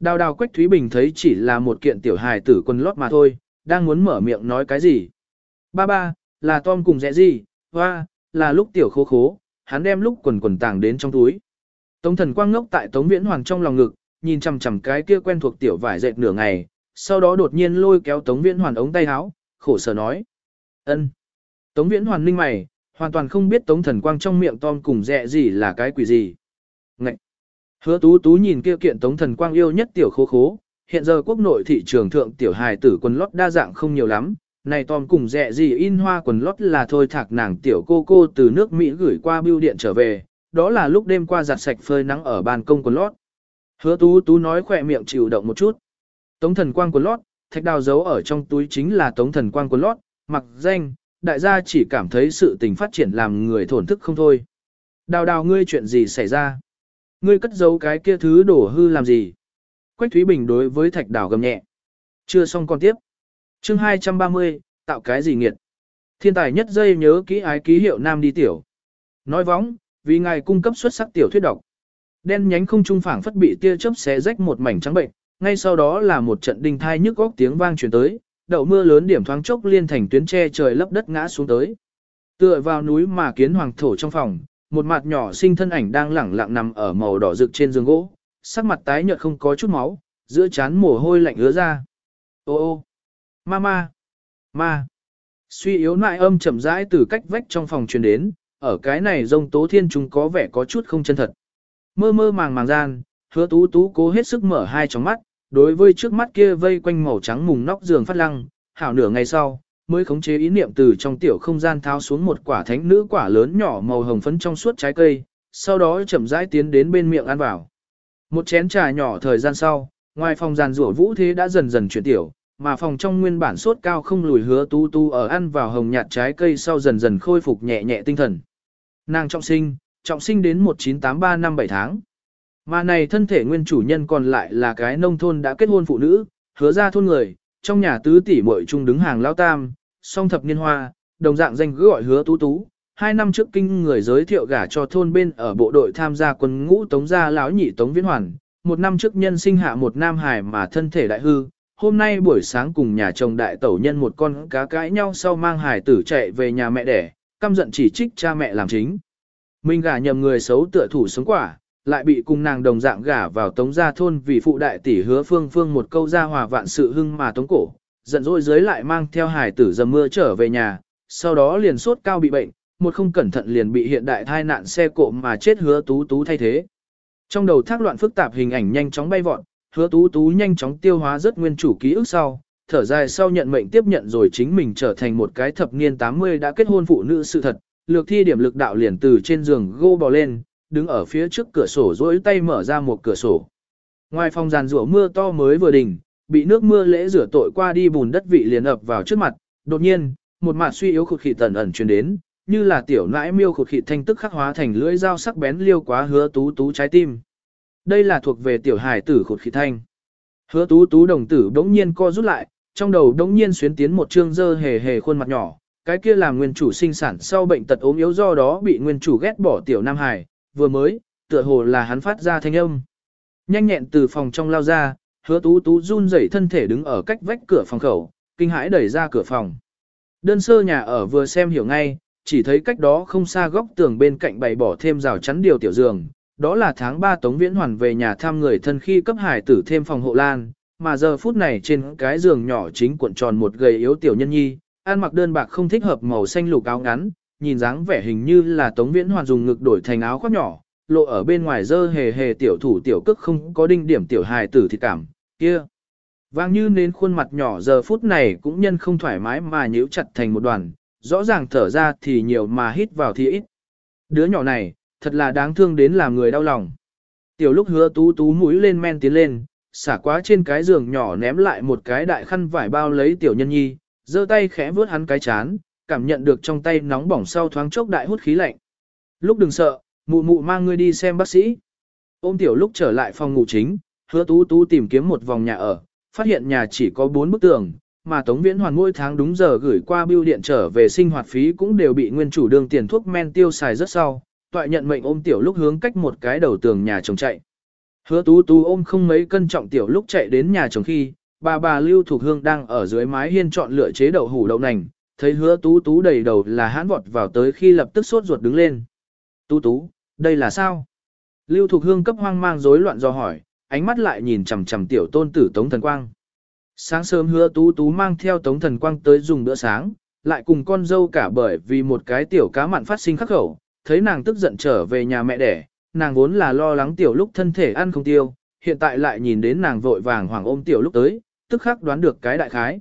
Đào đào Quách Thúy Bình thấy chỉ là một kiện tiểu hài tử quần lót mà thôi, đang muốn mở miệng nói cái gì. Ba ba, là Tom cùng dẹ gì, hoa, là lúc tiểu khố khố, hắn đem lúc quần quần tàng đến trong túi. Tống thần quang ngốc tại Tống Viễn Hoàng trong lòng ngực, nhìn chằm chằm cái kia quen thuộc tiểu vải dệt nửa ngày, sau đó đột nhiên lôi kéo Tống Viễn Hoàn ống tay áo, khổ sở nói. ân. Tống Viễn Hoàn ninh mày, hoàn toàn không biết Tống thần quang trong miệng Tom cùng dẹ gì là cái quỷ gì. Hứa tú tú nhìn kia kiện Tống thần quang yêu nhất tiểu khố khố, hiện giờ quốc nội thị trường thượng tiểu hài tử quần lót đa dạng không nhiều lắm, này Tom cùng dẹ gì in hoa quần lót là thôi thạc nàng tiểu cô cô từ nước Mỹ gửi qua bưu điện trở về, đó là lúc đêm qua giặt sạch phơi nắng ở ban công quần lót. Hứa tú tú nói khỏe miệng chịu động một chút. Tống thần quang quần lót, thạch đào giấu ở trong túi chính là tống thần quang quần lót, mặc danh, đại gia chỉ cảm thấy sự tình phát triển làm người thổn thức không thôi. Đào đào ngươi chuyện gì xảy ra? Ngươi cất giấu cái kia thứ đổ hư làm gì? Quách Thúy Bình đối với thạch Đảo gầm nhẹ. Chưa xong con tiếp. chương 230, tạo cái gì nghiệt? Thiên tài nhất dây nhớ kỹ ái ký hiệu nam đi tiểu. Nói vóng, vì ngài cung cấp xuất sắc tiểu thuyết độc. Đen nhánh không trung phảng phất bị tia chớp xé rách một mảnh trắng bệnh, ngay sau đó là một trận đinh thai nhức góc tiếng vang truyền tới, đậu mưa lớn điểm thoáng chốc liên thành tuyến che trời lấp đất ngã xuống tới. Tựa vào núi mà kiến hoàng thổ trong phòng, một mặt nhỏ sinh thân ảnh đang lẳng lặng nằm ở màu đỏ rực trên giường gỗ, sắc mặt tái nhợt không có chút máu, giữa trán mồ hôi lạnh ứa ra. Ô ô, ma ma, ma. Suy yếu nại âm chậm rãi từ cách vách trong phòng truyền đến, ở cái này rông tố thiên chúng có vẻ có chút không chân thật. Mơ mơ màng màng gian, hứa tú tú cố hết sức mở hai tròng mắt, đối với trước mắt kia vây quanh màu trắng mùng nóc giường phát lăng, hảo nửa ngày sau, mới khống chế ý niệm từ trong tiểu không gian tháo xuống một quả thánh nữ quả lớn nhỏ màu hồng phấn trong suốt trái cây, sau đó chậm rãi tiến đến bên miệng ăn vào. Một chén trà nhỏ thời gian sau, ngoài phòng giàn rủa vũ thế đã dần dần chuyển tiểu, mà phòng trong nguyên bản sốt cao không lùi hứa tu tu ở ăn vào hồng nhạt trái cây sau dần dần khôi phục nhẹ nhẹ tinh thần. Nàng trọng sinh, trọng sinh đến 1983 năm 7 tháng. Mà này thân thể nguyên chủ nhân còn lại là cái nông thôn đã kết hôn phụ nữ, hứa ra thôn người, trong nhà tứ tỷ muội chung đứng hàng lao tam, song thập niên hoa, đồng dạng danh cứ gọi hứa tú tú. Hai năm trước kinh người giới thiệu gả cho thôn bên ở bộ đội tham gia quân ngũ tống gia lão nhị tống viễn hoàn. Một năm trước nhân sinh hạ một nam hải mà thân thể đại hư. Hôm nay buổi sáng cùng nhà chồng đại tẩu nhân một con cá cãi nhau sau mang hải tử chạy về nhà mẹ đẻ, căm giận chỉ trích cha mẹ làm chính. Mình gả nhầm người xấu tựa thủ sống quả, lại bị cùng nàng đồng dạng gả vào tống gia thôn vì phụ đại tỷ hứa phương phương một câu ra hòa vạn sự hưng mà tống cổ, giận dỗi dưới lại mang theo hải tử dầm mưa trở về nhà, sau đó liền sốt cao bị bệnh, một không cẩn thận liền bị hiện đại thai nạn xe cộ mà chết hứa tú tú thay thế. Trong đầu thác loạn phức tạp hình ảnh nhanh chóng bay vọt, hứa tú tú nhanh chóng tiêu hóa rất nguyên chủ ký ức sau, thở dài sau nhận mệnh tiếp nhận rồi chính mình trở thành một cái thập niên 80 đã kết hôn phụ nữ sự thật, lược thi điểm lực đạo liền từ trên giường gô bò lên, đứng ở phía trước cửa sổ rỗi tay mở ra một cửa sổ. Ngoài phòng giàn rủa mưa to mới vừa đỉnh, bị nước mưa lễ rửa tội qua đi bùn đất vị liền ập vào trước mặt, đột nhiên, một mạt suy yếu khụt khịt tẩn ẩn truyền đến, như là tiểu nãi miêu khụt khịt thanh tức khắc hóa thành lưỡi dao sắc bén liêu quá hứa tú tú trái tim. Đây là thuộc về tiểu hải tử khụt khịt thanh. Hứa tú tú đồng tử đống nhiên co rút lại, trong đầu đống nhiên xuyến tiến một trương dơ hề hề khuôn mặt nhỏ, cái kia làm nguyên chủ sinh sản sau bệnh tật ốm yếu do đó bị nguyên chủ ghét bỏ tiểu Nam Hải, vừa mới, tựa hồ là hắn phát ra thanh âm. Nhanh nhẹn từ phòng trong lao ra, hứa tú tú run rẩy thân thể đứng ở cách vách cửa phòng khẩu, kinh hãi đẩy ra cửa phòng. Đơn sơ nhà ở vừa xem hiểu ngay, chỉ thấy cách đó không xa góc tường bên cạnh bày bỏ thêm rào chắn điều tiểu giường. Đó là tháng 3 Tống Viễn Hoàn về nhà thăm người thân khi cấp hải tử thêm phòng hộ lan, mà giờ phút này trên cái giường nhỏ chính cuộn tròn một gầy yếu tiểu nhân nhi, ăn mặc đơn bạc không thích hợp màu xanh lục áo ngắn, nhìn dáng vẻ hình như là Tống Viễn Hoàn dùng ngực đổi thành áo khoác nhỏ, lộ ở bên ngoài dơ hề hề tiểu thủ tiểu cước không có đinh điểm tiểu hài tử thịt cảm, kia. Vang như nên khuôn mặt nhỏ giờ phút này cũng nhân không thoải mái mà nhíu chặt thành một đoàn, rõ ràng thở ra thì nhiều mà hít vào thì ít. Đứa nhỏ này, thật là đáng thương đến làm người đau lòng. Tiểu lúc hứa tú tú mũi lên men tiến lên, xả quá trên cái giường nhỏ ném lại một cái đại khăn vải bao lấy tiểu nhân nhi, giơ tay khẽ vướt hắn cái chán, cảm nhận được trong tay nóng bỏng sau thoáng chốc đại hút khí lạnh. Lúc đừng sợ, mụ mụ mang ngươi đi xem bác sĩ. Ôm tiểu lúc trở lại phòng ngủ chính, hứa tú tú tìm kiếm một vòng nhà ở, phát hiện nhà chỉ có bốn bức tường, mà Tống Viễn Hoàn mỗi tháng đúng giờ gửi qua bưu điện trở về sinh hoạt phí cũng đều bị nguyên chủ đương tiền thuốc men tiêu xài rất sau, toại nhận mệnh ôm tiểu lúc hướng cách một cái đầu tường nhà chồng chạy. Hứa tú tú ôm không mấy cân trọng tiểu lúc chạy đến nhà chồng khi, bà bà Lưu Thục Hương đang ở dưới mái hiên chọn lựa chế đậu hủ đậu nành, thấy hứa tú tú đầy đầu là hãn vọt vào tới khi lập tức sốt ruột đứng lên. Tú tú, đây là sao? Lưu Thục Hương cấp hoang mang rối loạn do hỏi, ánh mắt lại nhìn chằm chằm tiểu tôn tử Tống Thần Quang. Sáng sớm hứa tú tú mang theo Tống Thần Quang tới dùng bữa sáng, lại cùng con dâu cả bởi vì một cái tiểu cá mặn phát sinh khắc khẩu, thấy nàng tức giận trở về nhà mẹ đẻ, nàng vốn là lo lắng tiểu lúc thân thể ăn không tiêu, hiện tại lại nhìn đến nàng vội vàng hoàng ôm tiểu lúc tới, tức khắc đoán được cái đại khái.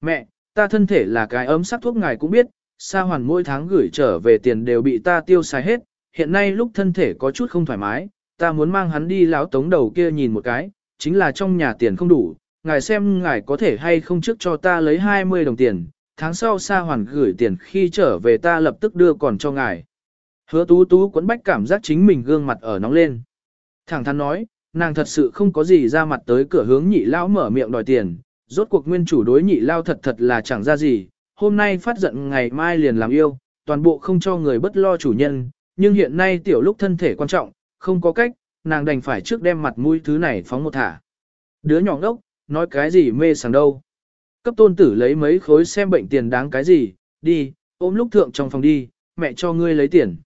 Mẹ, ta thân thể là cái ấm sắc thuốc ngài cũng biết, sa hoàn mỗi tháng gửi trở về tiền đều bị ta tiêu xài hết, hiện nay lúc thân thể có chút không thoải mái, ta muốn mang hắn đi lão tống đầu kia nhìn một cái, chính là trong nhà tiền không đủ, ngài xem ngài có thể hay không trước cho ta lấy 20 đồng tiền, tháng sau sa hoàn gửi tiền khi trở về ta lập tức đưa còn cho ngài. Hứa tú tú quấn bách cảm giác chính mình gương mặt ở nóng lên. Thẳng thắn nói, nàng thật sự không có gì ra mặt tới cửa hướng nhị lão mở miệng đòi tiền, rốt cuộc nguyên chủ đối nhị lao thật thật là chẳng ra gì, hôm nay phát giận ngày mai liền làm yêu, toàn bộ không cho người bất lo chủ nhân, nhưng hiện nay tiểu lúc thân thể quan trọng, không có cách, nàng đành phải trước đem mặt mũi thứ này phóng một thả. Đứa nhỏ ngốc, nói cái gì mê sảng đâu. Cấp tôn tử lấy mấy khối xem bệnh tiền đáng cái gì, đi, ôm lúc thượng trong phòng đi, mẹ cho ngươi lấy tiền.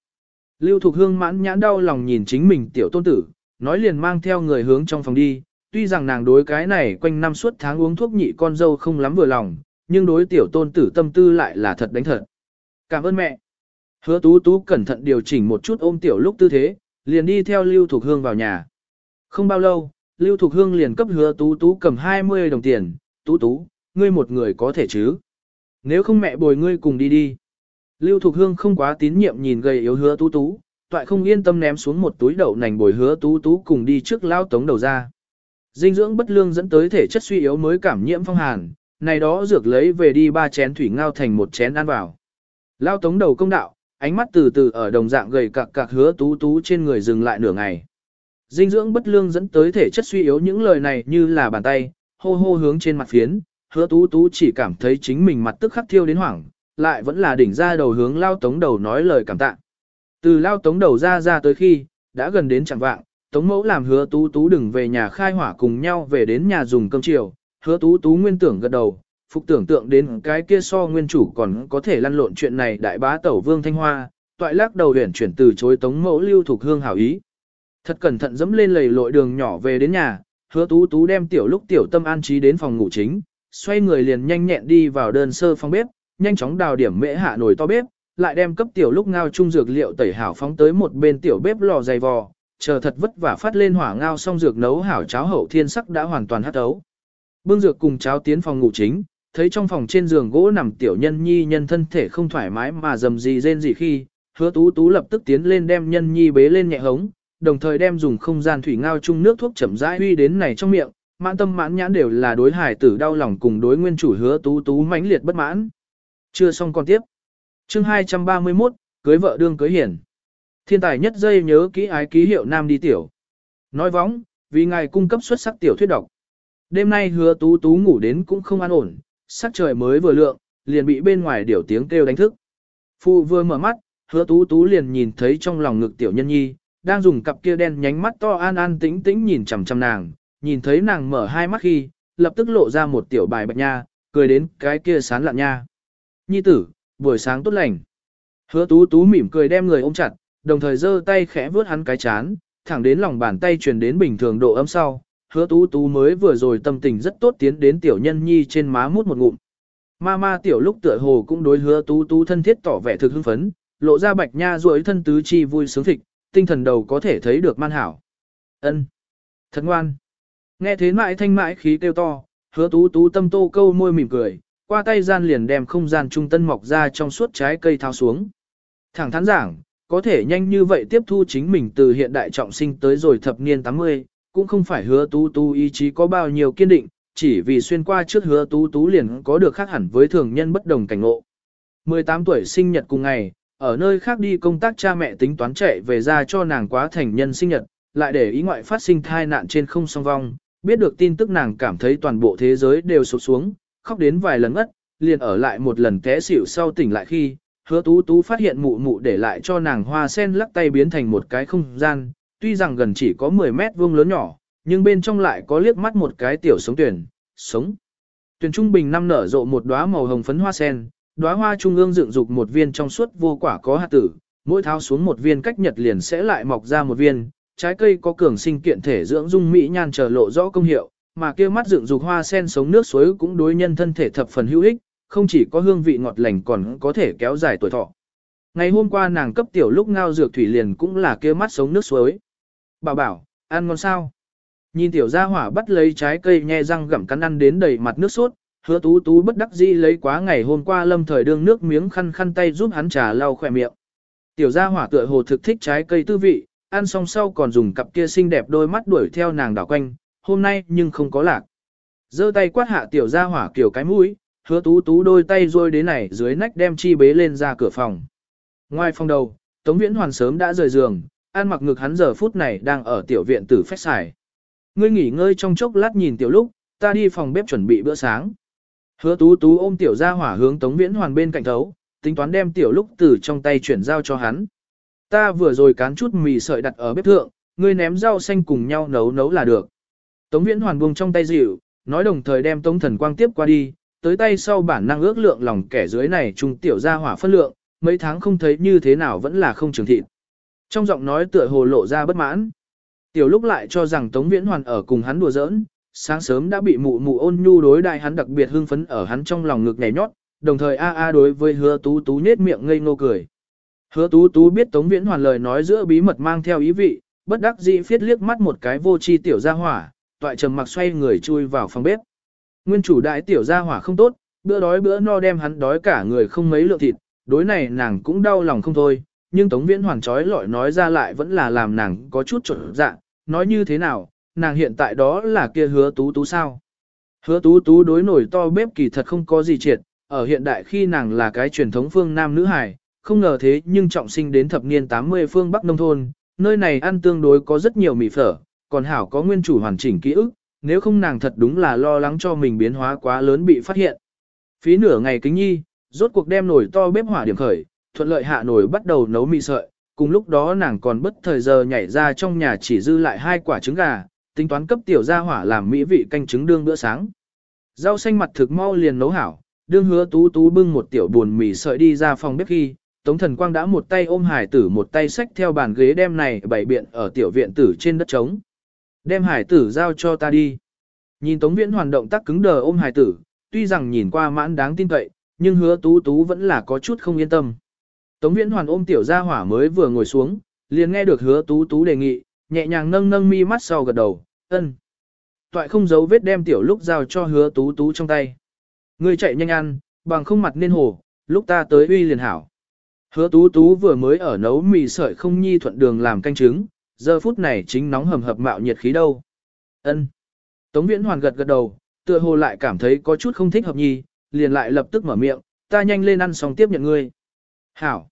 Lưu Thục Hương mãn nhãn đau lòng nhìn chính mình tiểu tôn tử, nói liền mang theo người hướng trong phòng đi, tuy rằng nàng đối cái này quanh năm suốt tháng uống thuốc nhị con dâu không lắm vừa lòng, nhưng đối tiểu tôn tử tâm tư lại là thật đánh thật. Cảm ơn mẹ. Hứa tú tú cẩn thận điều chỉnh một chút ôm tiểu lúc tư thế, liền đi theo Lưu Thục Hương vào nhà. Không bao lâu, Lưu Thục Hương liền cấp hứa tú tú cầm 20 đồng tiền, tú tú, ngươi một người có thể chứ. Nếu không mẹ bồi ngươi cùng đi đi. Lưu Thục Hương không quá tín nhiệm nhìn gầy yếu hứa tú tú, toại không yên tâm ném xuống một túi đậu nành bồi hứa tú tú cùng đi trước lao tống đầu ra. Dinh dưỡng bất lương dẫn tới thể chất suy yếu mới cảm nhiễm phong hàn, này đó dược lấy về đi ba chén thủy ngao thành một chén ăn vào. Lao tống đầu công đạo, ánh mắt từ từ ở đồng dạng gầy cạc cạc hứa tú tú trên người dừng lại nửa ngày. Dinh dưỡng bất lương dẫn tới thể chất suy yếu những lời này như là bàn tay, hô hô hướng trên mặt phiến, hứa tú tú chỉ cảm thấy chính mình mặt tức khắc thiêu đến hoảng, lại vẫn là đỉnh ra đầu hướng lao tống đầu nói lời cảm tạ. Từ lao tống đầu ra ra tới khi, đã gần đến chẳng vạng, tống mẫu làm hứa tú tú đừng về nhà khai hỏa cùng nhau về đến nhà dùng cơm chiều, hứa tú tú nguyên tưởng gật đầu, phục tưởng tượng đến cái kia so nguyên chủ còn có thể lăn lộn chuyện này đại bá tẩu vương thanh hoa, toại lắc đầu huyển chuyển từ chối tống mẫu lưu thuộc hương hảo ý. Thật cẩn thận dẫm lên lầy lội đường nhỏ về đến nhà, hứa tú tú đem tiểu lúc tiểu tâm an trí đến phòng ngủ chính, xoay người liền nhanh nhẹn đi vào đơn sơ phòng bếp, nhanh chóng đào điểm mễ hạ nồi to bếp, lại đem cấp tiểu lúc ngao chung dược liệu tẩy hảo phóng tới một bên tiểu bếp lò dày vò, chờ thật vất vả phát lên hỏa ngao xong dược nấu hảo cháo hậu thiên sắc đã hoàn toàn hắt ấu. Bưng dược cùng cháo tiến phòng ngủ chính, thấy trong phòng trên giường gỗ nằm tiểu nhân nhi nhân thân thể không thoải mái mà dầm gì rên gì khi, hứa tú tú lập tức tiến lên đem nhân nhi bế lên nhẹ hống, đồng thời đem dùng không gian thủy ngao chung nước thuốc chậm rãi huy đến này trong miệng, mãn tâm mãn nhãn đều là đối hải tử đau lòng cùng đối nguyên chủ hứa tú tú mãnh liệt bất mãn. Chưa xong còn tiếp. Chương 231, cưới vợ đương cưới hiển. Thiên tài nhất dây nhớ kỹ ái ký hiệu nam đi tiểu. Nói vóng, vì ngài cung cấp xuất sắc tiểu thuyết độc. Đêm nay hứa tú tú ngủ đến cũng không an ổn, sắc trời mới vừa lượng, liền bị bên ngoài điểu tiếng kêu đánh thức. Phu vừa mở mắt, hứa tú tú liền nhìn thấy trong lòng ngực tiểu nhân nhi, đang dùng cặp kia đen nhánh mắt to an an tĩnh tĩnh nhìn chằm chằm nàng, nhìn thấy nàng mở hai mắt khi, lập tức lộ ra một tiểu bài bạch nha, cười đến cái kia sán lạn nha. Nhi tử, buổi sáng tốt lành. Hứa tú tú mỉm cười đem người ôm chặt, đồng thời giơ tay khẽ vướt hắn cái chán, thẳng đến lòng bàn tay truyền đến bình thường độ ấm sau. Hứa tú tú mới vừa rồi tâm tình rất tốt tiến đến tiểu nhân nhi trên má mút một ngụm. Ma ma tiểu lúc tựa hồ cũng đối hứa tú tú thân thiết tỏ vẻ thực hưng phấn, lộ ra bạch nha ruồi thân tứ chi vui sướng thịt, tinh thần đầu có thể thấy được man hảo. ân Thật ngoan. Nghe thế mãi thanh mãi khí kêu to, hứa tú tú tâm tô câu môi mỉm cười, qua tay gian liền đem không gian trung tân mọc ra trong suốt trái cây thao xuống. Thẳng thắn giảng, có thể nhanh như vậy tiếp thu chính mình từ hiện đại trọng sinh tới rồi thập niên 80, cũng không phải hứa tú tú ý chí có bao nhiêu kiên định, chỉ vì xuyên qua trước hứa tú tú liền có được khác hẳn với thường nhân bất đồng cảnh ngộ. 18 tuổi sinh nhật cùng ngày, ở nơi khác đi công tác cha mẹ tính toán chạy về ra cho nàng quá thành nhân sinh nhật, lại để ý ngoại phát sinh thai nạn trên không song vong, biết được tin tức nàng cảm thấy toàn bộ thế giới đều sụp xuống, khóc đến vài lần ngất, liền ở lại một lần té xỉu sau tỉnh lại khi, hứa tú tú phát hiện mụ mụ để lại cho nàng hoa sen lắc tay biến thành một cái không gian, tuy rằng gần chỉ có 10 mét vuông lớn nhỏ, nhưng bên trong lại có liếc mắt một cái tiểu sống tuyển, sống. Tuyển trung bình năm nở rộ một đóa màu hồng phấn hoa sen, đóa hoa trung ương dựng dục một viên trong suốt vô quả có hạt tử, mỗi tháo xuống một viên cách nhật liền sẽ lại mọc ra một viên, trái cây có cường sinh kiện thể dưỡng dung mỹ nhan trở lộ rõ công hiệu, mà kia mắt dựng dục hoa sen sống nước suối cũng đối nhân thân thể thập phần hữu ích, không chỉ có hương vị ngọt lành còn có thể kéo dài tuổi thọ. Ngày hôm qua nàng cấp tiểu lúc ngao dược thủy liền cũng là kia mắt sống nước suối. Bảo bảo, ăn ngon sao? Nhìn tiểu gia hỏa bắt lấy trái cây nhe răng gặm cắn ăn đến đầy mặt nước sốt, hứa tú tú bất đắc dĩ lấy quá ngày hôm qua lâm thời đương nước miếng khăn khăn tay giúp hắn trà lau khỏe miệng. Tiểu gia hỏa tựa hồ thực thích trái cây tư vị, ăn xong sau còn dùng cặp kia xinh đẹp đôi mắt đuổi theo nàng đảo quanh, hôm nay nhưng không có lạc. giơ tay quát hạ tiểu gia hỏa kiểu cái mũi, hứa tú tú đôi tay rôi đến này dưới nách đem chi bế lên ra cửa phòng. Ngoài phòng đầu, Tống Viễn Hoàn sớm đã rời giường, An mặc ngực hắn giờ phút này đang ở tiểu viện tử phách xài. Ngươi nghỉ ngơi trong chốc lát nhìn tiểu lúc, ta đi phòng bếp chuẩn bị bữa sáng. Hứa tú tú ôm tiểu gia hỏa hướng Tống Viễn Hoàn bên cạnh thấu, tính toán đem tiểu lúc từ trong tay chuyển giao cho hắn. Ta vừa rồi cán chút mì sợi đặt ở bếp thượng, ngươi ném rau xanh cùng nhau nấu nấu là được. Tống Viễn Hoàn buông trong tay dịu, nói đồng thời đem Tống Thần Quang tiếp qua đi, tới tay sau bản năng ước lượng lòng kẻ dưới này trung tiểu gia hỏa phân lượng, mấy tháng không thấy như thế nào vẫn là không trường thịt. Trong giọng nói tựa hồ lộ ra bất mãn. Tiểu lúc lại cho rằng Tống Viễn Hoàn ở cùng hắn đùa giỡn, sáng sớm đã bị mụ mụ ôn nhu đối đại hắn đặc biệt hưng phấn ở hắn trong lòng ngực nhảy nhót, đồng thời a a đối với hứa tú tú nhết miệng ngây ngô cười. Hứa tú tú biết Tống Viễn Hoàn lời nói giữa bí mật mang theo ý vị, bất đắc dĩ phiết liếc mắt một cái vô chi tiểu gia hỏa, toại trầm mặc xoay người chui vào phòng bếp. Nguyên chủ đại tiểu gia hỏa không tốt, bữa đói bữa no đem hắn đói cả người không mấy lượng thịt, đối này nàng cũng đau lòng không thôi, nhưng Tống Viễn Hoàn trói lọi nói ra lại vẫn là làm nàng có chút trộn dạng nói như thế nào, nàng hiện tại đó là kia hứa tú tú sao. Hứa tú tú đối nổi to bếp kỳ thật không có gì triệt, ở hiện đại khi nàng là cái truyền thống phương nam nữ hải không ngờ thế nhưng trọng sinh đến thập niên 80 phương Bắc Nông Thôn, nơi này ăn tương đối có rất nhiều mì phở, còn hảo có nguyên chủ hoàn chỉnh ký ức, nếu không nàng thật đúng là lo lắng cho mình biến hóa quá lớn bị phát hiện. Phí nửa ngày kính nhi, rốt cuộc đem nổi to bếp hỏa điểm khởi, thuận lợi hạ nồi bắt đầu nấu mì sợi, cùng lúc đó nàng còn bất thời giờ nhảy ra trong nhà chỉ dư lại hai quả trứng gà, tính toán cấp tiểu gia hỏa làm mỹ vị canh trứng đương bữa sáng. Rau xanh mặt thực mau liền nấu hảo, đương hứa tú tú bưng một tiểu buồn mì sợi đi ra phòng bếp khi, Tống Thần Quang đã một tay ôm hải tử một tay xách theo bàn ghế đem này bày biện ở tiểu viện tử trên đất trống. Đem hải tử giao cho ta đi. Nhìn Tống Viễn hoàn động tác cứng đờ ôm hải tử, tuy rằng nhìn qua mãn đáng tin cậy, nhưng hứa tú tú vẫn là có chút không yên tâm. Tống Viễn hoàn ôm tiểu gia hỏa mới vừa ngồi xuống, liền nghe được hứa tú tú đề nghị, nhẹ nhàng nâng nâng mi mắt sau gật đầu, ân. Toại không giấu vết đem tiểu lúc giao cho hứa tú tú trong tay. Ngươi chạy nhanh ăn, bằng không mặt nên hồ, lúc ta tới uy liền hảo. Hứa tú tú vừa mới ở nấu mì sợi không nhi thuận đường làm canh trứng, giờ phút này chính nóng hầm hập mạo nhiệt khí đâu. Ân. Tống viễn hoàn gật gật đầu, tựa hồ lại cảm thấy có chút không thích hợp nhi, liền lại lập tức mở miệng, ta nhanh lên ăn xong tiếp nhận ngươi. Hảo.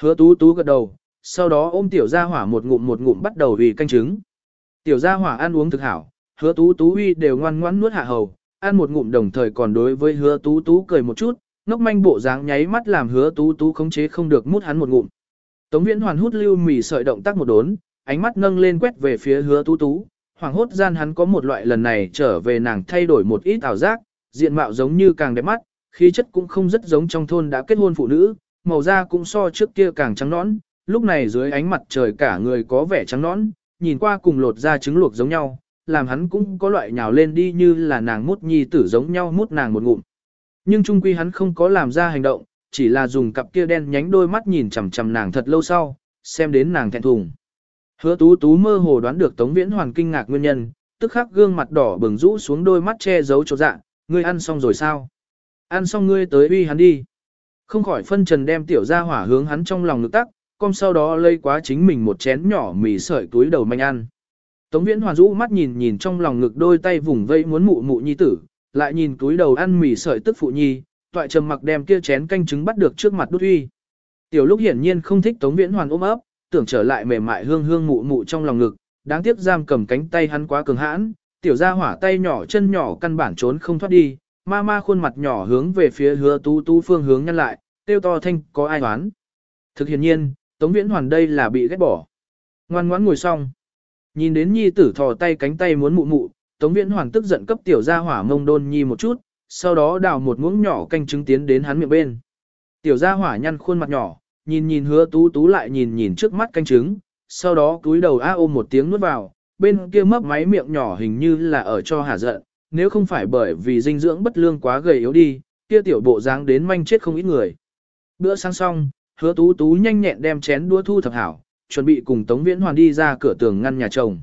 Hứa tú tú gật đầu, sau đó ôm tiểu gia hỏa một ngụm một ngụm bắt đầu vì canh trứng. Tiểu gia hỏa ăn uống thực hảo, hứa tú tú uy đều ngoan ngoãn nuốt hạ hầu, ăn một ngụm đồng thời còn đối với hứa tú tú cười một chút, ngốc manh bộ dáng nháy mắt làm hứa tú tú khống chế không được mút hắn một ngụm. Tống viễn hoàn hút lưu mì sợi động tác một đốn, ánh mắt nâng lên quét về phía hứa tú tú, hoàng hốt gian hắn có một loại lần này trở về nàng thay đổi một ít ảo giác, diện mạo giống như càng đẹp mắt, khí chất cũng không rất giống trong thôn đã kết hôn phụ nữ, màu da cũng so trước kia càng trắng nõn, lúc này dưới ánh mặt trời cả người có vẻ trắng nõn, nhìn qua cùng lột da trứng luộc giống nhau, làm hắn cũng có loại nhào lên đi như là nàng mút nhi tử giống nhau mút nàng một ngụm. Nhưng trung quy hắn không có làm ra hành động, chỉ là dùng cặp kia đen nhánh đôi mắt nhìn chằm chằm nàng thật lâu sau, xem đến nàng thẹn thùng. Hứa tú tú mơ hồ đoán được Tống Viễn Hoàn kinh ngạc nguyên nhân, tức khắc gương mặt đỏ bừng rũ xuống đôi mắt che giấu chỗ dạ, ngươi ăn xong rồi sao? Ăn xong ngươi tới uy hắn đi. Không khỏi phân trần đem tiểu ra hỏa hướng hắn trong lòng ngực tắc, con sau đó lây quá chính mình một chén nhỏ mì sợi túi đầu manh ăn. Tống Viễn Hoàn rũ mắt nhìn nhìn trong lòng ngực đôi tay vùng vây muốn mụ mụ nhi tử, lại nhìn túi đầu ăn mì sợi tức phụ nhi, toại trầm mặc đem kia chén canh trứng bắt được trước mặt đút uy. Tiểu lúc hiển nhiên không thích Tống Viễn Hoàn ôm ấp, tưởng trở lại mềm mại hương hương mụ mụ trong lòng ngực, đáng tiếc giam cầm cánh tay hắn quá cường hãn, tiểu gia hỏa tay nhỏ chân nhỏ căn bản trốn không thoát đi, ma ma khuôn mặt nhỏ hướng về phía hứa tú tú phương hướng nhăn lại, tiêu to thanh có ai đoán. Thực hiện nhiên, Tống Viễn Hoàn đây là bị ghét bỏ. Ngoan ngoãn ngồi xong. Nhìn đến nhi tử thò tay cánh tay muốn mụ mụ, Tống Viễn Hoàn tức giận cấp tiểu gia hỏa mông đôn nhi một chút, sau đó đào một muỗng nhỏ canh trứng tiến đến hắn miệng bên. Tiểu gia hỏa nhăn khuôn mặt nhỏ, nhìn nhìn hứa tú tú lại nhìn nhìn trước mắt canh trứng, sau đó túi đầu a ôm một tiếng nuốt vào, bên kia mấp máy miệng nhỏ hình như là ở cho hả giận, nếu không phải bởi vì dinh dưỡng bất lương quá gầy yếu đi, kia tiểu bộ dáng đến manh chết không ít người. Bữa sáng xong, hứa tú tú nhanh nhẹn đem chén đũa thu thập hảo, chuẩn bị cùng Tống Viễn Hoàn đi ra cửa tường ngăn nhà chồng.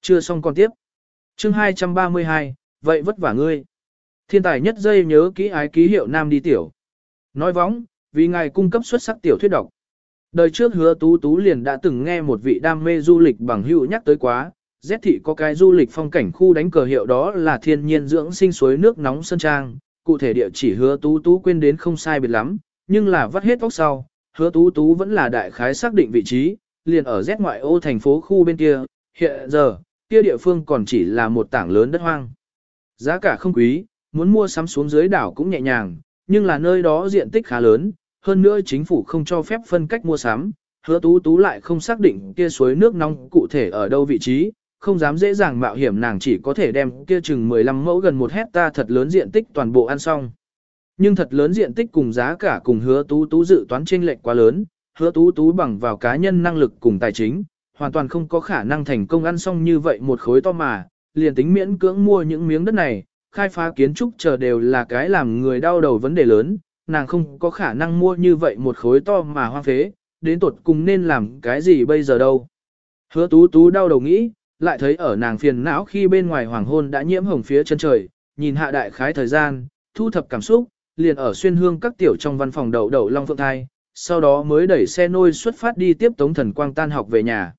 Chưa xong còn tiếp. chương 232, vậy vất vả ngươi. Thiên tài nhất dây nhớ kỹ ái ký hiệu nam đi tiểu. Nói vóng, vì ngài cung cấp xuất sắc tiểu thuyết độc. Đời trước hứa tú tú liền đã từng nghe một vị đam mê du lịch bằng hữu nhắc tới quá, Z thị có cái du lịch phong cảnh khu đánh cờ hiệu đó là thiên nhiên dưỡng sinh suối nước nóng sơn trang, cụ thể địa chỉ hứa tú tú quên đến không sai biệt lắm, nhưng là vắt hết óc sau, hứa tú tú vẫn là đại khái xác định vị trí, liền ở Z ngoại ô thành phố khu bên kia, hiện giờ, kia địa phương còn chỉ là một tảng lớn đất hoang. Giá cả không quý, muốn mua sắm xuống dưới đảo cũng nhẹ nhàng, nhưng là nơi đó diện tích khá lớn, hơn nữa chính phủ không cho phép phân cách mua sắm, hứa tú tú lại không xác định kia suối nước nóng cụ thể ở đâu vị trí, không dám dễ dàng mạo hiểm nàng chỉ có thể đem kia chừng 15 mẫu gần một hecta thật lớn diện tích toàn bộ ăn xong. Nhưng thật lớn diện tích cùng giá cả cùng hứa tú tú dự toán chênh lệch quá lớn, hứa tú tú bằng vào cá nhân năng lực cùng tài chính, hoàn toàn không có khả năng thành công ăn xong như vậy một khối to mà, liền tính miễn cưỡng mua những miếng đất này, khai phá kiến trúc chờ đều là cái làm người đau đầu vấn đề lớn, nàng không có khả năng mua như vậy một khối to mà hoang phế, đến tuột cùng nên làm cái gì bây giờ đâu. Hứa tú tú đau đầu nghĩ, lại thấy ở nàng phiền não khi bên ngoài hoàng hôn đã nhiễm hồng phía chân trời, nhìn hạ đại khái thời gian, thu thập cảm xúc, liền ở xuyên hương các tiểu trong văn phòng đậu đậu Long Phượng Thai, sau đó mới đẩy xe nôi xuất phát đi tiếp Tống Thần Quang tan học về nhà.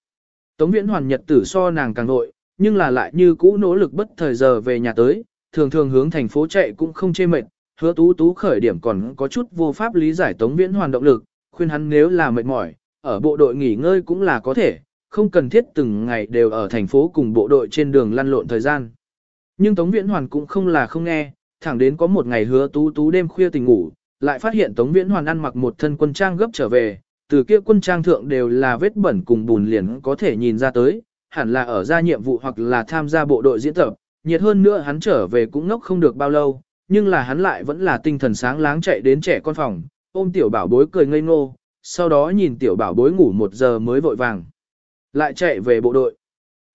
Tống Viễn Hoàn nhật tử so nàng càng nội, nhưng là lại như cũ nỗ lực bất thời giờ về nhà tới, thường thường hướng thành phố chạy cũng không chê mệt, hứa tú tú khởi điểm còn có chút vô pháp lý giải Tống Viễn Hoàn động lực, khuyên hắn nếu là mệt mỏi, ở bộ đội nghỉ ngơi cũng là có thể, không cần thiết từng ngày đều ở thành phố cùng bộ đội trên đường lăn lộn thời gian. Nhưng Tống Viễn Hoàn cũng không là không nghe, thẳng đến có một ngày hứa tú tú đêm khuya tỉnh ngủ, lại phát hiện Tống Viễn Hoàn ăn mặc một thân quân trang gấp trở về, từ kia quân trang thượng đều là vết bẩn cùng bùn liền có thể nhìn ra tới, hẳn là ở ra nhiệm vụ hoặc là tham gia bộ đội diễn tập, nhiệt hơn nữa hắn trở về cũng ngốc không được bao lâu, nhưng là hắn lại vẫn là tinh thần sáng láng chạy đến trẻ con phòng, ôm tiểu bảo bối cười ngây ngô, sau đó nhìn tiểu bảo bối ngủ một giờ mới vội vàng. Lại chạy về bộ đội.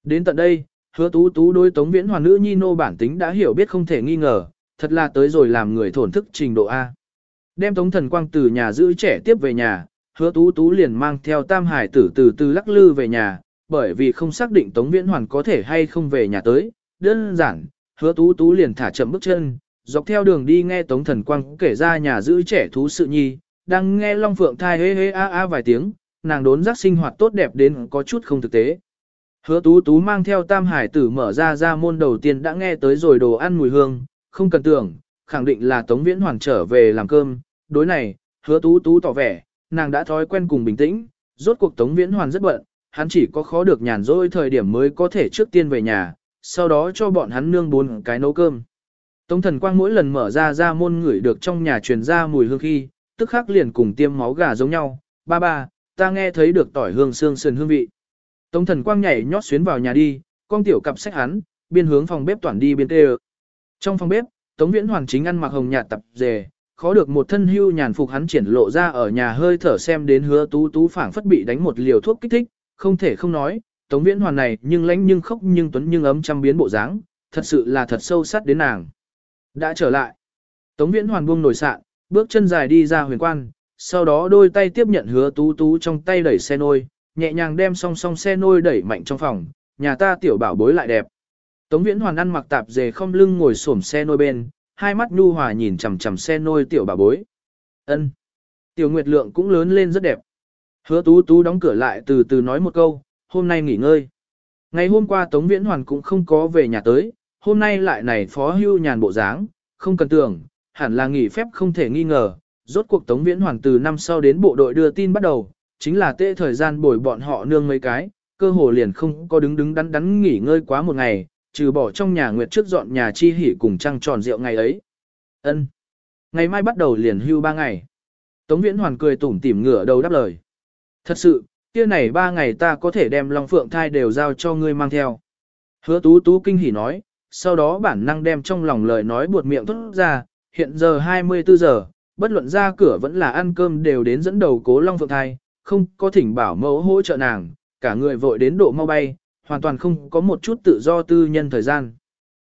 Đến tận đây, hứa tú tú đối tống viễn hoàn nữ nhi nô bản tính đã hiểu biết không thể nghi ngờ, thật là tới rồi làm người thổn thức trình độ A. Đem tống thần quang từ nhà giữ trẻ tiếp về nhà, hứa tú tú liền mang theo tam hải tử từ từ lắc lư về nhà, bởi vì không xác định tống viễn hoàn có thể hay không về nhà tới. Đơn giản, hứa tú tú liền thả chậm bước chân, dọc theo đường đi nghe tống thần quang kể ra nhà giữ trẻ thú sự nhi, đang nghe Long Phượng thai hê hê a a vài tiếng, nàng đốn giác sinh hoạt tốt đẹp đến có chút không thực tế. Hứa tú tú mang theo tam hải tử mở ra ra môn đầu tiên đã nghe tới rồi đồ ăn mùi hương, không cần tưởng, khẳng định là Tống Viễn Hoàn trở về làm cơm. Đối này, hứa tú tú tỏ vẻ, nàng đã thói quen cùng bình tĩnh, rốt cuộc Tống Viễn Hoàn rất bận, hắn chỉ có khó được nhàn rỗi thời điểm mới có thể trước tiên về nhà, sau đó cho bọn hắn nương bốn cái nấu cơm. Tống thần quang mỗi lần mở ra ra môn ngửi được trong nhà truyền ra mùi hương khi, tức khắc liền cùng tiêm máu gà giống nhau, ba ba, ta nghe thấy được tỏi hương xương sườn hương vị. Tống thần quang nhảy nhót xuyến vào nhà đi, con tiểu cặp sách hắn, biên hướng phòng bếp toàn đi biên tê Trong phòng bếp, Tống Viễn hoàng chính ăn mặc hồng nhạt tập dề, khó được một thân hưu nhàn phục hắn triển lộ ra ở nhà hơi thở xem đến hứa tú tú phảng phất bị đánh một liều thuốc kích thích, không thể không nói, Tống Viễn Hoàn này nhưng lãnh nhưng khóc nhưng tuấn nhưng ấm trăm biến bộ dáng, thật sự là thật sâu sắc đến nàng. Đã trở lại. Tống Viễn Hoàn buông nổi sạn, bước chân dài đi ra huyền quan, sau đó đôi tay tiếp nhận hứa tú tú trong tay đẩy xe nôi, nhẹ nhàng đem song song xe nôi đẩy mạnh trong phòng, nhà ta tiểu bảo bối lại đẹp. Tống Viễn Hoàn ăn mặc tạp dề không lưng ngồi xổm xe nôi bên, hai mắt nhu hòa nhìn chằm chằm xe nôi tiểu bảo bối. Ân. Tiểu Nguyệt Lượng cũng lớn lên rất đẹp. Hứa Tú Tú đóng cửa lại từ từ nói một câu, hôm nay nghỉ ngơi. Ngày hôm qua Tống Viễn Hoàn cũng không có về nhà tới, hôm nay lại này phó hưu nhàn bộ dáng, không cần tưởng, hẳn là nghỉ phép không thể nghi ngờ, rốt cuộc Tống Viễn Hoàn từ năm sau đến bộ đội đưa tin bắt đầu, chính là tệ thời gian bồi bọn họ nương mấy cái, cơ hồ liền không có đứng đứng đắn đắn nghỉ ngơi quá một ngày, trừ bỏ trong nhà nguyệt trước dọn nhà chi hỉ cùng trăng tròn rượu ngày ấy. Ân, Ngày mai bắt đầu liền hưu ba ngày. Tống Viễn Hoàn cười tủm tỉm ngửa đầu đáp lời. Thật sự, kia này ba ngày ta có thể đem Long Phượng thai đều giao cho ngươi mang theo. Hứa tú tú kinh hỉ nói, sau đó bản năng đem trong lòng lời nói buột miệng thốt ra, hiện giờ 24 giờ, bất luận ra cửa vẫn là ăn cơm đều đến dẫn đầu cố Long Phượng thai, không có thỉnh bảo mẫu hỗ trợ nàng, cả người vội đến độ mau bay, hoàn toàn không có một chút tự do tư nhân thời gian.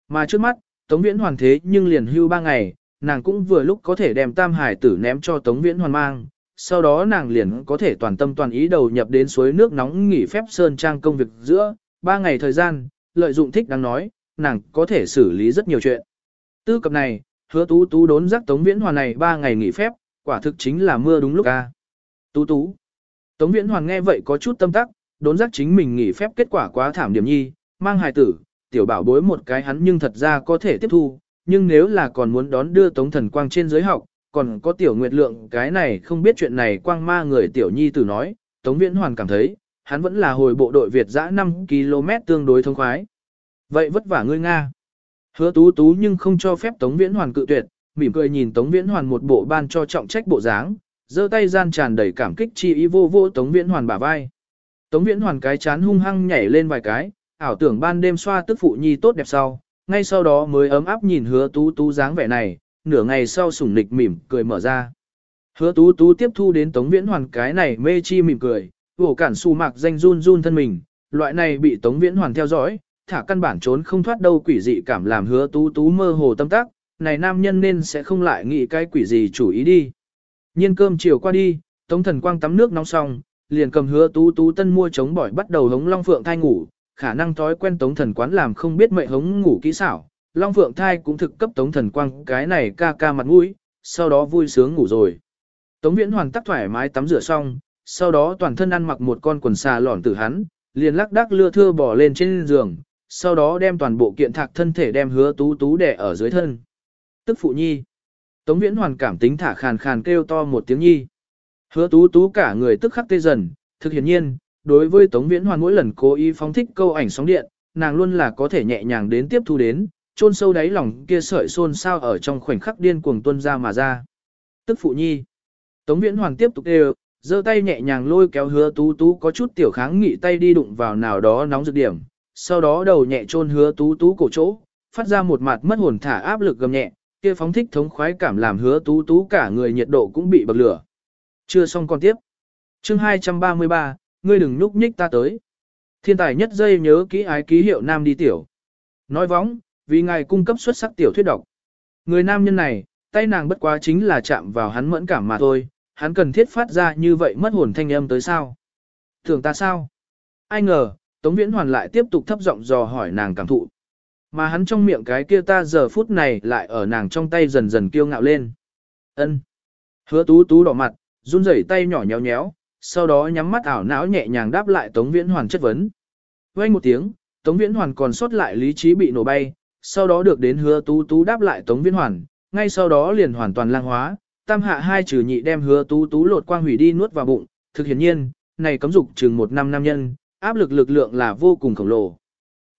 Mà trước mắt, Tống Viễn Hoàn thế nhưng liền hưu ba ngày, nàng cũng vừa lúc có thể đem tam hải tử ném cho Tống Viễn Hoàn mang, sau đó nàng liền có thể toàn tâm toàn ý đầu nhập đến suối nước nóng nghỉ phép sơn trang công việc giữa, ba ngày thời gian, lợi dụng thích đang nói, nàng có thể xử lý rất nhiều chuyện. Tư cập này, hứa tú tú đốn giác Tống Viễn Hoàn này ba ngày nghỉ phép, quả thực chính là mưa đúng lúc ca. Tú tú. Tống Viễn Hoàn nghe vậy có chút tâm tắc, đốn giác chính mình nghỉ phép kết quả quá thảm điểm nhi, mang hài tử, tiểu bảo bối một cái hắn nhưng thật ra có thể tiếp thu, nhưng nếu là còn muốn đón đưa Tống Thần Quang trên giới học, còn có tiểu nguyệt lượng cái này không biết chuyện này quang ma người tiểu nhi tử nói, Tống Viễn Hoàn cảm thấy, hắn vẫn là hồi bộ đội Việt giã 5 km tương đối thông khoái. Vậy vất vả ngươi Nga. Hứa tú tú nhưng không cho phép Tống Viễn Hoàn cự tuyệt, mỉm cười nhìn Tống Viễn Hoàn một bộ ban cho trọng trách bộ dáng, giơ tay gian tràn đầy cảm kích chi ý vô vô Tống Viễn Hoàn bả vai. Tống Viễn Hoàn cái chán hung hăng nhảy lên vài cái, ảo tưởng ban đêm xoa tức phụ nhi tốt đẹp sau, ngay sau đó mới ấm áp nhìn hứa tú tú dáng vẻ này, nửa ngày sau sủng nịch mỉm cười mở ra. Hứa tú tú tiếp thu đến Tống Viễn Hoàn cái này mê chi mỉm cười, vổ cản su mạc danh run run thân mình, loại này bị Tống Viễn Hoàn theo dõi, thả căn bản trốn không thoát đâu quỷ dị cảm làm hứa tú tú mơ hồ tâm tác, này nam nhân nên sẽ không lại nghĩ cái quỷ gì chủ ý đi. Nhiên cơm chiều qua đi, Tống Thần Quang tắm nước nóng xong, liền cầm hứa tú tú tân mua chống bỏi bắt đầu hống Long Phượng thai ngủ, khả năng thói quen Tống Thần Quán làm không biết mệnh hống ngủ kỹ xảo. Long Phượng thai cũng thực cấp Tống Thần Quang cái này ca ca mặt mũi, sau đó vui sướng ngủ rồi. Tống Viễn Hoàn tắc thoải mái tắm rửa xong, sau đó toàn thân ăn mặc một con quần xà lỏn tử hắn, liền lắc đắc lưa thưa bỏ lên trên giường, sau đó đem toàn bộ kiện thạc thân thể đem hứa tú tú đẻ ở dưới thân. Tức phụ nhi. Tống Viễn Hoàn cảm tính thả khàn khàn kêu to một tiếng nhi. Hứa tú tú cả người tức khắc tê dần, thực hiển nhiên, đối với Tống Viễn Hoàn mỗi lần cố ý phóng thích câu ảnh sóng điện, nàng luôn là có thể nhẹ nhàng đến tiếp thu đến, chôn sâu đáy lòng kia sợi xôn sao ở trong khoảnh khắc điên cuồng tuôn ra mà ra. Tức phụ nhi. Tống Viễn Hoàn tiếp tục đều, giơ tay nhẹ nhàng lôi kéo hứa tú tú có chút tiểu kháng nghị tay đi đụng vào nào đó nóng rực điểm, sau đó đầu nhẹ chôn hứa tú tú cổ chỗ, phát ra một mặt mất hồn thả áp lực gầm nhẹ, kia phóng thích thống khoái cảm làm hứa tú tú cả người nhiệt độ cũng bị bậc lửa. Chưa xong còn tiếp. Chương 233, ngươi đừng núp nhích ta tới. Thiên tài nhất dây nhớ kỹ ái ký hiệu nam đi tiểu. Nói vóng, vì ngài cung cấp xuất sắc tiểu thuyết độc. Người nam nhân này, tay nàng bất quá chính là chạm vào hắn mẫn cảm mà thôi, hắn cần thiết phát ra như vậy mất hồn thanh âm tới sao? Thường ta sao? Ai ngờ, Tống Viễn Hoàn lại tiếp tục thấp giọng dò hỏi nàng cảm thụ. Mà hắn trong miệng cái kia ta giờ phút này lại ở nàng trong tay dần dần kiêu ngạo lên. Ân. Hứa tú tú đỏ mặt, run rẩy tay nhỏ nhéo nhéo, sau đó nhắm mắt ảo não nhẹ nhàng đáp lại Tống Viễn Hoàn chất vấn. Vang một tiếng, Tống Viễn Hoàn còn sót lại lý trí bị nổ bay, sau đó được đến hứa tú tú đáp lại Tống Viễn Hoàn, ngay sau đó liền hoàn toàn lang hóa, tam hạ hai trừ nhị đem hứa tú tú lột quang hủy đi nuốt vào bụng, thực hiển nhiên, này cấm dục chừng một năm nam nhân, áp lực lực lượng là vô cùng khổng lồ.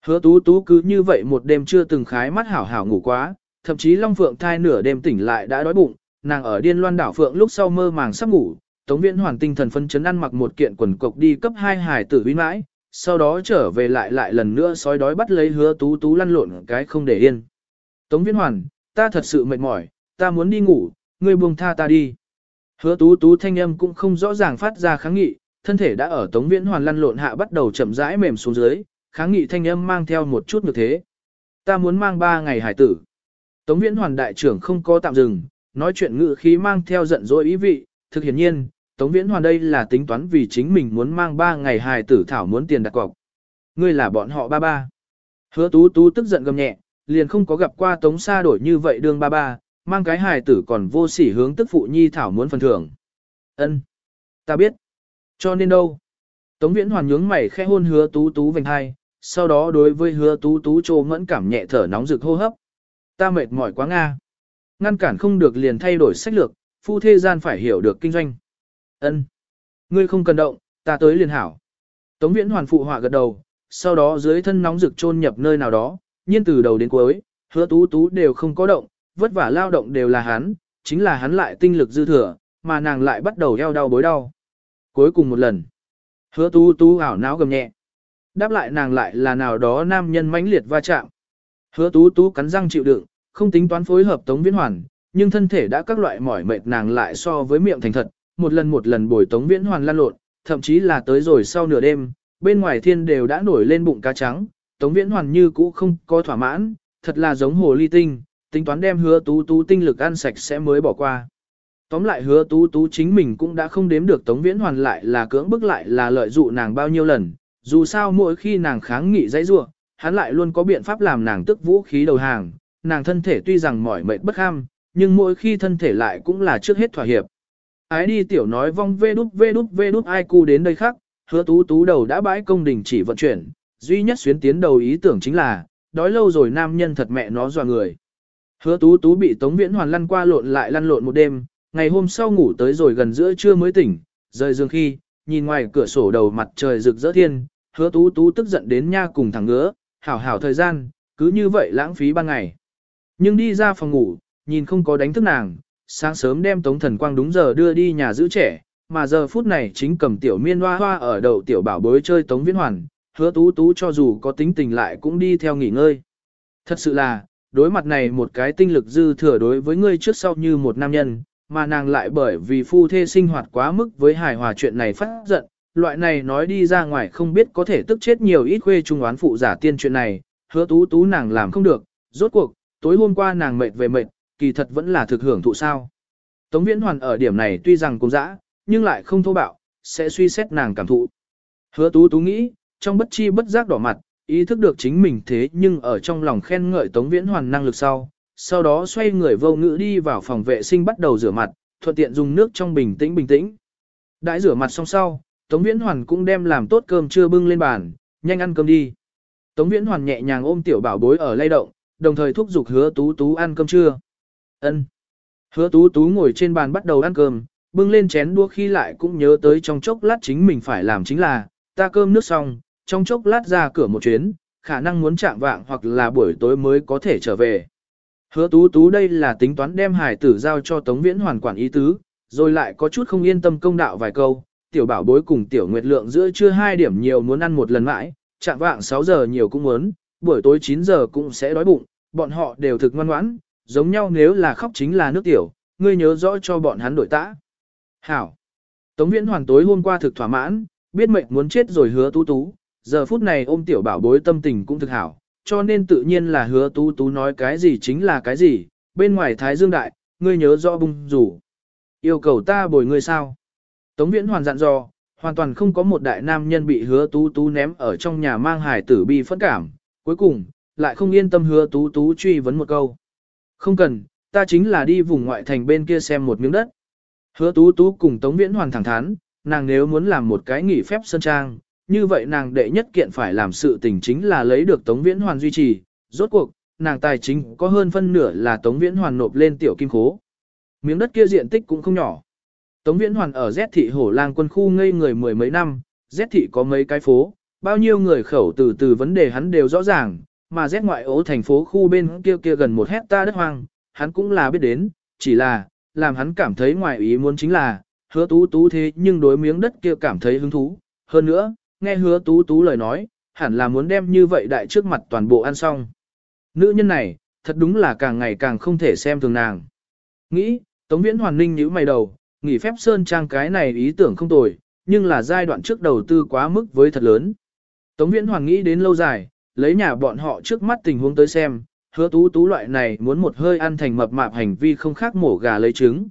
Hứa tú tú cứ như vậy một đêm chưa từng khái mắt hảo hảo ngủ quá, thậm chí Long Phượng thai nửa đêm tỉnh lại đã đói bụng, nàng ở điên loan đảo Phượng lúc sau mơ màng sắp ngủ, Tống Viễn Hoàn tinh thần phân chấn ăn mặc một kiện quần cộc đi cấp hai hải tử uy mãi, sau đó trở về lại lại lần nữa sói đói bắt lấy hứa tú tú lăn lộn cái không để yên. Tống Viễn Hoàn, ta thật sự mệt mỏi, ta muốn đi ngủ, ngươi buông tha ta đi. Hứa tú tú thanh âm cũng không rõ ràng phát ra kháng nghị, thân thể đã ở Tống Viễn Hoàn lăn lộn hạ bắt đầu chậm rãi mềm xuống dưới, kháng nghị thanh âm mang theo một chút như thế. Ta muốn mang ba ngày hải tử. Tống Viễn Hoàn đại trưởng không có tạm dừng, nói chuyện ngự khí mang theo giận dỗi ý vị, thực hiển nhiên, Tống Viễn Hoàn đây là tính toán vì chính mình muốn mang ba ngày hài tử thảo muốn tiền đặt cọc. Ngươi là bọn họ ba ba. Hứa tú tú tức giận gầm nhẹ, liền không có gặp qua Tống Sa đổi như vậy đương ba ba, mang cái hài tử còn vô sỉ hướng tức phụ nhi thảo muốn phần thưởng. Ân, Ta biết. Cho nên đâu? Tống Viễn Hoàn nhướng mày khẽ hôn hứa tú tú vành hai, sau đó đối với hứa tú tú trô mẫn cảm nhẹ thở nóng rực hô hấp. Ta mệt mỏi quá Nga. Ngăn cản không được liền thay đổi sách lược, phu thế gian phải hiểu được kinh doanh. Ân, Ngươi không cần động, ta tới liền hảo. Tống viễn hoàn phụ họa gật đầu, sau đó dưới thân nóng rực chôn nhập nơi nào đó, nhiên từ đầu đến cuối, hứa tú tú đều không có động, vất vả lao động đều là hắn, chính là hắn lại tinh lực dư thừa, mà nàng lại bắt đầu eo đau bối đau. Cuối cùng một lần, Hứa tú tú ảo não gầm nhẹ. Đáp lại nàng lại là nào đó nam nhân mãnh liệt va chạm. Hứa tú tú cắn răng chịu đựng, không tính toán phối hợp Tống Viễn Hoàn, nhưng thân thể đã các loại mỏi mệt nàng lại so với miệng thành thật, một lần một lần bồi Tống Viễn Hoàn lan lộn, thậm chí là tới rồi sau nửa đêm, bên ngoài thiên đều đã nổi lên bụng cá trắng, Tống Viễn Hoàn như cũ không có thỏa mãn, thật là giống hồ ly tinh, tính toán đem hứa tú tú tinh lực ăn sạch sẽ mới bỏ qua. Tóm lại hứa tú tú chính mình cũng đã không đếm được Tống Viễn Hoàn lại là cưỡng bức lại là lợi dụ nàng bao nhiêu lần, dù sao mỗi khi nàng kháng nghị dãy rua, hắn lại luôn có biện pháp làm nàng tức vũ khí đầu hàng, nàng thân thể tuy rằng mỏi mệt bất ham, nhưng mỗi khi thân thể lại cũng là trước hết thỏa hiệp. Ái đi tiểu nói vong vê đút vê đút vê đút ai cu đến đây khác, hứa tú tú đầu đã bãi công đình chỉ vận chuyển, duy nhất xuyến tiến đầu ý tưởng chính là, đói lâu rồi nam nhân thật mẹ nó dọa người. Hứa tú tú bị Tống Viễn Hoàn lăn qua lộn lại lăn lộn một đêm, ngày hôm sau ngủ tới rồi gần giữa trưa mới tỉnh, rời giường khi, nhìn ngoài cửa sổ đầu mặt trời rực rỡ thiên, hứa tú tú tức giận đến nha cùng thằng ngứa, hảo hảo thời gian, cứ như vậy lãng phí ban ngày. Nhưng đi ra phòng ngủ, nhìn không có đánh thức nàng, sáng sớm đem Tống Thần Quang đúng giờ đưa đi nhà giữ trẻ, mà giờ phút này chính cầm tiểu miên hoa hoa ở đầu tiểu bảo bối chơi Tống Viễn Hoàn, hứa tú tú cho dù có tính tình lại cũng đi theo nghỉ ngơi. Thật sự là, đối mặt này một cái tinh lực dư thừa đối với ngươi trước sau như một nam nhân, mà nàng lại bởi vì phu thê sinh hoạt quá mức với hài hòa chuyện này phát giận, loại này nói đi ra ngoài không biết có thể tức chết nhiều ít khuê trung oán phụ giả tiên chuyện này, hứa tú tú nàng làm không được, rốt cuộc, tối hôm qua nàng mệt về mệt, kỳ thật vẫn là thực hưởng thụ sao. Tống Viễn Hoàn ở điểm này tuy rằng cũng dã, nhưng lại không thô bạo, sẽ suy xét nàng cảm thụ. Hứa tú tú nghĩ, trong bất chi bất giác đỏ mặt, ý thức được chính mình thế nhưng ở trong lòng khen ngợi Tống Viễn Hoàn năng lực sau, sau đó xoay người vô ngữ đi vào phòng vệ sinh bắt đầu rửa mặt, thuận tiện dùng nước trong bình tĩnh bình tĩnh. Đãi rửa mặt xong sau, Tống Viễn Hoàn cũng đem làm tốt cơm trưa bưng lên bàn, nhanh ăn cơm đi. Tống Viễn Hoàn nhẹ nhàng ôm tiểu bảo bối ở lay động, đồng thời thúc giục hứa tú tú ăn cơm trưa. Ân. Hứa tú tú ngồi trên bàn bắt đầu ăn cơm, bưng lên chén đũa khi lại cũng nhớ tới trong chốc lát chính mình phải làm chính là, ta cơm nước xong, trong chốc lát ra cửa một chuyến, khả năng muốn chạm vạng hoặc là buổi tối mới có thể trở về. Hứa tú tú đây là tính toán đem hải tử giao cho Tống Viễn hoàn quản ý tứ, rồi lại có chút không yên tâm công đạo vài câu, tiểu bảo bối cùng tiểu nguyệt lượng giữa trưa hai điểm nhiều muốn ăn một lần mãi, chạm vạng 6 giờ nhiều cũng muốn, buổi tối 9 giờ cũng sẽ đói bụng, bọn họ đều thực ngoan ngoãn, giống nhau nếu là khóc chính là nước tiểu, ngươi nhớ rõ cho bọn hắn đổi tã. Hảo. Tống Viễn Hoàn tối hôm qua thực thỏa mãn, biết mệnh muốn chết rồi hứa tú tú, giờ phút này ôm tiểu bảo bối tâm tình cũng thực hảo, cho nên tự nhiên là hứa tú tú nói cái gì chính là cái gì, bên ngoài Thái Dương Đại, ngươi nhớ rõ bung rủ. Yêu cầu ta bồi ngươi sao? Tống Viễn Hoàn dặn dò, hoàn toàn không có một đại nam nhân bị hứa tú tú ném ở trong nhà mang hài tử bi phẫn cảm, cuối cùng, lại không yên tâm hứa tú tú truy vấn một câu. Không cần, ta chính là đi vùng ngoại thành bên kia xem một miếng đất. Hứa tú tú cùng Tống Viễn Hoàn thẳng thắn, nàng nếu muốn làm một cái nghỉ phép sân trang, như vậy nàng đệ nhất kiện phải làm sự tình chính là lấy được Tống Viễn Hoàn duy trì, rốt cuộc, nàng tài chính có hơn phân nửa là Tống Viễn Hoàn nộp lên tiểu kim khố. Miếng đất kia diện tích cũng không nhỏ. Tống Viễn Hoàn ở Z thị hổ lang quân khu ngây người mười mấy năm, Z thị có mấy cái phố, bao nhiêu người khẩu từ từ vấn đề hắn đều rõ ràng, mà Z ngoại ố thành phố khu bên kia kia gần một hecta đất hoang, hắn cũng là biết đến, chỉ là, làm hắn cảm thấy ngoài ý muốn chính là, hứa tú tú thế nhưng đối miếng đất kia cảm thấy hứng thú. Hơn nữa, nghe hứa tú tú lời nói, hẳn là muốn đem như vậy đại trước mặt toàn bộ ăn xong. Nữ nhân này, thật đúng là càng ngày càng không thể xem thường nàng. Nghĩ, Tống Viễn Hoàn Ninh nhíu mày đầu, nghỉ phép sơn trang cái này ý tưởng không tồi, nhưng là giai đoạn trước đầu tư quá mức với thật lớn. Tống Viễn Hoàn nghĩ đến lâu dài, lấy nhà bọn họ trước mắt tình huống tới xem, hứa tú tú loại này muốn một hơi ăn thành mập mạp hành vi không khác mổ gà lấy trứng.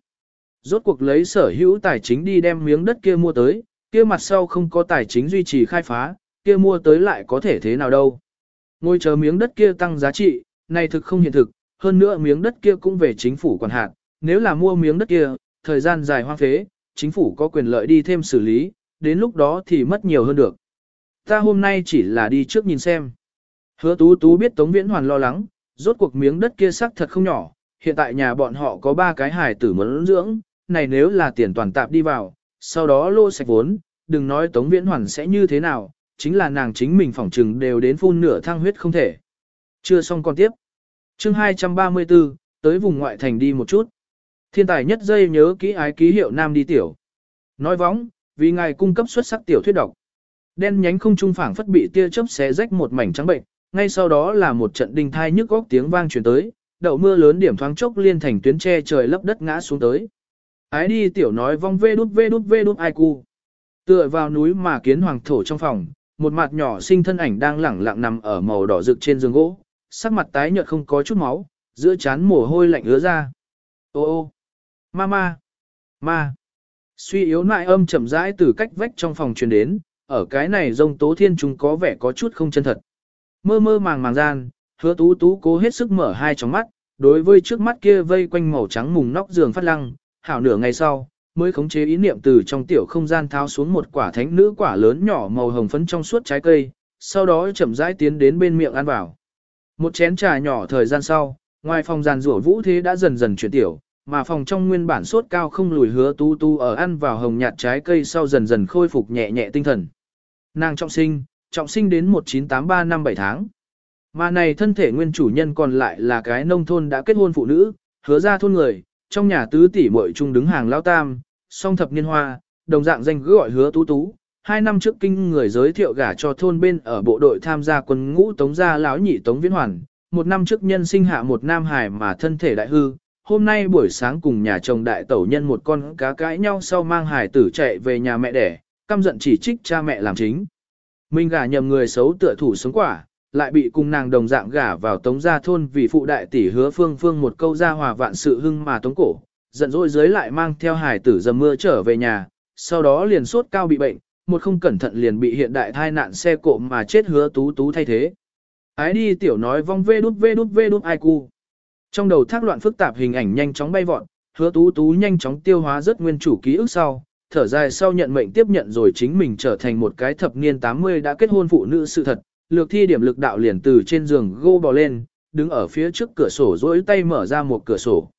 Rốt cuộc lấy sở hữu tài chính đi đem miếng đất kia mua tới, kia mặt sau không có tài chính duy trì khai phá, kia mua tới lại có thể thế nào đâu. Ngôi chờ miếng đất kia tăng giá trị, này thực không hiện thực, hơn nữa miếng đất kia cũng về chính phủ quản hạt, nếu là mua miếng đất kia, thời gian dài hoang phế, chính phủ có quyền lợi đi thêm xử lý, đến lúc đó thì mất nhiều hơn được. Ta hôm nay chỉ là đi trước nhìn xem. Hứa tú tú biết Tống Viễn Hoàn lo lắng, rốt cuộc miếng đất kia sắc thật không nhỏ, hiện tại nhà bọn họ có ba cái hài tử muốn dưỡng, này nếu là tiền toàn tạp đi vào, sau đó lô sạch vốn, đừng nói Tống Viễn Hoàn sẽ như thế nào, chính là nàng chính mình phỏng trừng đều đến phun nửa thang huyết không thể. Chưa xong con tiếp. Chương 234, tới vùng ngoại thành đi một chút. Thiên tài nhất dây nhớ kỹ ái ký hiệu nam đi tiểu. Nói vóng, vì ngài cung cấp xuất sắc tiểu thuyết độc. Đen nhánh không trung phảng phất bị tia chớp xé rách một mảnh trắng bệnh, ngay sau đó là một trận đinh thai nhức góc tiếng vang truyền tới, đậu mưa lớn điểm thoáng chốc liên thành tuyến che trời lấp đất ngã xuống tới. Ái đi tiểu nói vong vê đút vê đút vê đút ai cu. Tựa vào núi mà kiến hoàng thổ trong phòng, một mặt nhỏ sinh thân ảnh đang lẳng lặng nằm ở màu đỏ rực trên giường gỗ, sắc mặt tái nhợt không có chút máu, giữa chán mồ hôi lạnh ứa ra. Ô ô, ma ma, ma. Suy yếu nại âm chậm rãi từ cách vách trong phòng truyền đến, ở cái này rông tố thiên chúng có vẻ có chút không chân thật. Mơ mơ màng màng gian, hứa tú tú cố hết sức mở hai tròng mắt, đối với trước mắt kia vây quanh màu trắng mùng nóc giường phát lăng, hảo nửa ngày sau, mới khống chế ý niệm từ trong tiểu không gian tháo xuống một quả thánh nữ quả lớn nhỏ màu hồng phấn trong suốt trái cây, sau đó chậm rãi tiến đến bên miệng ăn vào. Một chén trà nhỏ thời gian sau, ngoài phòng giàn rủa vũ thế đã dần dần chuyển tiểu, mà phòng trong nguyên bản sốt cao không lùi hứa tu tu ở ăn vào hồng nhạt trái cây sau dần dần khôi phục nhẹ nhẹ tinh thần. Nàng trọng sinh, trọng sinh đến 1983 năm 7 tháng. Mà này thân thể nguyên chủ nhân còn lại là cái nông thôn đã kết hôn phụ nữ, hứa ra thôn người, trong nhà tứ tỷ muội chung đứng hàng lao tam, song thập niên hoa, đồng dạng danh cứ gọi hứa tú tú. Hai năm trước kinh người giới thiệu gả cho thôn bên ở bộ đội tham gia quân ngũ tống gia lão nhị tống viễn hoàn. Một năm trước nhân sinh hạ một nam hải mà thân thể đại hư. Hôm nay buổi sáng cùng nhà chồng đại tẩu nhân một con cá cãi nhau sau mang hải tử chạy về nhà mẹ đẻ, căm giận chỉ trích cha mẹ làm chính. Mình gả nhầm người xấu tựa thủ sống quả, lại bị cùng nàng đồng dạng gả vào tống gia thôn vì phụ đại tỷ hứa phương phương một câu ra hòa vạn sự hưng mà tống cổ, giận dỗi dưới lại mang theo hải tử dầm mưa trở về nhà, sau đó liền sốt cao bị bệnh, một không cẩn thận liền bị hiện đại thai nạn xe cộ mà chết hứa tú tú thay thế. Ái đi tiểu nói vong vê đút vê đút vê đút ai cu. Trong đầu thác loạn phức tạp hình ảnh nhanh chóng bay vọt, hứa tú tú nhanh chóng tiêu hóa rất nguyên chủ ký ức sau, thở dài sau nhận mệnh tiếp nhận rồi chính mình trở thành một cái thập niên 80 đã kết hôn phụ nữ sự thật, lược thi điểm lực đạo liền từ trên giường gô bò lên, đứng ở phía trước cửa sổ dối tay mở ra một cửa sổ.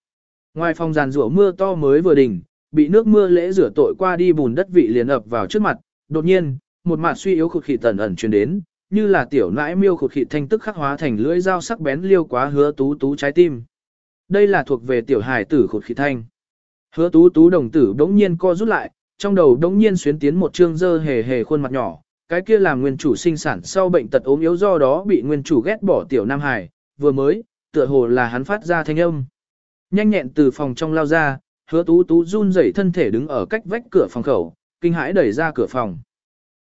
Ngoài phòng giàn rủa mưa to mới vừa đỉnh, bị nước mưa lễ rửa tội qua đi bùn đất vị liền ập vào trước mặt, đột nhiên, một mạt suy yếu khụt khịt tần ẩn truyền đến, như là tiểu nãi miêu khụt khịt thanh tức khắc hóa thành lưỡi dao sắc bén liêu quá hứa tú tú trái tim. Đây là thuộc về tiểu hài tử khụt khịt thanh. Hứa tú tú đồng tử đống nhiên co rút lại, trong đầu đống nhiên xuyến tiến một trương dơ hề hề khuôn mặt nhỏ, cái kia làm nguyên chủ sinh sản sau bệnh tật ốm yếu do đó bị nguyên chủ ghét bỏ tiểu Nam Hải, vừa mới, tựa hồ là hắn phát ra thanh âm. Nhanh nhẹn từ phòng trong lao ra, hứa tú tú run rẩy thân thể đứng ở cách vách cửa phòng khẩu, kinh hãi đẩy ra cửa phòng.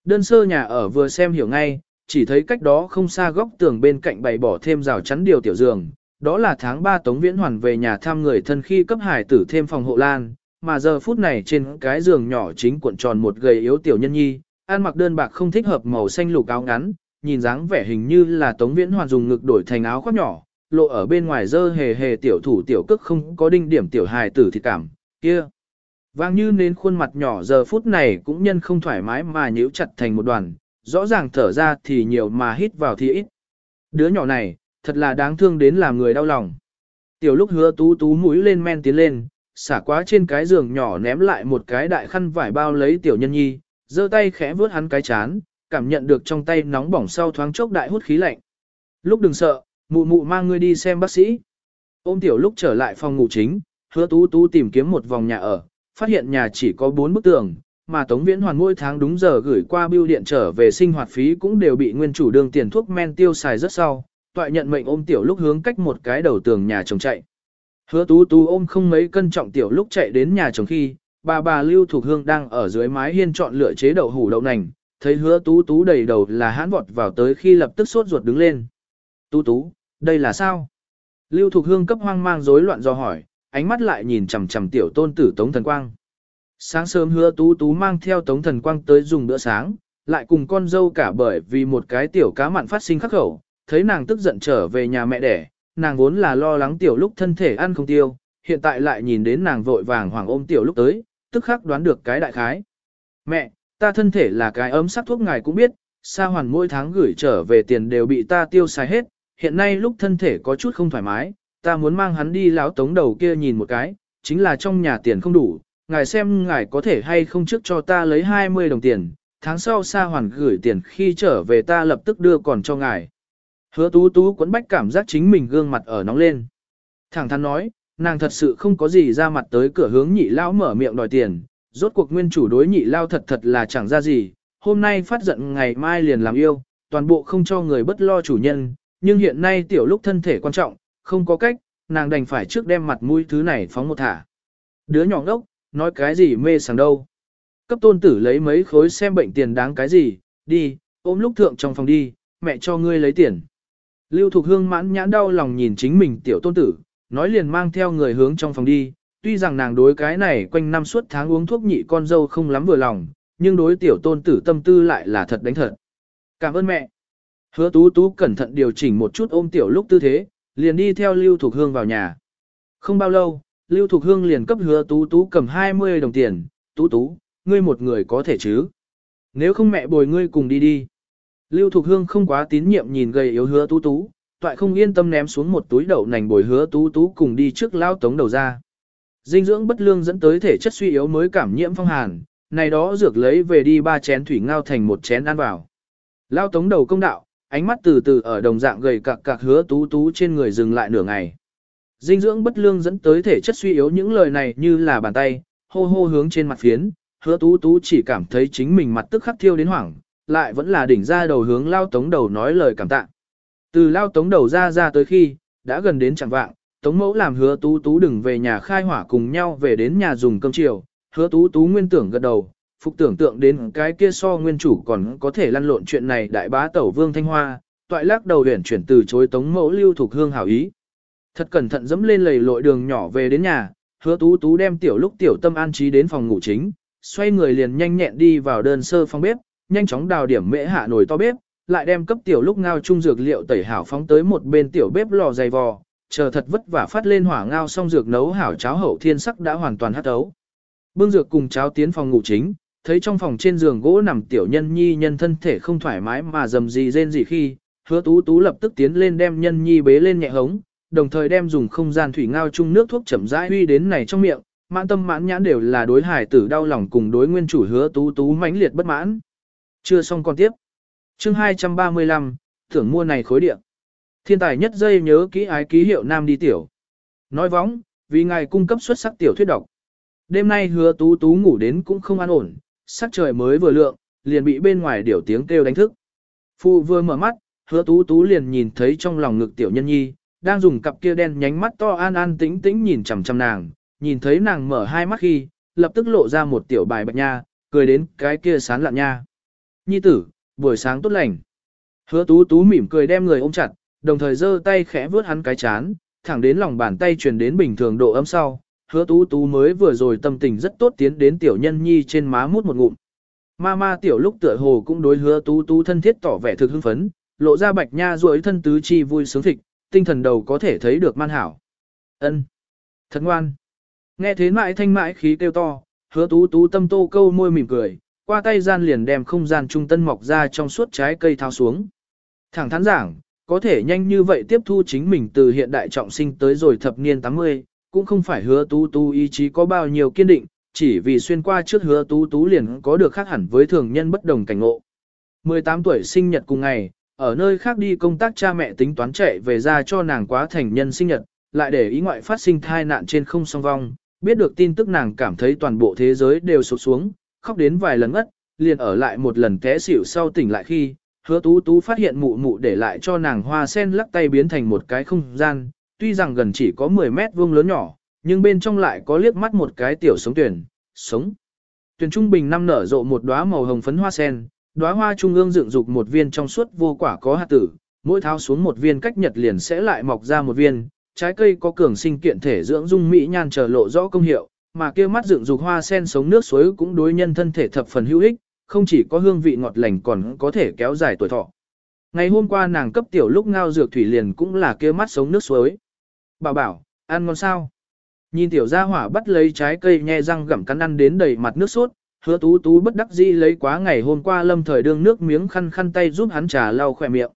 Đơn sơ nhà ở vừa xem hiểu ngay, chỉ thấy cách đó không xa góc tường bên cạnh bày bỏ thêm rào chắn điều tiểu giường, đó là tháng 3 Tống Viễn Hoàn về nhà thăm người thân khi cấp hải tử thêm phòng hộ lan, mà giờ phút này trên cái giường nhỏ chính cuộn tròn một gầy yếu tiểu nhân nhi, ăn mặc đơn bạc không thích hợp màu xanh lục áo ngắn, nhìn dáng vẻ hình như là Tống Viễn Hoàn dùng ngực đổi thành áo khoác nhỏ, lộ ở bên ngoài dơ hề hề tiểu thủ tiểu cước không có đinh điểm tiểu hài tử thì cảm, kia. Vang như nên khuôn mặt nhỏ giờ phút này cũng nhân không thoải mái mà nhíu chặt thành một đoàn, rõ ràng thở ra thì nhiều mà hít vào thì ít. Đứa nhỏ này, thật là đáng thương đến làm người đau lòng. Tiểu lúc hứa tú tú mũi lên men tiến lên, xả quá trên cái giường nhỏ ném lại một cái đại khăn vải bao lấy tiểu nhân nhi, giơ tay khẽ vướt hắn cái chán, cảm nhận được trong tay nóng bỏng sau thoáng chốc đại hút khí lạnh. Lúc đừng sợ, mụ mụ mang ngươi đi xem bác sĩ. Ôm tiểu lúc trở lại phòng ngủ chính, hứa tú tú tìm kiếm một vòng nhà ở, phát hiện nhà chỉ có bốn bức tường, mà Tống Viễn Hoàn mỗi tháng đúng giờ gửi qua bưu điện trở về sinh hoạt phí cũng đều bị nguyên chủ đương tiền thuốc men tiêu xài rất sau, toại nhận mệnh ôm tiểu lúc hướng cách một cái đầu tường nhà chồng chạy. Hứa tú tú ôm không mấy cân trọng tiểu lúc chạy đến nhà chồng khi, bà bà Lưu Thục Hương đang ở dưới mái hiên chọn lựa chế đậu hủ đậu nành, thấy hứa tú tú đầy đầu là hãn vọt vào tới khi lập tức sốt ruột đứng lên. Tú tú, đây là sao? Lưu Thục Hương cấp hoang mang rối loạn do hỏi, ánh mắt lại nhìn chằm chằm tiểu tôn tử Tống Thần Quang. Sáng sớm hứa tú tú mang theo Tống Thần Quang tới dùng bữa sáng, lại cùng con dâu cả bởi vì một cái tiểu cá mặn phát sinh khắc khẩu, thấy nàng tức giận trở về nhà mẹ đẻ, nàng vốn là lo lắng tiểu lúc thân thể ăn không tiêu, hiện tại lại nhìn đến nàng vội vàng hoàng ôm tiểu lúc tới, tức khắc đoán được cái đại khái. Mẹ, ta thân thể là cái ấm sắc thuốc ngài cũng biết, sa hoàn mỗi tháng gửi trở về tiền đều bị ta tiêu xài hết, hiện nay lúc thân thể có chút không thoải mái, ta muốn mang hắn đi láo tống đầu kia nhìn một cái, chính là trong nhà tiền không đủ, ngài xem ngài có thể hay không trước cho ta lấy 20 đồng tiền, tháng sau sa hoàn gửi tiền khi trở về ta lập tức đưa còn cho ngài. Hứa tú tú quấn bách cảm giác chính mình gương mặt ở nóng lên. Thẳng thắn nói, nàng thật sự không có gì ra mặt tới cửa hướng nhị lao mở miệng đòi tiền, rốt cuộc nguyên chủ đối nhị lao thật thật là chẳng ra gì, hôm nay phát giận ngày mai liền làm yêu, toàn bộ không cho người bất lo chủ nhân, nhưng hiện nay tiểu lúc thân thể quan trọng, không có cách, nàng đành phải trước đem mặt mũi thứ này phóng một thả. Đứa nhỏ ngốc, nói cái gì mê sảng đâu. Cấp tôn tử lấy mấy khối xem bệnh tiền đáng cái gì, đi, ôm lúc thượng trong phòng đi, mẹ cho ngươi lấy tiền. Lưu Thục Hương mãn nhãn đau lòng nhìn chính mình tiểu tôn tử, nói liền mang theo người hướng trong phòng đi, tuy rằng nàng đối cái này quanh năm suốt tháng uống thuốc nhị con dâu không lắm vừa lòng, nhưng đối tiểu tôn tử tâm tư lại là thật đánh thật. Cảm ơn mẹ. Hứa tú tú cẩn thận điều chỉnh một chút ôm tiểu lúc tư thế, liền đi theo Lưu Thục Hương vào nhà. Không bao lâu, Lưu Thục Hương liền cấp hứa tú tú cầm 20 đồng tiền, tú tú, ngươi một người có thể chứ. Nếu không mẹ bồi ngươi cùng đi đi. Lưu Thục Hương không quá tín nhiệm nhìn gầy yếu hứa tú tú, toại không yên tâm ném xuống một túi đậu nành bồi hứa tú tú cùng đi trước lao tống đầu ra. Dinh dưỡng bất lương dẫn tới thể chất suy yếu mới cảm nhiễm phong hàn, này đó dược lấy về đi ba chén thủy ngao thành một chén ăn vào. Lao tống đầu công đạo, ánh mắt từ từ ở đồng dạng gầy cạc cạc hứa tú tú trên người dừng lại nửa ngày. Dinh dưỡng bất lương dẫn tới thể chất suy yếu những lời này như là bàn tay, hô hô hướng trên mặt phiến, hứa tú tú chỉ cảm thấy chính mình mặt tức khắc thiêu đến hoảng, lại vẫn là đỉnh ra đầu hướng lao tống đầu nói lời cảm tạ. Từ lao tống đầu ra ra tới khi, đã gần đến chẳng vạng, tống mẫu làm hứa tú tú đừng về nhà khai hỏa cùng nhau về đến nhà dùng cơm chiều, hứa tú tú nguyên tưởng gật đầu, phục tưởng tượng đến cái kia so nguyên chủ còn có thể lăn lộn chuyện này đại bá tẩu vương thanh hoa, toại lắc đầu huyển chuyển từ chối tống mẫu lưu thuộc hương hảo ý. Thật cẩn thận dẫm lên lầy lội đường nhỏ về đến nhà, hứa tú tú đem tiểu lúc tiểu tâm an trí đến phòng ngủ chính, xoay người liền nhanh nhẹn đi vào đơn sơ phòng bếp, nhanh chóng đào điểm mễ hạ nồi to bếp, lại đem cấp tiểu lúc ngao chung dược liệu tẩy hảo phóng tới một bên tiểu bếp lò dày vò, chờ thật vất vả phát lên hỏa ngao xong dược nấu hảo cháo hậu thiên sắc đã hoàn toàn hát ấu. Bưng dược cùng cháo tiến phòng ngủ chính, thấy trong phòng trên giường gỗ nằm tiểu nhân nhi nhân thân thể không thoải mái mà dầm gì rên gì khi, hứa tú tú lập tức tiến lên đem nhân nhi bế lên nhẹ hống, đồng thời đem dùng không gian thủy ngao chung nước thuốc chậm rãi huy đến này trong miệng, mãn tâm mãn nhãn đều là đối hải tử đau lòng cùng đối nguyên chủ hứa tú tú mãnh liệt bất mãn. Chưa xong còn tiếp. Chương 235, thưởng mua này khối địa. Thiên tài nhất dây nhớ kỹ ái ký hiệu nam đi tiểu. Nói vóng, vì ngài cung cấp xuất sắc tiểu thuyết độc. Đêm nay hứa tú tú ngủ đến cũng không an ổn, sắc trời mới vừa lượng, liền bị bên ngoài điểu tiếng kêu đánh thức. Phu vừa mở mắt, hứa tú tú liền nhìn thấy trong lòng ngực tiểu nhân nhi, đang dùng cặp kia đen nhánh mắt to an an tĩnh tĩnh nhìn chằm chằm nàng, nhìn thấy nàng mở hai mắt khi, lập tức lộ ra một tiểu bài bạch nha, cười đến cái kia sán lạn nha. Nhi tử, buổi sáng tốt lành. Hứa tú tú mỉm cười đem người ôm chặt, đồng thời giơ tay khẽ vuốt hắn cái chán, thẳng đến lòng bàn tay truyền đến bình thường độ ấm sau. Hứa tú tú mới vừa rồi tâm tình rất tốt tiến đến tiểu nhân nhi trên má mút một ngụm. Ma ma tiểu lúc tựa hồ cũng đối hứa tú tú thân thiết tỏ vẻ thực hưng phấn, lộ ra bạch nha ruồi thân tứ chi vui sướng thịt, tinh thần đầu có thể thấy được man hảo. ân Thật ngoan. Nghe thế mãi thanh mãi khí kêu to, hứa tú tú tâm tô câu môi mỉm cười, qua tay gian liền đem không gian trung tân mọc ra trong suốt trái cây thao xuống. Thẳng thắn giảng, có thể nhanh như vậy tiếp thu chính mình từ hiện đại trọng sinh tới rồi thập niên 80, cũng không phải hứa tú tú ý chí có bao nhiêu kiên định, chỉ vì xuyên qua trước hứa tú tú liền có được khác hẳn với thường nhân bất đồng cảnh ngộ. 18 tuổi sinh nhật cùng ngày, ở nơi khác đi công tác cha mẹ tính toán chạy về ra cho nàng quá thành nhân sinh nhật, lại để ý ngoại phát sinh thai nạn trên không song vong, biết được tin tức nàng cảm thấy toàn bộ thế giới đều sụp xuống, khóc đến vài lần ngất, liền ở lại một lần té xỉu sau tỉnh lại khi, hứa tú tú phát hiện mụ mụ để lại cho nàng hoa sen lắc tay biến thành một cái không gian, tuy rằng gần chỉ có 10 mét vuông lớn nhỏ, nhưng bên trong lại có liếc mắt một cái tiểu sống tuyển, sống. Tuyển trung bình năm nở rộ một đóa màu hồng phấn hoa sen, đóa hoa trung ương dựng dục một viên trong suốt vô quả có hạt tử, mỗi tháo xuống một viên cách nhật liền sẽ lại mọc ra một viên, trái cây có cường sinh kiện thể dưỡng dung mỹ nhan trở lộ rõ công hiệu, mà kia mắt dựng dục hoa sen sống nước suối cũng đối nhân thân thể thập phần hữu ích, không chỉ có hương vị ngọt lành còn có thể kéo dài tuổi thọ. Ngày hôm qua nàng cấp tiểu lúc ngao dược thủy liền cũng là kia mắt sống nước suối. Bảo bảo, ăn ngon sao? Nhìn tiểu gia hỏa bắt lấy trái cây nhe răng gặm cắn ăn đến đầy mặt nước sốt, hứa tú tú bất đắc dĩ lấy quá ngày hôm qua lâm thời đương nước miếng khăn khăn tay giúp hắn trà lau khỏe miệng.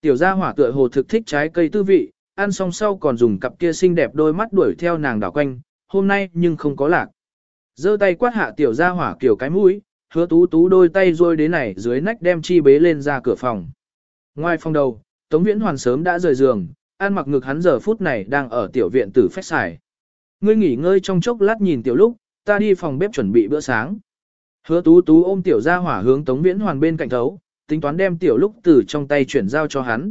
Tiểu gia hỏa tựa hồ thực thích trái cây tư vị, ăn xong sau còn dùng cặp kia xinh đẹp đôi mắt đuổi theo nàng đảo quanh, hôm nay nhưng không có lạc. giơ tay quát hạ tiểu gia hỏa kiểu cái mũi, hứa tú tú đôi tay rôi đến này dưới nách đem chi bế lên ra cửa phòng. Ngoài phòng đầu, Tống Viễn Hoàn sớm đã rời giường, an mặc ngực hắn giờ phút này đang ở tiểu viện tử phách xài. Ngươi nghỉ ngơi trong chốc lát nhìn tiểu lúc, ta đi phòng bếp chuẩn bị bữa sáng. Hứa tú tú ôm tiểu gia hỏa hướng Tống Viễn Hoàn bên cạnh thấu, tính toán đem tiểu lúc từ trong tay chuyển giao cho hắn.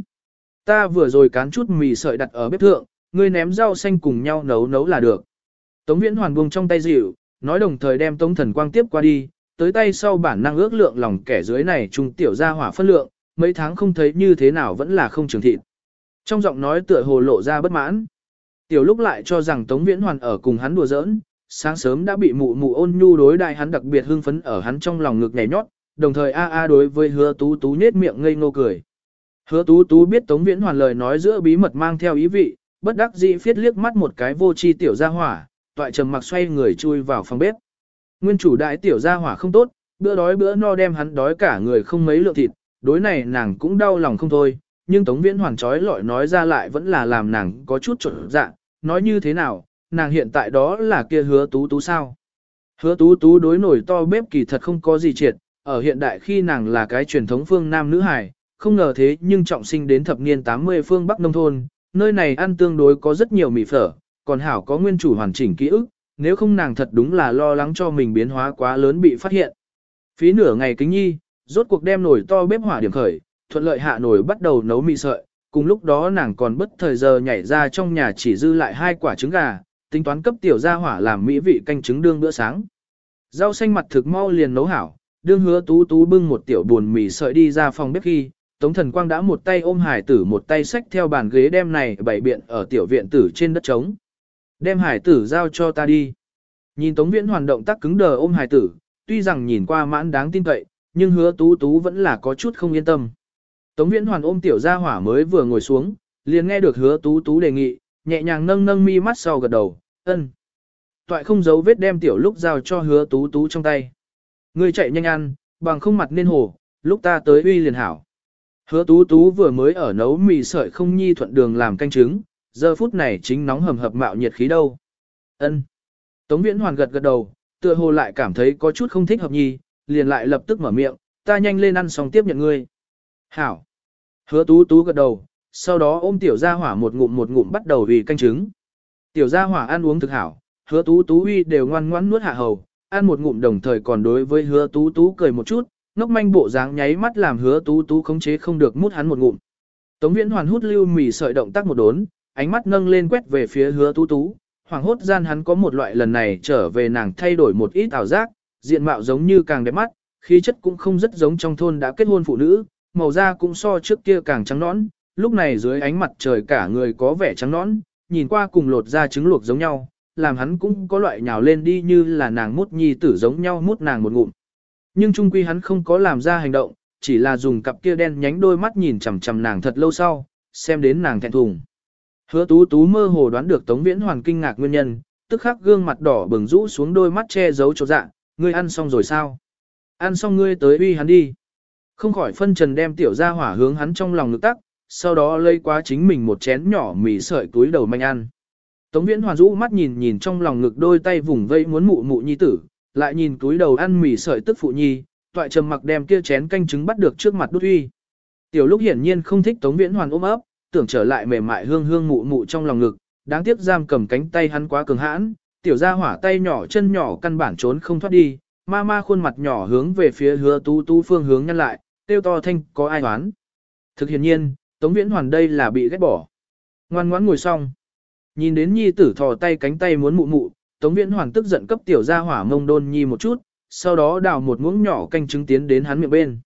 Ta vừa rồi cán chút mì sợi đặt ở bếp thượng, ngươi ném rau xanh cùng nhau nấu nấu là được. Tống Viễn Hoàn buông trong tay dịu, nói đồng thời đem Tống Thần Quang tiếp qua đi, tới tay sau bản năng ước lượng lòng kẻ dưới này trung tiểu gia hỏa phân lượng, mấy tháng không thấy như thế nào vẫn là không trường thịt. Trong giọng nói tựa hồ lộ ra bất mãn. Tiểu lúc lại cho rằng Tống Viễn Hoàn ở cùng hắn đùa giỡn, sáng sớm đã bị mụ mụ ôn nhu đối đại hắn đặc biệt hưng phấn ở hắn trong lòng ngực nhảy nhót, đồng thời a a đối với hứa tú tú nhếch miệng ngây ngô cười. Hứa tú tú biết Tống Viễn Hoàn lời nói giữa bí mật mang theo ý vị, bất đắc dĩ phiết liếc mắt một cái vô chi tiểu gia hỏa, toại trầm mặc xoay người chui vào phòng bếp. Nguyên chủ đại tiểu gia hỏa không tốt, bữa đói bữa no đem hắn đói cả người không mấy lượng thịt, đối này nàng cũng đau lòng không thôi, nhưng Tống Viễn Hoàn trói lọi nói ra lại vẫn là làm nàng có chút trộn dạ, nói như thế nào, nàng hiện tại đó là kia hứa tú tú sao. Hứa tú tú đối nổi to bếp kỳ thật không có gì triệt, ở hiện đại khi nàng là cái truyền thống phương nam nữ hài, không ngờ thế nhưng trọng sinh đến thập niên 80 phương Bắc Nông Thôn, nơi này ăn tương đối có rất nhiều mì phở, còn hảo có nguyên chủ hoàn chỉnh ký ức, nếu không nàng thật đúng là lo lắng cho mình biến hóa quá lớn bị phát hiện. Phí nửa ngày kính nhi, rốt cuộc đem nồi to bếp hỏa điểm khởi, thuận lợi hạ nồi bắt đầu nấu mì sợi, cùng lúc đó nàng còn bất thời giờ nhảy ra trong nhà chỉ dư lại hai quả trứng gà, tính toán cấp tiểu gia hỏa làm mỹ vị canh trứng đương bữa sáng. Rau xanh mặt thực mau liền nấu hảo, đương hứa tú tú bưng một tiểu buồn mì sợi đi ra phòng bếp khi, Tống Thần Quang đã một tay ôm hải tử một tay xách theo bàn ghế đem này bày biện ở tiểu viện tử trên đất trống. Đem hải tử giao cho ta đi. Nhìn Tống Viễn hoàn động tác cứng đờ ôm hải tử, tuy rằng nhìn qua mãn đáng tin cậy, nhưng hứa tú tú vẫn là có chút không yên tâm. Tống Viễn hoàn ôm tiểu gia hỏa mới vừa ngồi xuống, liền nghe được hứa tú tú đề nghị, nhẹ nhàng nâng nâng mi mắt sau gật đầu, ân. Toại không giấu vết đem tiểu lúc giao cho hứa tú tú trong tay. Ngươi chạy nhanh ăn, bằng không mặt nên hồ, lúc ta tới uy liền hảo. Hứa tú tú vừa mới ở nấu mì sợi không nhi thuận đường làm canh trứng, giờ phút này chính nóng hầm hập mạo nhiệt khí đâu. Ân. Tống viễn hoàn gật gật đầu, tựa hồ lại cảm thấy có chút không thích hợp nhi, liền lại lập tức mở miệng, ta nhanh lên ăn xong tiếp nhận ngươi. Hảo. Hứa tú tú gật đầu, sau đó ôm tiểu gia hỏa một ngụm một ngụm bắt đầu vì canh trứng. Tiểu gia hỏa ăn uống thực hảo, hứa tú tú uy đều ngoan ngoãn nuốt hạ hầu, ăn một ngụm đồng thời còn đối với hứa tú tú cười một chút, ngốc manh bộ dáng nháy mắt làm hứa tú tú khống chế không được mút hắn một ngụm. Tống viễn hoàn hút lưu mì sợi động tác một đốn, ánh mắt nâng lên quét về phía hứa tú tú, hoàng hốt gian hắn có một loại lần này trở về nàng thay đổi một ít ảo giác, diện mạo giống như càng đẹp mắt, khí chất cũng không rất giống trong thôn đã kết hôn phụ nữ, màu da cũng so trước kia càng trắng nõn, lúc này dưới ánh mặt trời cả người có vẻ trắng nõn, nhìn qua cùng lột da trứng luộc giống nhau, làm hắn cũng có loại nhào lên đi như là nàng mút nhi tử giống nhau mút nàng một ngụm. Nhưng trung quy hắn không có làm ra hành động, chỉ là dùng cặp kia đen nhánh đôi mắt nhìn chằm chằm nàng thật lâu sau, xem đến nàng thẹn thùng. Hứa tú tú mơ hồ đoán được Tống Viễn Hoàn kinh ngạc nguyên nhân, tức khắc gương mặt đỏ bừng rũ xuống đôi mắt che giấu chỗ dạ, ngươi ăn xong rồi sao? Ăn xong ngươi tới uy hắn đi. Không khỏi phân trần đem tiểu ra hỏa hướng hắn trong lòng ngực tắc, sau đó lây quá chính mình một chén nhỏ mì sợi túi đầu manh ăn. Tống Viễn Hoàn rũ mắt nhìn nhìn trong lòng ngực đôi tay vùng vây muốn mụ mụ nhi tử, lại nhìn túi đầu ăn mì sợi tức phụ nhi, toại trầm mặc đem kia chén canh trứng bắt được trước mặt đút uy. Tiểu lúc hiển nhiên không thích Tống Viễn Hoàn ôm ấp, tưởng trở lại mềm mại hương hương mụ mụ trong lòng ngực, đáng tiếc giam cầm cánh tay hắn quá cường hãn, tiểu gia hỏa tay nhỏ chân nhỏ căn bản trốn không thoát đi, ma ma khuôn mặt nhỏ hướng về phía hứa tú tú phương hướng nhăn lại, tiêu to thanh có ai đoán. Thực hiện nhiên, Tống Viễn Hoàn đây là bị ghét bỏ. Ngoan ngoãn ngồi xong. Nhìn đến nhi tử thò tay cánh tay muốn mụ mụ, Tống Viễn Hoàng tức giận cấp tiểu gia hỏa mông đôn nhi một chút, sau đó đào một muỗng nhỏ canh trứng tiến đến hắn miệng bên.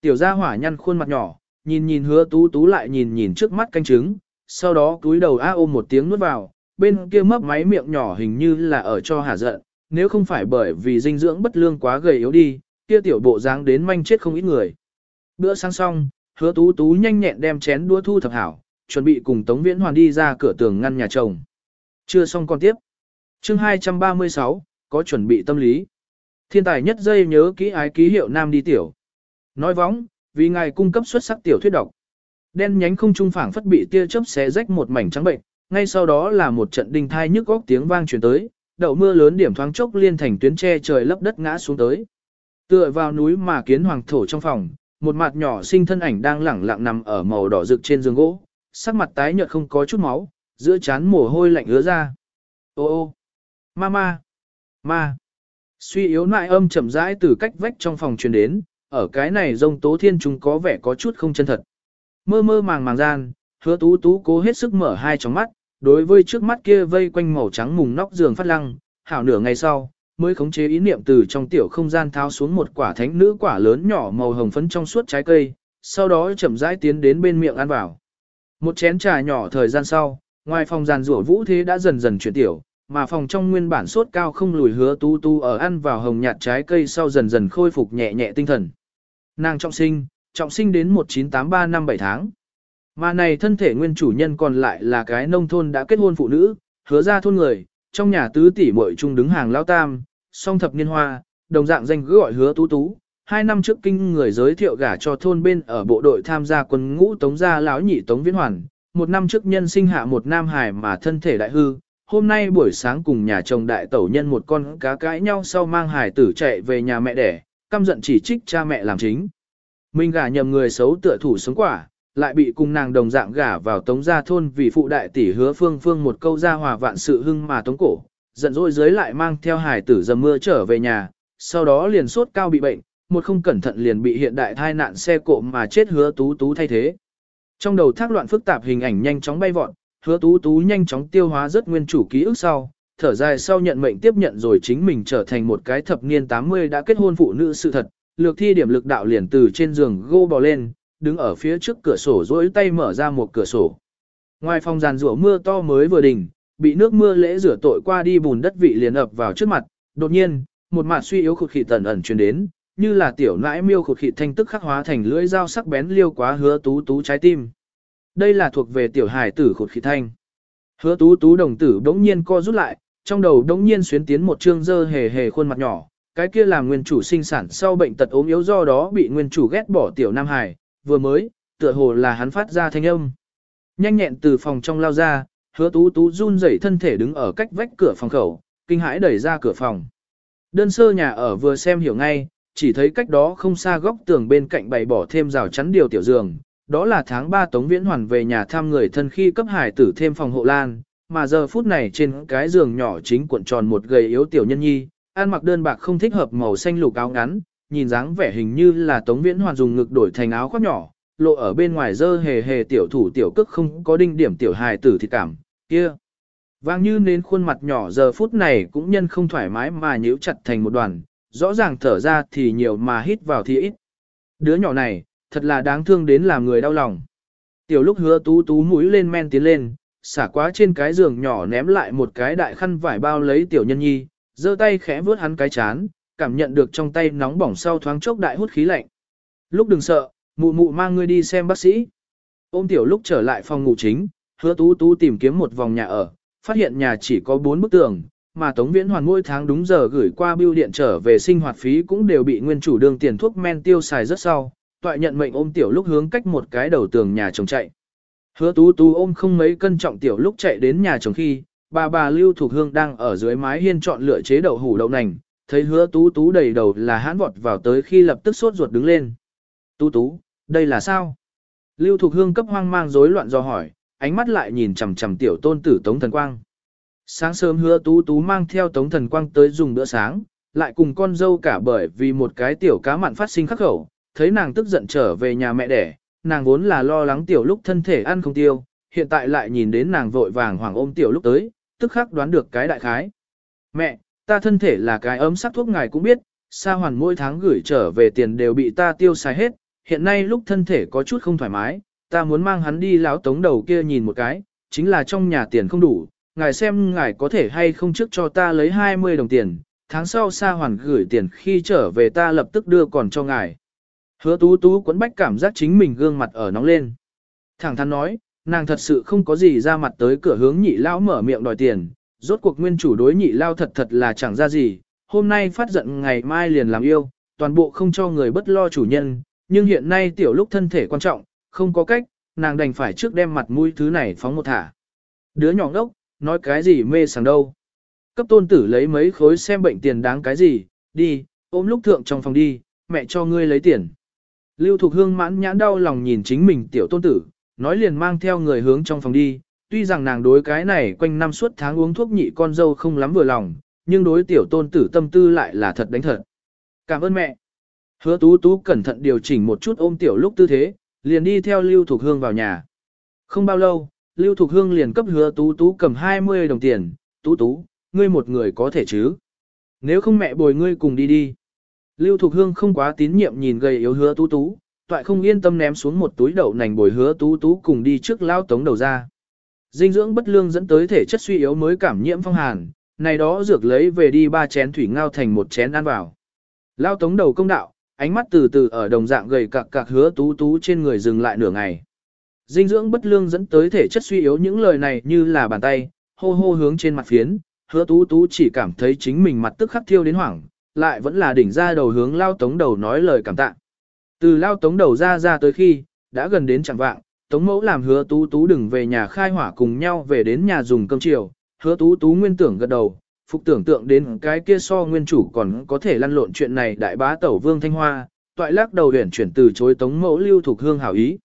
Tiểu gia hỏa nhăn khuôn mặt nhỏ, nhìn nhìn hứa tú tú lại nhìn nhìn trước mắt canh trứng, sau đó cúi đầu a ôm một tiếng nuốt vào, bên kia mấp máy miệng nhỏ hình như là ở cho hả giận, nếu không phải bởi vì dinh dưỡng bất lương quá gầy yếu đi, kia tiểu bộ dáng đến manh chết không ít người. Bữa sáng xong, hứa tú tú nhanh nhẹn đem chén đua thu thập hảo, chuẩn bị cùng Tống Viễn Hoàn đi ra cửa tường ngăn nhà chồng. Chưa xong còn tiếp. Chương 236, có chuẩn bị tâm lý. Thiên tài nhất dây nhớ kỹ ái ký hiệu nam đi tiểu. Nói vóng, vì ngài cung cấp xuất sắc tiểu thuyết độc. Đen nhánh không trung phảng phất bị tia chớp xé rách một mảnh trắng bệnh, ngay sau đó là một trận đinh thai nhức góc tiếng vang truyền tới, đậu mưa lớn điểm thoáng chốc liên thành tuyến che trời lấp đất ngã xuống tới. Tựa vào núi mà kiến hoàng thổ trong phòng, một mặt nhỏ sinh thân ảnh đang lẳng lặng nằm ở màu đỏ rực trên giường gỗ, sắc mặt tái nhợt không có chút máu, giữa trán mồ hôi lạnh ứa ra. Ô ô, ma ma, ma. Suy yếu nại âm chậm rãi từ cách vách trong phòng truyền đến, ở cái này rông tố thiên chúng có vẻ có chút không chân thật. Mơ mơ màng màng gian, hứa tú tú cố hết sức mở hai tròng mắt, đối với trước mắt kia vây quanh màu trắng mùng nóc giường phát lăng, hảo nửa ngày sau, mới khống chế ý niệm từ trong tiểu không gian tháo xuống một quả thánh nữ quả lớn nhỏ màu hồng phấn trong suốt trái cây, sau đó chậm rãi tiến đến bên miệng ăn vào. Một chén trà nhỏ thời gian sau, ngoài phòng giàn rủa vũ thế đã dần dần chuyển tiểu, mà phòng trong nguyên bản sốt cao không lùi hứa tu tu ở ăn vào hồng nhạt trái cây sau dần dần khôi phục nhẹ nhẹ tinh thần. Nàng trọng sinh, trọng sinh đến 1983 năm 7 tháng. Mà này thân thể nguyên chủ nhân còn lại là cái nông thôn đã kết hôn phụ nữ, hứa ra thôn người, trong nhà tứ tỷ muội chung đứng hàng lao tam, song thập niên hoa, đồng dạng danh cứ gọi hứa tú tú. Hai năm trước kinh người giới thiệu gả cho thôn bên ở bộ đội tham gia quân ngũ tống gia lão nhị tống viễn hoàn. Một năm trước nhân sinh hạ một nam hải mà thân thể đại hư, hôm nay buổi sáng cùng nhà chồng đại tẩu nhân một con cá cãi nhau sau mang hải tử chạy về nhà mẹ đẻ, căm giận chỉ trích cha mẹ làm chính. Mình gả nhầm người xấu tựa thủ sống quả, lại bị cùng nàng đồng dạng gả vào tống gia thôn vì phụ đại tỷ hứa phương phương một câu ra hòa vạn sự hưng mà tống cổ, giận dỗi dưới lại mang theo hải tử dầm mưa trở về nhà, sau đó liền sốt cao bị bệnh, một không cẩn thận liền bị hiện đại thai nạn xe cộ mà chết hứa tú tú thay thế. Trong đầu thác loạn phức tạp hình ảnh nhanh chóng bay vọt, hứa tú tú nhanh chóng tiêu hóa rất nguyên chủ ký ức sau, thở dài sau nhận mệnh tiếp nhận rồi chính mình trở thành một cái thập niên 80 đã kết hôn phụ nữ sự thật, lược thi điểm lực đạo liền từ trên giường gô bò lên, đứng ở phía trước cửa sổ dỗi tay mở ra một cửa sổ. Ngoài phòng giàn rủa mưa to mới vừa đỉnh, bị nước mưa lễ rửa tội qua đi bùn đất vị liền ập vào trước mặt, đột nhiên, một mạt suy yếu khụt khịt tần ẩn truyền đến, như là tiểu nãi miêu khụt khịt thanh tức khắc hóa thành lưỡi dao sắc bén liêu quá hứa tú tú trái tim. Đây là thuộc về tiểu hài tử khụt khịt thanh. Hứa tú tú đồng tử đống nhiên co rút lại, trong đầu đống nhiên xuyến tiến một trương dơ hề hề khuôn mặt nhỏ, cái kia là nguyên chủ sinh sản sau bệnh tật ốm yếu do đó bị nguyên chủ ghét bỏ tiểu nam hải vừa mới, tựa hồ là hắn phát ra thanh âm. Nhanh nhẹn từ phòng trong lao ra, hứa tú tú run rẩy thân thể đứng ở cách vách cửa phòng khẩu, kinh hãi đẩy ra cửa phòng. Đơn sơ nhà ở vừa xem hiểu ngay, chỉ thấy cách đó không xa góc tường bên cạnh bày bỏ thêm rào chắn điều tiểu giường, đó là tháng 3 Tống Viễn Hoàn về nhà thăm người thân khi cấp hải tử thêm phòng hộ lan, mà giờ phút này trên cái giường nhỏ chính cuộn tròn một gầy yếu tiểu nhân nhi, ăn mặc đơn bạc không thích hợp màu xanh lục áo ngắn, nhìn dáng vẻ hình như là Tống Viễn Hoàn dùng ngực đổi thành áo khoác nhỏ, lộ ở bên ngoài dơ hề hề tiểu thủ tiểu cước không có đinh điểm tiểu hài tử thì cảm, kia. Vang như nên khuôn mặt nhỏ giờ phút này cũng nhân không thoải mái mà nhíu chặt thành một đoàn, rõ ràng thở ra thì nhiều mà hít vào thì ít. Đứa nhỏ này, thật là đáng thương đến làm người đau lòng. Tiểu lúc hứa tú tú mũi lên men tiến lên, xả quá trên cái giường nhỏ ném lại một cái đại khăn vải bao lấy tiểu nhân nhi, giơ tay khẽ vướt hắn cái chán, cảm nhận được trong tay nóng bỏng sau thoáng chốc đại hút khí lạnh. Lúc đừng sợ, mụ mụ mang ngươi đi xem bác sĩ. Ôm tiểu lúc trở lại phòng ngủ chính, hứa tú tú tìm kiếm một vòng nhà ở, phát hiện nhà chỉ có bốn bức tường, mà Tống Viễn Hoàn mỗi tháng đúng giờ gửi qua bưu điện trở về sinh hoạt phí cũng đều bị nguyên chủ đương tiền thuốc men tiêu xài rất sau, toại nhận mệnh ôm tiểu lúc hướng cách một cái đầu tường nhà chồng chạy. Hứa tú tú ôm không mấy cân trọng tiểu lúc chạy đến nhà chồng khi, bà bà Lưu Thục Hương đang ở dưới mái hiên chọn lựa chế đậu hủ đậu nành, thấy hứa tú tú đầy đầu là hãn vọt vào tới khi lập tức sốt ruột đứng lên. Tú tú, đây là sao? Lưu Thục Hương cấp hoang mang rối loạn do hỏi, ánh mắt lại nhìn chằm chằm tiểu tôn tử Tống Thần Quang. Sáng sớm hứa tú tú mang theo Tống Thần Quang tới dùng bữa sáng, lại cùng con dâu cả bởi vì một cái tiểu cá mặn phát sinh khắc khẩu, thấy nàng tức giận trở về nhà mẹ đẻ, nàng vốn là lo lắng tiểu lúc thân thể ăn không tiêu, hiện tại lại nhìn đến nàng vội vàng hoảng ôm tiểu lúc tới, tức khắc đoán được cái đại khái. Mẹ, ta thân thể là cái ấm sắc thuốc ngài cũng biết, sa hoàn mỗi tháng gửi trở về tiền đều bị ta tiêu xài hết, hiện nay lúc thân thể có chút không thoải mái, ta muốn mang hắn đi láo tống đầu kia nhìn một cái, chính là trong nhà tiền không đủ, ngài xem ngài có thể hay không trước cho ta lấy 20 đồng tiền, tháng sau sa hoàn gửi tiền khi trở về ta lập tức đưa còn cho ngài. Hứa tú tú quấn bách cảm giác chính mình gương mặt ở nóng lên. Thẳng thắn nói, nàng thật sự không có gì ra mặt tới cửa hướng nhị lao mở miệng đòi tiền, rốt cuộc nguyên chủ đối nhị lao thật thật là chẳng ra gì, hôm nay phát giận ngày mai liền làm yêu, toàn bộ không cho người bất lo chủ nhân, nhưng hiện nay tiểu lúc thân thể quan trọng, không có cách, nàng đành phải trước đem mặt mũi thứ này phóng một thả. Đứa nhỏ ngốc, nói cái gì mê sảng đâu. Cấp tôn tử lấy mấy khối xem bệnh tiền đáng cái gì, đi, ôm lúc thượng trong phòng đi, mẹ cho ngươi lấy tiền. Lưu Thục Hương mãn nhãn đau lòng nhìn chính mình tiểu tôn tử, nói liền mang theo người hướng trong phòng đi, tuy rằng nàng đối cái này quanh năm suốt tháng uống thuốc nhị con dâu không lắm vừa lòng, nhưng đối tiểu tôn tử tâm tư lại là thật đánh thật. Cảm ơn mẹ. Hứa tú tú cẩn thận điều chỉnh một chút ôm tiểu lúc tư thế, liền đi theo Lưu Thục Hương vào nhà. Không bao lâu, Lưu Thục Hương liền cấp hứa tú tú cầm 20 đồng tiền, tú tú, ngươi một người có thể chứ. Nếu không mẹ bồi ngươi cùng đi đi. Lưu Thục Hương không quá tín nhiệm nhìn gầy yếu hứa tú tú, toại không yên tâm ném xuống một túi đậu nành bồi hứa tú tú cùng đi trước lao tống đầu ra. Dinh dưỡng bất lương dẫn tới thể chất suy yếu mới cảm nhiễm phong hàn, này đó dược lấy về đi ba chén thủy ngao thành một chén ăn vào. Lao tống đầu công đạo, ánh mắt từ từ ở đồng dạng gầy cạc cạc hứa tú tú trên người dừng lại nửa ngày. Dinh dưỡng bất lương dẫn tới thể chất suy yếu những lời này như là bàn tay, hô hô hướng trên mặt phiến, hứa tú tú chỉ cảm thấy chính mình mặt tức khắc thiêu đến hoảng, lại vẫn là đỉnh ra đầu hướng lao tống đầu nói lời cảm tạ. Từ lao tống đầu ra ra tới khi, đã gần đến chẳng vạng, tống mẫu làm hứa tú tú đừng về nhà khai hỏa cùng nhau về đến nhà dùng cơm chiều, hứa tú tú nguyên tưởng gật đầu, phục tưởng tượng đến cái kia so nguyên chủ còn có thể lăn lộn chuyện này đại bá tẩu vương thanh hoa, toại lắc đầu huyển chuyển từ chối tống mẫu lưu thuộc hương hảo ý.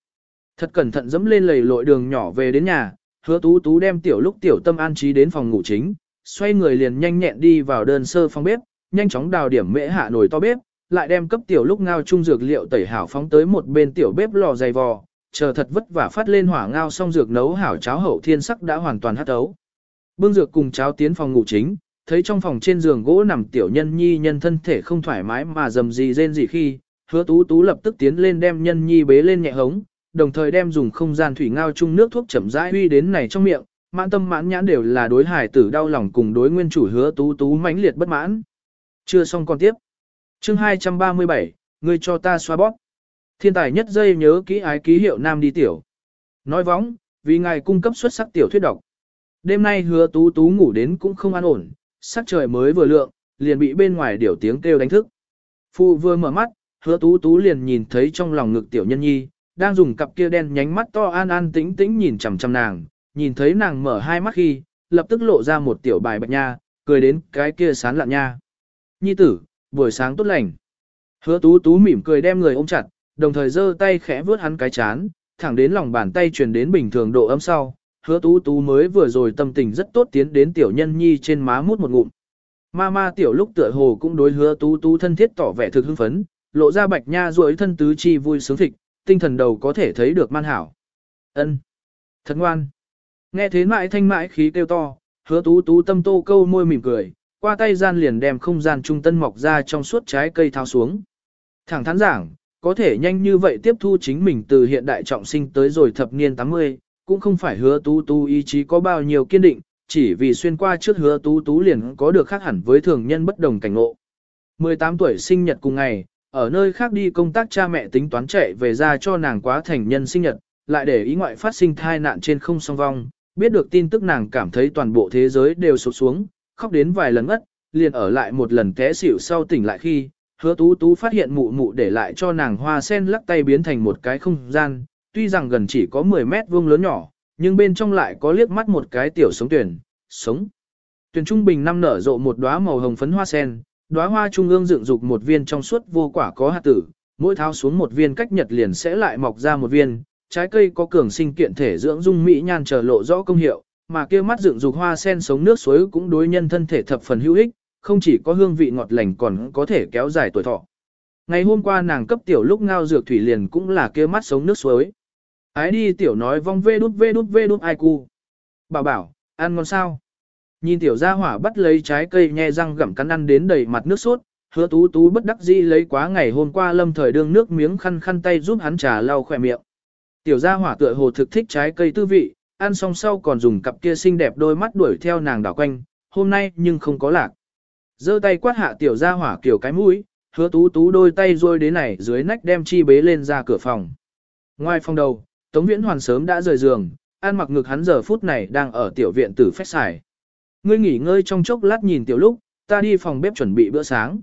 Thật cẩn thận dẫm lên lầy lội đường nhỏ về đến nhà, hứa tú tú đem tiểu lúc tiểu tâm an trí đến phòng ngủ chính, xoay người liền nhanh nhẹn đi vào đơn sơ phòng bếp, nhanh chóng đào điểm mễ hạ nồi to bếp, lại đem cấp tiểu lúc ngao trung dược liệu tẩy hảo phóng tới một bên tiểu bếp lò dày vò, chờ thật vất vả phát lên hỏa ngao xong dược nấu hảo cháo hậu thiên sắc đã hoàn toàn hắt ấu. Bưng dược cùng cháo tiến phòng ngủ chính, thấy trong phòng trên giường gỗ nằm tiểu nhân nhi nhân thân thể không thoải mái mà dầm gì rên gì khi, hứa tú tú lập tức tiến lên đem nhân nhi bế lên nhẹ hống, đồng thời đem dùng không gian thủy ngao chung nước thuốc chậm rãi huy đến này trong miệng, mãn tâm mãn nhãn đều là đối hải tử đau lòng cùng đối nguyên chủ hứa tú tú mãnh liệt bất mãn. Chưa xong còn tiếp. Chương 237, ngươi cho ta xoa bóp. Thiên tài nhất dây nhớ kỹ ái ký hiệu nam đi tiểu. Nói vóng, vì ngài cung cấp xuất sắc tiểu thuyết độc. Đêm nay hứa tú tú ngủ đến cũng không an ổn, sắc trời mới vừa lượng, liền bị bên ngoài điểu tiếng kêu đánh thức. phụ vừa mở mắt, hứa tú tú liền nhìn thấy trong lòng ngực tiểu nhân nhi, đang dùng cặp kia đen nhánh mắt to an an tĩnh tĩnh nhìn chằm chằm nàng, nhìn thấy nàng mở hai mắt khi, lập tức lộ ra một tiểu bài bạch nha, cười đến cái kia sán lạn nha. Nhi tử, buổi sáng tốt lành. Hứa tú tú mỉm cười đem người ôm chặt, đồng thời giơ tay khẽ vướt hắn cái chán, thẳng đến lòng bàn tay truyền đến bình thường độ ấm sau. Hứa tú tú mới vừa rồi tâm tình rất tốt tiến đến tiểu nhân nhi trên má mút một ngụm. Ma ma tiểu lúc tựa hồ cũng đối hứa tú tú thân thiết tỏ vẻ thực hưng phấn, lộ ra bạch nha ruỗi thân tứ chi vui sướng thịt, tinh thần đầu có thể thấy được man hảo. ân Thật ngoan. Nghe thế mãi thanh mãi khí kêu to, hứa tú tú tâm tô câu môi mỉm cười, qua tay gian liền đem không gian trung tân mọc ra trong suốt trái cây thao xuống. Thẳng thắn giảng, có thể nhanh như vậy tiếp thu chính mình từ hiện đại trọng sinh tới rồi thập niên 80, cũng không phải hứa tú tú ý chí có bao nhiêu kiên định, chỉ vì xuyên qua trước hứa tú tú liền có được khác hẳn với thường nhân bất đồng cảnh ngộ. 18 tuổi sinh nhật cùng ngày, ở nơi khác đi công tác cha mẹ tính toán chạy về ra cho nàng quá thành nhân sinh nhật, lại để ý ngoại phát sinh thai nạn trên không song vong, biết được tin tức nàng cảm thấy toàn bộ thế giới đều sụp xuống, khóc đến vài lần ngất, liền ở lại một lần té xỉu sau tỉnh lại khi, hứa tú tú phát hiện mụ mụ để lại cho nàng hoa sen lắc tay biến thành một cái không gian, tuy rằng gần chỉ có 10 mét vuông lớn nhỏ, nhưng bên trong lại có liếc mắt một cái tiểu sống tuyển, sống. Tuyển trung bình năm nở rộ một đóa màu hồng phấn hoa sen, đóa hoa trung ương dựng dục một viên trong suốt vô quả có hạt tử, mỗi tháo xuống một viên cách nhật liền sẽ lại mọc ra một viên, trái cây có cường sinh kiện thể dưỡng dung mỹ nhan trở lộ rõ công hiệu, mà kia mắt dựng dục hoa sen sống nước suối cũng đối nhân thân thể thập phần hữu ích, không chỉ có hương vị ngọt lành còn có thể kéo dài tuổi thọ. Ngày hôm qua nàng cấp tiểu lúc ngao dược thủy liền cũng là kia mắt sống nước suối. Ái đi tiểu nói vong vê đút vê đút vê đút ai cu. Bảo bảo, ăn ngon sao? Nhìn tiểu gia hỏa bắt lấy trái cây nhe răng gặm cắn ăn đến đầy mặt nước sốt, hứa tú tú bất đắc dĩ lấy quá ngày hôm qua lâm thời đương nước miếng khăn khăn tay giúp hắn trà lau khỏe miệng. Tiểu gia hỏa tựa hồ thực thích trái cây tư vị, ăn xong sau còn dùng cặp kia xinh đẹp đôi mắt đuổi theo nàng đảo quanh, hôm nay nhưng không có lạc. giơ tay quát hạ tiểu gia hỏa kiểu cái mũi, hứa tú tú đôi tay rôi đến này dưới nách đem chi bế lên ra cửa phòng. Ngoài phòng đầu, Tống Viễn Hoàn sớm đã rời giường, ăn mặc ngực hắn giờ phút này đang ở tiểu viện tử phách xài. Ngươi nghỉ ngơi trong chốc lát nhìn tiểu lúc, ta đi phòng bếp chuẩn bị bữa sáng.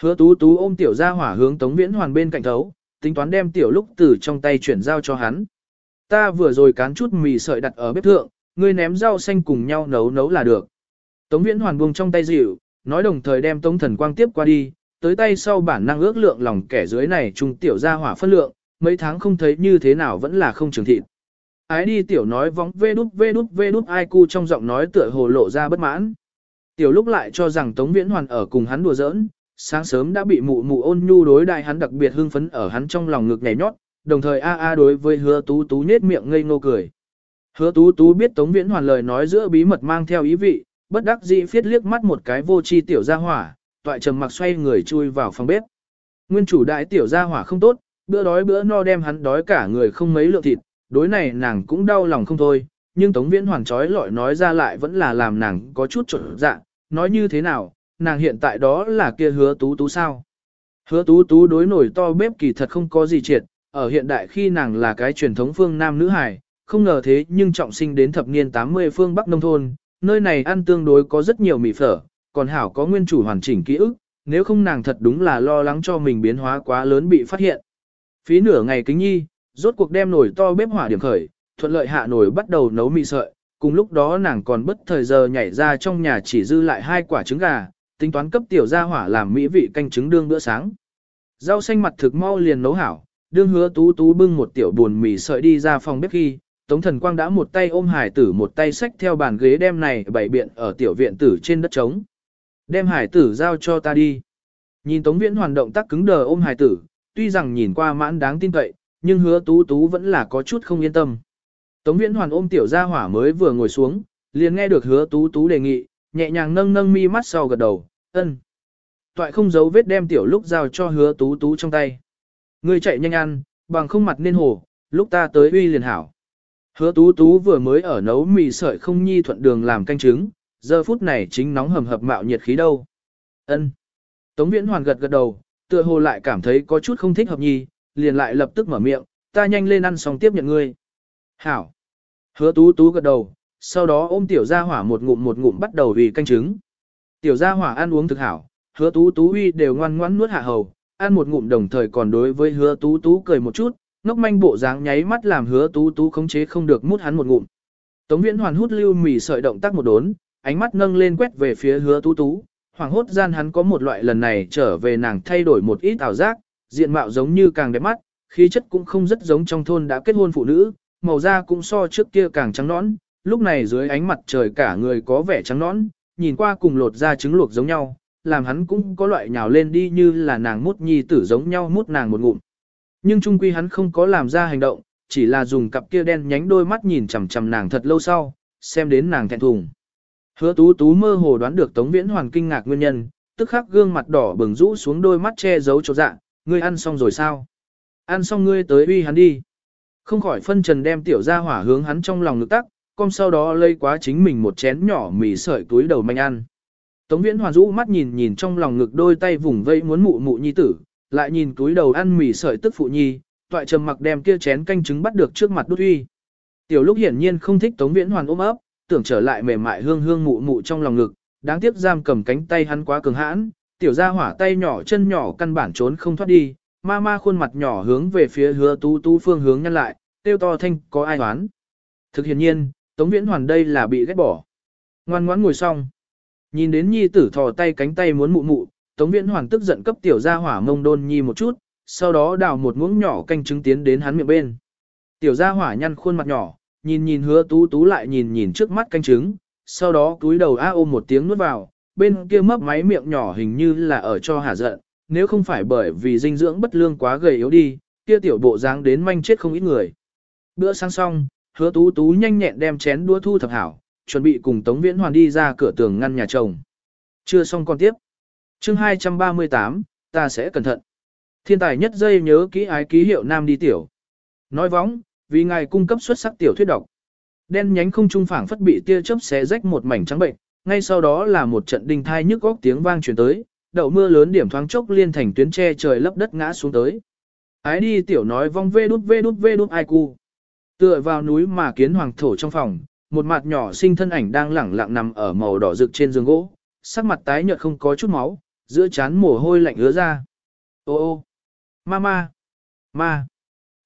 Hứa tú tú ôm tiểu gia hỏa hướng Tống Viễn Hoàn bên cạnh thấu, tính toán đem tiểu lúc từ trong tay chuyển giao cho hắn. Ta vừa rồi cán chút mì sợi đặt ở bếp thượng, ngươi ném rau xanh cùng nhau nấu nấu là được. Tống Viễn Hoàn buông trong tay dịu, nói đồng thời đem Tống Thần Quang tiếp qua đi, tới tay sau bản năng ước lượng lòng kẻ dưới này trung tiểu gia hỏa phân lượng, mấy tháng không thấy như thế nào vẫn là không trường thịt. Ái đi tiểu nói vóng vê đút vê đút vê đút ai cu trong giọng nói tựa hồ lộ ra bất mãn. Tiểu lúc lại cho rằng Tống Viễn Hoàn ở cùng hắn đùa giỡn, sáng sớm đã bị mụ mụ ôn nhu đối đại hắn đặc biệt hưng phấn ở hắn trong lòng ngực nhảy nhót, đồng thời a a đối với hứa tú tú nhết miệng ngây ngô cười. Hứa tú tú biết Tống Viễn Hoàn lời nói giữa bí mật mang theo ý vị, bất đắc dĩ phiết liếc mắt một cái vô chi tiểu gia hỏa, toại trầm mặc xoay người chui vào phòng bếp. Nguyên chủ đại tiểu gia hỏa không tốt, bữa đói bữa no đem hắn đói cả người không mấy lượng thịt, đối này nàng cũng đau lòng không thôi, nhưng Tống Viễn Hoàn trói lọi nói ra lại vẫn là làm nàng có chút trộn dạ, nói như thế nào, nàng hiện tại đó là kia hứa tú tú sao. Hứa tú tú đối nổi to bếp kỳ thật không có gì triệt, ở hiện đại khi nàng là cái truyền thống phương nam nữ hải, không ngờ thế nhưng trọng sinh đến thập niên 80 phương Bắc Nông Thôn, nơi này ăn tương đối có rất nhiều mì phở, còn hảo có nguyên chủ hoàn chỉnh ký ức, nếu không nàng thật đúng là lo lắng cho mình biến hóa quá lớn bị phát hiện. Phí nửa ngày kính nhi, rốt cuộc đem nồi to bếp hỏa điểm khởi, thuận lợi hạ nồi bắt đầu nấu mì sợi, cùng lúc đó nàng còn bất thời giờ nhảy ra trong nhà chỉ dư lại hai quả trứng gà, tính toán cấp tiểu gia hỏa làm mỹ vị canh trứng đương bữa sáng. Rau xanh mặt thực mau liền nấu hảo, đương hứa tú tú bưng một tiểu buồn mì sợi đi ra phòng bếp khi, Tống Thần Quang đã một tay ôm hải tử một tay xách theo bàn ghế đem này bày biện ở tiểu viện tử trên đất trống. Đem hải tử giao cho ta đi. Nhìn Tống Viễn hoàn động tác cứng đờ ôm hải tử, tuy rằng nhìn qua mãn đáng tin cậy, nhưng hứa tú tú vẫn là có chút không yên tâm. Tống Viễn hoàn ôm tiểu gia hỏa mới vừa ngồi xuống, liền nghe được hứa tú tú đề nghị, nhẹ nhàng nâng nâng mi mắt sau gật đầu, ân. Toại không giấu vết đem tiểu lúc giao cho hứa tú tú trong tay. Ngươi chạy nhanh ăn, bằng không mặt nên hồ, lúc ta tới uy liền hảo. Hứa tú tú vừa mới ở nấu mì sợi không nhi thuận đường làm canh trứng, giờ phút này chính nóng hầm hập mạo nhiệt khí đâu. Ân. Tống viễn hoàn gật gật đầu, tựa hồ lại cảm thấy có chút không thích hợp nhi, liền lại lập tức mở miệng, ta nhanh lên ăn xong tiếp nhận ngươi. Hảo. Hứa tú tú gật đầu, sau đó ôm tiểu gia hỏa một ngụm một ngụm bắt đầu vì canh trứng. Tiểu gia hỏa ăn uống thực hảo, hứa tú tú uy đều ngoan ngoãn nuốt hạ hầu, ăn một ngụm đồng thời còn đối với hứa tú tú cười một chút, ngốc manh bộ dáng nháy mắt làm hứa tú tú khống chế không được mút hắn một ngụm. Tống viễn hoàn hút lưu mì sợi động tác một đốn, ánh mắt nâng lên quét về phía hứa tú tú, hoàng hốt gian hắn có một loại lần này trở về nàng thay đổi một ít ảo giác, diện mạo giống như càng đẹp mắt, khí chất cũng không rất giống trong thôn đã kết hôn phụ nữ, màu da cũng so trước kia càng trắng nõn, lúc này dưới ánh mặt trời cả người có vẻ trắng nõn, nhìn qua cùng lột da trứng luộc giống nhau, làm hắn cũng có loại nhào lên đi như là nàng mút nhi tử giống nhau mút nàng một ngụm. Nhưng trung quy hắn không có làm ra hành động, chỉ là dùng cặp kia đen nhánh đôi mắt nhìn chằm chằm nàng thật lâu sau, xem đến nàng thẹn thùng. Hứa tú tú mơ hồ đoán được Tống Viễn Hoàn kinh ngạc nguyên nhân, tức khắc gương mặt đỏ bừng rũ xuống đôi mắt che giấu chỗ dạ, ngươi ăn xong rồi sao? Ăn xong ngươi tới uy hắn đi. Không khỏi phân trần đem tiểu ra hỏa hướng hắn trong lòng ngực tắc, con sau đó lây quá chính mình một chén nhỏ mì sợi túi đầu manh ăn. Tống Viễn Hoàn rũ mắt nhìn nhìn trong lòng ngực đôi tay vùng vây muốn mụ mụ nhi tử, lại nhìn túi đầu ăn mì sợi tức phụ nhi, toại trầm mặc đem kia chén canh trứng bắt được trước mặt đút uy. Tiểu lúc hiển nhiên không thích Tống Viễn Hoàn ôm ấp, tưởng trở lại mềm mại hương hương mụ mụ trong lòng ngực, đáng tiếc giam cầm cánh tay hắn quá cường hãn, tiểu gia hỏa tay nhỏ chân nhỏ căn bản trốn không thoát đi, ma ma khuôn mặt nhỏ hướng về phía hứa tú tú phương hướng nhăn lại, tiêu to thanh có ai đoán. Thực hiện nhiên, Tống Viễn Hoàn đây là bị ghét bỏ. Ngoan ngoãn ngồi xong. Nhìn đến nhi tử thò tay cánh tay muốn mụ mụ, Tống Viễn Hoàn tức giận cấp tiểu gia hỏa mông đôn nhi một chút, sau đó đào một muỗng nhỏ canh trứng tiến đến hắn miệng bên. Tiểu gia hỏa nhăn khuôn mặt nhỏ, nhìn nhìn hứa tú tú lại nhìn nhìn trước mắt canh trứng, sau đó cúi đầu a ôm một tiếng nuốt vào, bên kia mấp máy miệng nhỏ hình như là ở cho hả giận, nếu không phải bởi vì dinh dưỡng bất lương quá gầy yếu đi, kia tiểu bộ dáng đến manh chết không ít người. Bữa sáng xong, hứa tú tú nhanh nhẹn đem chén đũa thu thập hảo, chuẩn bị cùng Tống Viễn Hoàn đi ra cửa tường ngăn nhà chồng. Chưa xong con tiếp. Chương 238, ta sẽ cẩn thận. Thiên tài nhất dây nhớ kỹ ái ký hiệu nam đi tiểu. Nói vóng, vì ngài cung cấp xuất sắc tiểu thuyết độc. Đen nhánh không trung phảng phất bị tia chớp xé rách một mảnh trắng bệnh, ngay sau đó là một trận đình thai nhức góc tiếng vang truyền tới, đậu mưa lớn điểm thoáng chốc liên thành tuyến che trời lấp đất ngã xuống tới. Ái đi tiểu nói vong vê đút vê đút vê đút ai cu. Tựa vào núi mà kiến hoàng thổ trong phòng, một mặt nhỏ sinh thân ảnh đang lẳng lặng nằm ở màu đỏ rực trên giường gỗ, sắc mặt tái nhợt không có chút máu, giữa chán mồ hôi lạnh ứa ra. Ô ô, mama, ma.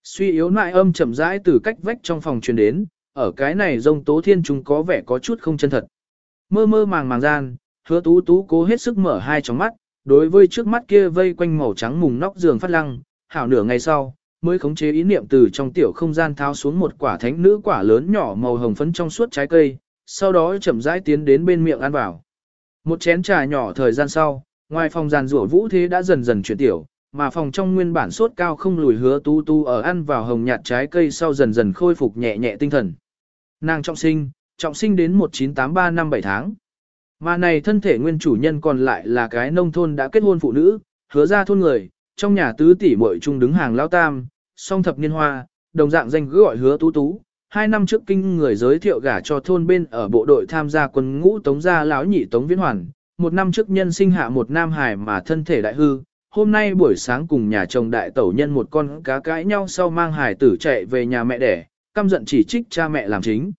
Suy yếu nại âm chậm rãi từ cách vách trong phòng truyền đến, ở cái này rông tố thiên chúng có vẻ có chút không chân thật. Mơ mơ màng màng gian, hứa tú tú cố hết sức mở hai tròng mắt, đối với trước mắt kia vây quanh màu trắng mùng nóc giường phát lăng, hảo nửa ngày sau, mới khống chế ý niệm từ trong tiểu không gian tháo xuống một quả thánh nữ quả lớn nhỏ màu hồng phấn trong suốt trái cây, sau đó chậm rãi tiến đến bên miệng ăn vào. Một chén trà nhỏ thời gian sau, ngoài phòng giàn rủa vũ thế đã dần dần chuyển tiểu, mà phòng trong nguyên bản sốt cao không lùi hứa tu tu ở ăn vào hồng nhạt trái cây sau dần dần khôi phục nhẹ nhẹ tinh thần. Nàng trọng sinh, trọng sinh đến 1983 năm 7 tháng. Mà này thân thể nguyên chủ nhân còn lại là cái nông thôn đã kết hôn phụ nữ, hứa ra thôn người, trong nhà tứ tỷ muội chung đứng hàng lao tam, song thập niên hoa, đồng dạng danh cứ gọi hứa tú tú. Hai năm trước kinh người giới thiệu gả cho thôn bên ở bộ đội tham gia quân ngũ tống gia lão nhị tống viễn hoàn. Một năm trước nhân sinh hạ một nam hải mà thân thể đại hư. Hôm nay buổi sáng cùng nhà chồng đại tẩu nhân một con cá cãi nhau sau mang hải tử chạy về nhà mẹ đẻ, căm giận chỉ trích cha mẹ làm chính.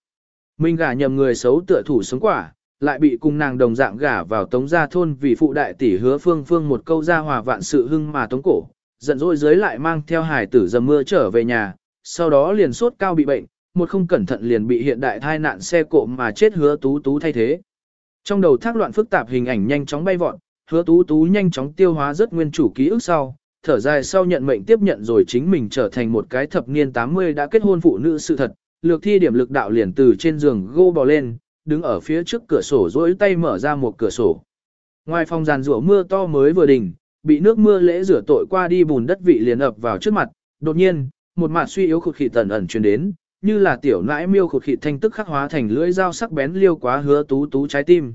Mình gả nhầm người xấu tựa thủ sống quả, lại bị cùng nàng đồng dạng gả vào tống gia thôn vì phụ đại tỷ hứa phương phương một câu ra hòa vạn sự hưng mà tống cổ, giận dỗi dưới lại mang theo hải tử dầm mưa trở về nhà, sau đó liền sốt cao bị bệnh, một không cẩn thận liền bị hiện đại thai nạn xe cộ mà chết hứa tú tú thay thế. Trong đầu thác loạn phức tạp hình ảnh nhanh chóng bay vọt, hứa tú tú nhanh chóng tiêu hóa rất nguyên chủ ký ức sau, thở dài sau nhận mệnh tiếp nhận rồi chính mình trở thành một cái thập niên 80 đã kết hôn phụ nữ sự thật, lược thi điểm lực đạo liền từ trên giường gô bò lên, đứng ở phía trước cửa sổ rỗi tay mở ra một cửa sổ. Ngoài phòng giàn rủa mưa to mới vừa đỉnh, bị nước mưa lễ rửa tội qua đi bùn đất vị liền ập vào trước mặt, đột nhiên, một mạt suy yếu khụt khịt tần ẩn truyền đến, như là tiểu nãi miêu khụt khịt thanh tức khắc hóa thành lưỡi dao sắc bén liêu quá hứa tú tú trái tim.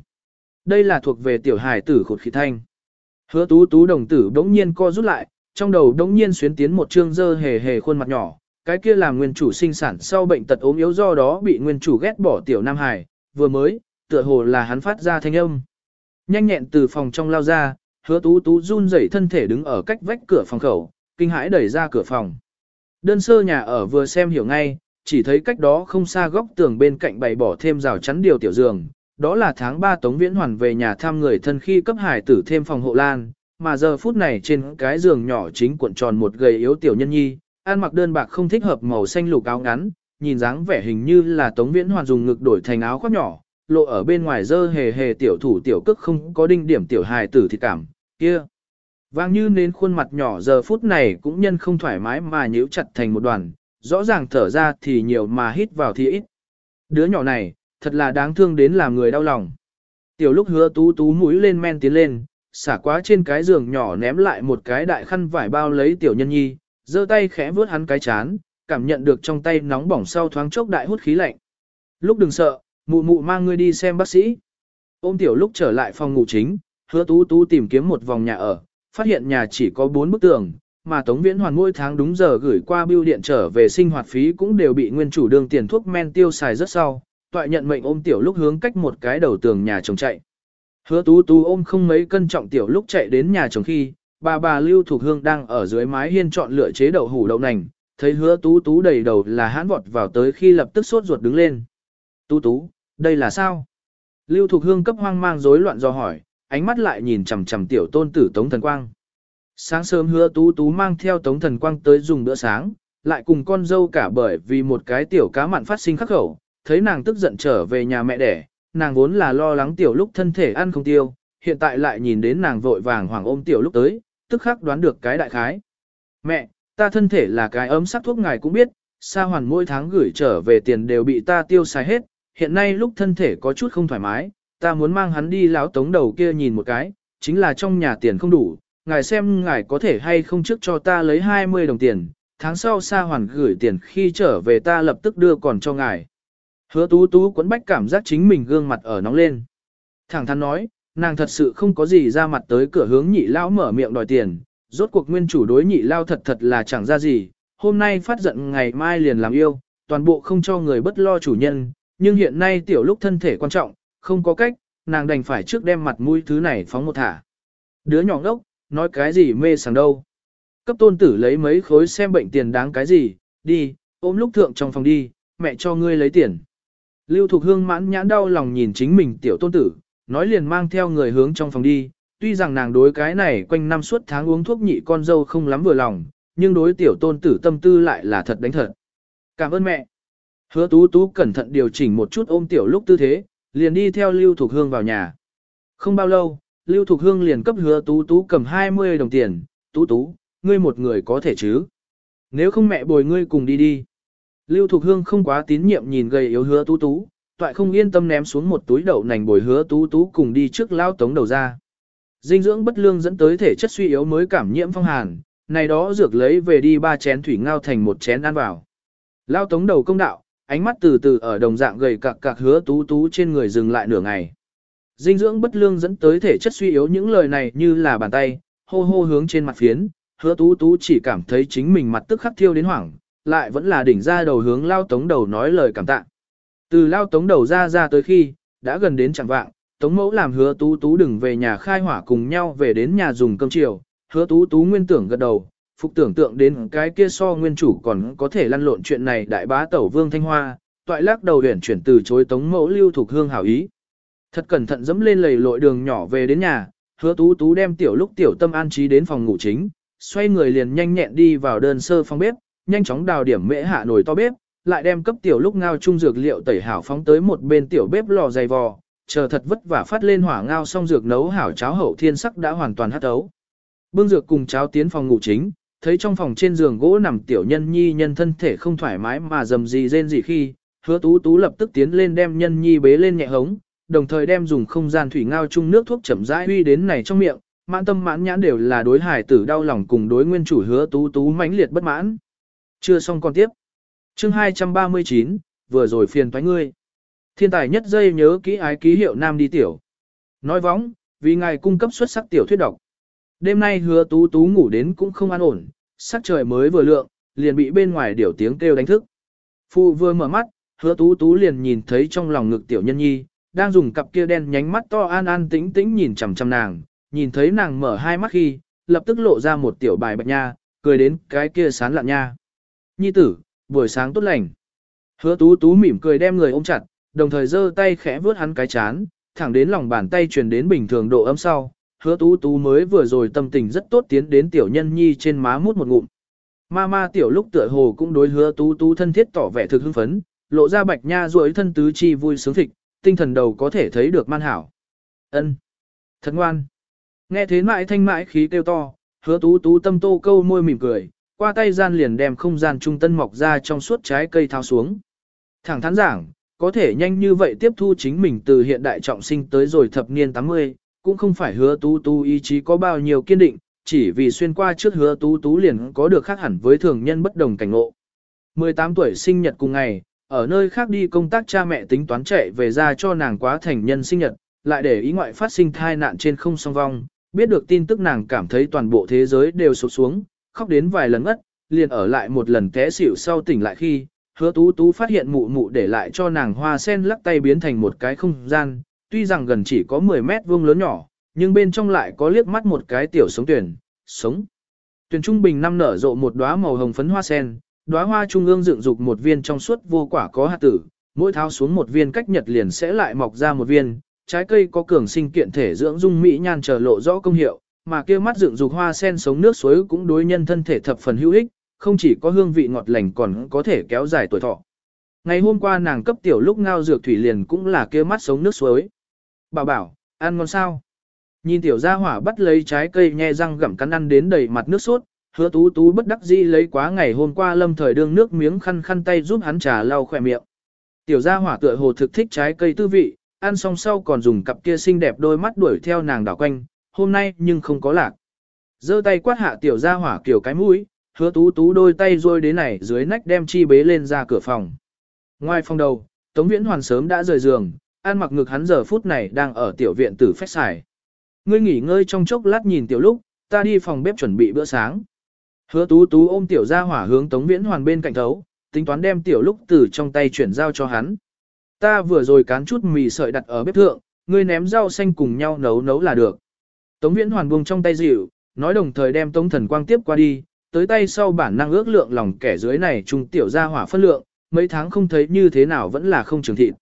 Đây là thuộc về tiểu hải tử khụt khịt thanh. Hứa tú tú đồng tử đống nhiên co rút lại, trong đầu đống nhiên xuyến tiến một trương dơ hề hề khuôn mặt nhỏ, cái kia là nguyên chủ sinh sản sau bệnh tật ốm yếu do đó bị nguyên chủ ghét bỏ tiểu nam hải, vừa mới, tựa hồ là hắn phát ra thanh âm. Nhanh nhẹn từ phòng trong lao ra, hứa tú tú run rẩy thân thể đứng ở cách vách cửa phòng khẩu, kinh hãi đẩy ra cửa phòng. Đơn sơ nhà ở vừa xem hiểu ngay, chỉ thấy cách đó không xa góc tường bên cạnh bày bỏ thêm rào chắn điều tiểu giường, đó là tháng 3 Tống Viễn Hoàn về nhà thăm người thân khi cấp hải tử thêm phòng hộ lan, mà giờ phút này trên cái giường nhỏ chính cuộn tròn một gầy yếu tiểu nhân nhi, ăn mặc đơn bạc không thích hợp màu xanh lục áo ngắn, nhìn dáng vẻ hình như là Tống Viễn Hoàn dùng ngực đổi thành áo khoác nhỏ, lộ ở bên ngoài dơ hề hề tiểu thủ tiểu cước không có đinh điểm tiểu hài tử thì cảm, kia. Vang như nên khuôn mặt nhỏ giờ phút này cũng nhân không thoải mái mà nhíu chặt thành một đoàn, rõ ràng thở ra thì nhiều mà hít vào thì ít. Đứa nhỏ này, thật là đáng thương đến làm người đau lòng. Tiểu lúc hứa tú tú mũi lên men tiến lên, xả quá trên cái giường nhỏ ném lại một cái đại khăn vải bao lấy tiểu nhân nhi, giơ tay khẽ vướt hắn cái chán, cảm nhận được trong tay nóng bỏng sau thoáng chốc đại hút khí lạnh. Lúc đừng sợ, mụ mụ mang ngươi đi xem bác sĩ. Ôm tiểu lúc trở lại phòng ngủ chính, hứa tú tú tìm kiếm một vòng nhà ở, phát hiện nhà chỉ có bốn bức tường, mà Tống Viễn Hoàn mỗi tháng đúng giờ gửi qua bưu điện trở về sinh hoạt phí cũng đều bị nguyên chủ đương tiền thuốc men tiêu xài rất sau, toại nhận mệnh ôm tiểu lúc hướng cách một cái đầu tường nhà chồng chạy. Hứa tú tú ôm không mấy cân trọng tiểu lúc chạy đến nhà chồng khi, bà bà Lưu Thục Hương đang ở dưới mái hiên chọn lựa chế đậu hủ đậu nành, thấy hứa tú tú đầy đầu là hãn vọt vào tới khi lập tức sốt ruột đứng lên. Tú tú, đây là sao? Lưu Thục Hương cấp hoang mang rối loạn do hỏi, ánh mắt lại nhìn chằm chằm tiểu tôn tử Tống Thần Quang. Sáng sớm hứa tú tú mang theo Tống Thần Quang tới dùng bữa sáng, lại cùng con dâu cả bởi vì một cái tiểu cá mặn phát sinh khắc khẩu, thấy nàng tức giận trở về nhà mẹ đẻ, nàng vốn là lo lắng tiểu lúc thân thể ăn không tiêu, hiện tại lại nhìn đến nàng vội vàng hoàng ôm tiểu lúc tới, tức khắc đoán được cái đại khái. Mẹ, ta thân thể là cái ấm sắc thuốc ngài cũng biết, sa hoàn mỗi tháng gửi trở về tiền đều bị ta tiêu xài hết, hiện nay lúc thân thể có chút không thoải mái, ta muốn mang hắn đi láo tống đầu kia nhìn một cái, chính là trong nhà tiền không đủ, ngài xem ngài có thể hay không trước cho ta lấy 20 đồng tiền, tháng sau sa hoàn gửi tiền khi trở về ta lập tức đưa còn cho ngài. Hứa tú tú quấn bách cảm giác chính mình gương mặt ở nóng lên. Thẳng thắn nói, nàng thật sự không có gì ra mặt tới cửa hướng nhị lão mở miệng đòi tiền, rốt cuộc nguyên chủ đối nhị lao thật thật là chẳng ra gì, hôm nay phát giận ngày mai liền làm yêu, toàn bộ không cho người bất lo chủ nhân, nhưng hiện nay tiểu lúc thân thể quan trọng, không có cách, nàng đành phải trước đem mặt mũi thứ này phóng một thả. Đứa nhỏ ngốc, nói cái gì mê sảng đâu. Cấp tôn tử lấy mấy khối xem bệnh tiền đáng cái gì, đi, ôm lúc thượng trong phòng đi, mẹ cho ngươi lấy tiền. Lưu Thục Hương mãn nhãn đau lòng nhìn chính mình tiểu tôn tử, nói liền mang theo người hướng trong phòng đi, tuy rằng nàng đối cái này quanh năm suốt tháng uống thuốc nhị con dâu không lắm vừa lòng, nhưng đối tiểu tôn tử tâm tư lại là thật đánh thật. Cảm ơn mẹ. Hứa tú tú cẩn thận điều chỉnh một chút ôm tiểu lúc tư thế, liền đi theo Lưu Thục Hương vào nhà. Không bao lâu, Lưu Thục Hương liền cấp hứa tú tú cầm 20 đồng tiền, tú tú, ngươi một người có thể chứ. Nếu không mẹ bồi ngươi cùng đi đi. Lưu Thục Hương không quá tín nhiệm nhìn gầy yếu hứa tú tú, toại không yên tâm ném xuống một túi đậu nành bồi hứa tú tú cùng đi trước lao tống đầu ra. Dinh dưỡng bất lương dẫn tới thể chất suy yếu mới cảm nhiễm phong hàn, này đó dược lấy về đi ba chén thủy ngao thành một chén ăn vào. Lao tống đầu công đạo, ánh mắt từ từ ở đồng dạng gầy cạc cạc hứa tú tú trên người dừng lại nửa ngày. Dinh dưỡng bất lương dẫn tới thể chất suy yếu những lời này như là bàn tay, hô hô hướng trên mặt phiến, hứa tú tú chỉ cảm thấy chính mình mặt tức khắc thiêu đến hoảng, lại vẫn là đỉnh ra đầu hướng lao tống đầu nói lời cảm tạ. Từ lao tống đầu ra ra tới khi, đã gần đến chẳng vạng, tống mẫu làm hứa tú tú đừng về nhà khai hỏa cùng nhau về đến nhà dùng cơm chiều, hứa tú tú nguyên tưởng gật đầu, phục tưởng tượng đến cái kia so nguyên chủ còn có thể lăn lộn chuyện này đại bá tẩu vương thanh hoa, toại lắc đầu huyển chuyển từ chối tống mẫu lưu thuộc hương hảo ý. Thật cẩn thận dẫm lên lầy lội đường nhỏ về đến nhà, hứa tú tú đem tiểu lúc tiểu tâm an trí đến phòng ngủ chính, xoay người liền nhanh nhẹn đi vào đơn sơ phòng bếp, nhanh chóng đào điểm mễ hạ nồi to bếp, lại đem cấp tiểu lúc ngao chung dược liệu tẩy hảo phóng tới một bên tiểu bếp lò dày vò, chờ thật vất vả phát lên hỏa ngao xong dược nấu hảo cháo hậu thiên sắc đã hoàn toàn hát ấu. Bưng dược cùng cháo tiến phòng ngủ chính, thấy trong phòng trên giường gỗ nằm tiểu nhân nhi nhân thân thể không thoải mái mà dầm gì rên gì khi, hứa tú tú lập tức tiến lên đem nhân nhi bế lên nhẹ hống, đồng thời đem dùng không gian thủy ngao chung nước thuốc chậm rãi huy đến này trong miệng, mãn tâm mãn nhãn đều là đối hải tử đau lòng cùng đối nguyên chủ hứa tú tú mãnh liệt bất mãn. Chưa xong còn tiếp. Chương 239, vừa rồi phiền toái ngươi. Thiên tài nhất dây nhớ kỹ ái ký hiệu nam đi tiểu. Nói vóng, vì ngài cung cấp xuất sắc tiểu thuyết độc. Đêm nay hứa tú tú ngủ đến cũng không an ổn, sắc trời mới vừa lượng, liền bị bên ngoài điểu tiếng kêu đánh thức. Phu vừa mở mắt, hứa tú tú liền nhìn thấy trong lòng ngực tiểu nhân nhi, đang dùng cặp kia đen nhánh mắt to an an tĩnh tĩnh nhìn chằm chằm nàng, nhìn thấy nàng mở hai mắt khi, lập tức lộ ra một tiểu bài bạch nha, cười đến cái kia sán lạn nha. Nhi tử, buổi sáng tốt lành. Hứa tú tú mỉm cười đem người ôm chặt, đồng thời giơ tay khẽ vướt hắn cái chán, thẳng đến lòng bàn tay truyền đến bình thường độ ấm sau. Hứa tú tú mới vừa rồi tâm tình rất tốt tiến đến tiểu nhân nhi trên má mút một ngụm. Ma ma tiểu lúc tựa hồ cũng đối hứa tú tú thân thiết tỏ vẻ thực hưng phấn, lộ ra bạch nha ruồi thân tứ chi vui sướng thịt, tinh thần đầu có thể thấy được man hảo. ân Thật ngoan. Nghe thế mãi thanh mãi khí kêu to, hứa tú tú tâm tô câu môi mỉm cười, qua tay gian liền đem không gian trung tân mọc ra trong suốt trái cây thao xuống. Thẳng thắn giảng, có thể nhanh như vậy tiếp thu chính mình từ hiện đại trọng sinh tới rồi thập niên 80, cũng không phải hứa tú tú ý chí có bao nhiêu kiên định, chỉ vì xuyên qua trước hứa tú tú liền có được khác hẳn với thường nhân bất đồng cảnh ngộ. 18 tuổi sinh nhật cùng ngày, ở nơi khác đi công tác cha mẹ tính toán chạy về ra cho nàng quá thành nhân sinh nhật, lại để ý ngoại phát sinh thai nạn trên không song vong, biết được tin tức nàng cảm thấy toàn bộ thế giới đều sụp xuống, khóc đến vài lần ngất, liền ở lại một lần té xỉu sau tỉnh lại khi, hứa tú tú phát hiện mụ mụ để lại cho nàng hoa sen lắc tay biến thành một cái không gian, tuy rằng gần chỉ có 10 mét vuông lớn nhỏ, nhưng bên trong lại có liếc mắt một cái tiểu sống tuyển, sống. Tuyển trung bình năm nở rộ một đóa màu hồng phấn hoa sen, đóa hoa trung ương dựng dục một viên trong suốt vô quả có hạt tử, mỗi tháo xuống một viên cách nhật liền sẽ lại mọc ra một viên, trái cây có cường sinh kiện thể dưỡng dung mỹ nhan trở lộ rõ công hiệu, mà kia mắt dựng dục hoa sen sống nước suối cũng đối nhân thân thể thập phần hữu ích, không chỉ có hương vị ngọt lành còn có thể kéo dài tuổi thọ. Ngày hôm qua nàng cấp tiểu lúc ngao dược thủy liền cũng là kia mắt sống nước suối. Bảo bảo, ăn ngon sao? Nhìn tiểu gia hỏa bắt lấy trái cây nhe răng gặm cắn ăn đến đầy mặt nước sốt, hứa tú tú bất đắc dĩ lấy quá ngày hôm qua lâm thời đương nước miếng khăn khăn tay giúp hắn trà lau khỏe miệng. Tiểu gia hỏa tựa hồ thực thích trái cây tư vị, ăn xong sau còn dùng cặp kia xinh đẹp đôi mắt đuổi theo nàng đảo quanh, hôm nay nhưng không có lạc. giơ tay quát hạ tiểu gia hỏa kiểu cái mũi, hứa tú tú đôi tay rôi đến này dưới nách đem chi bế lên ra cửa phòng. Ngoài phòng đầu, Tống Viễn Hoàn sớm đã rời giường, ăn mặc ngực hắn giờ phút này đang ở tiểu viện tử phách xài. Ngươi nghỉ ngơi trong chốc lát nhìn tiểu lúc, ta đi phòng bếp chuẩn bị bữa sáng. Hứa tú tú ôm tiểu gia hỏa hướng Tống Viễn Hoàn bên cạnh thấu, tính toán đem tiểu lúc từ trong tay chuyển giao cho hắn. Ta vừa rồi cán chút mì sợi đặt ở bếp thượng, ngươi ném rau xanh cùng nhau nấu nấu là được. Tống Viễn Hoàn buông trong tay dịu, nói đồng thời đem Tống Thần Quang tiếp qua đi, tới tay sau bản năng ước lượng lòng kẻ dưới này trung tiểu ra hỏa phân lượng, mấy tháng không thấy như thế nào vẫn là không trường thịt.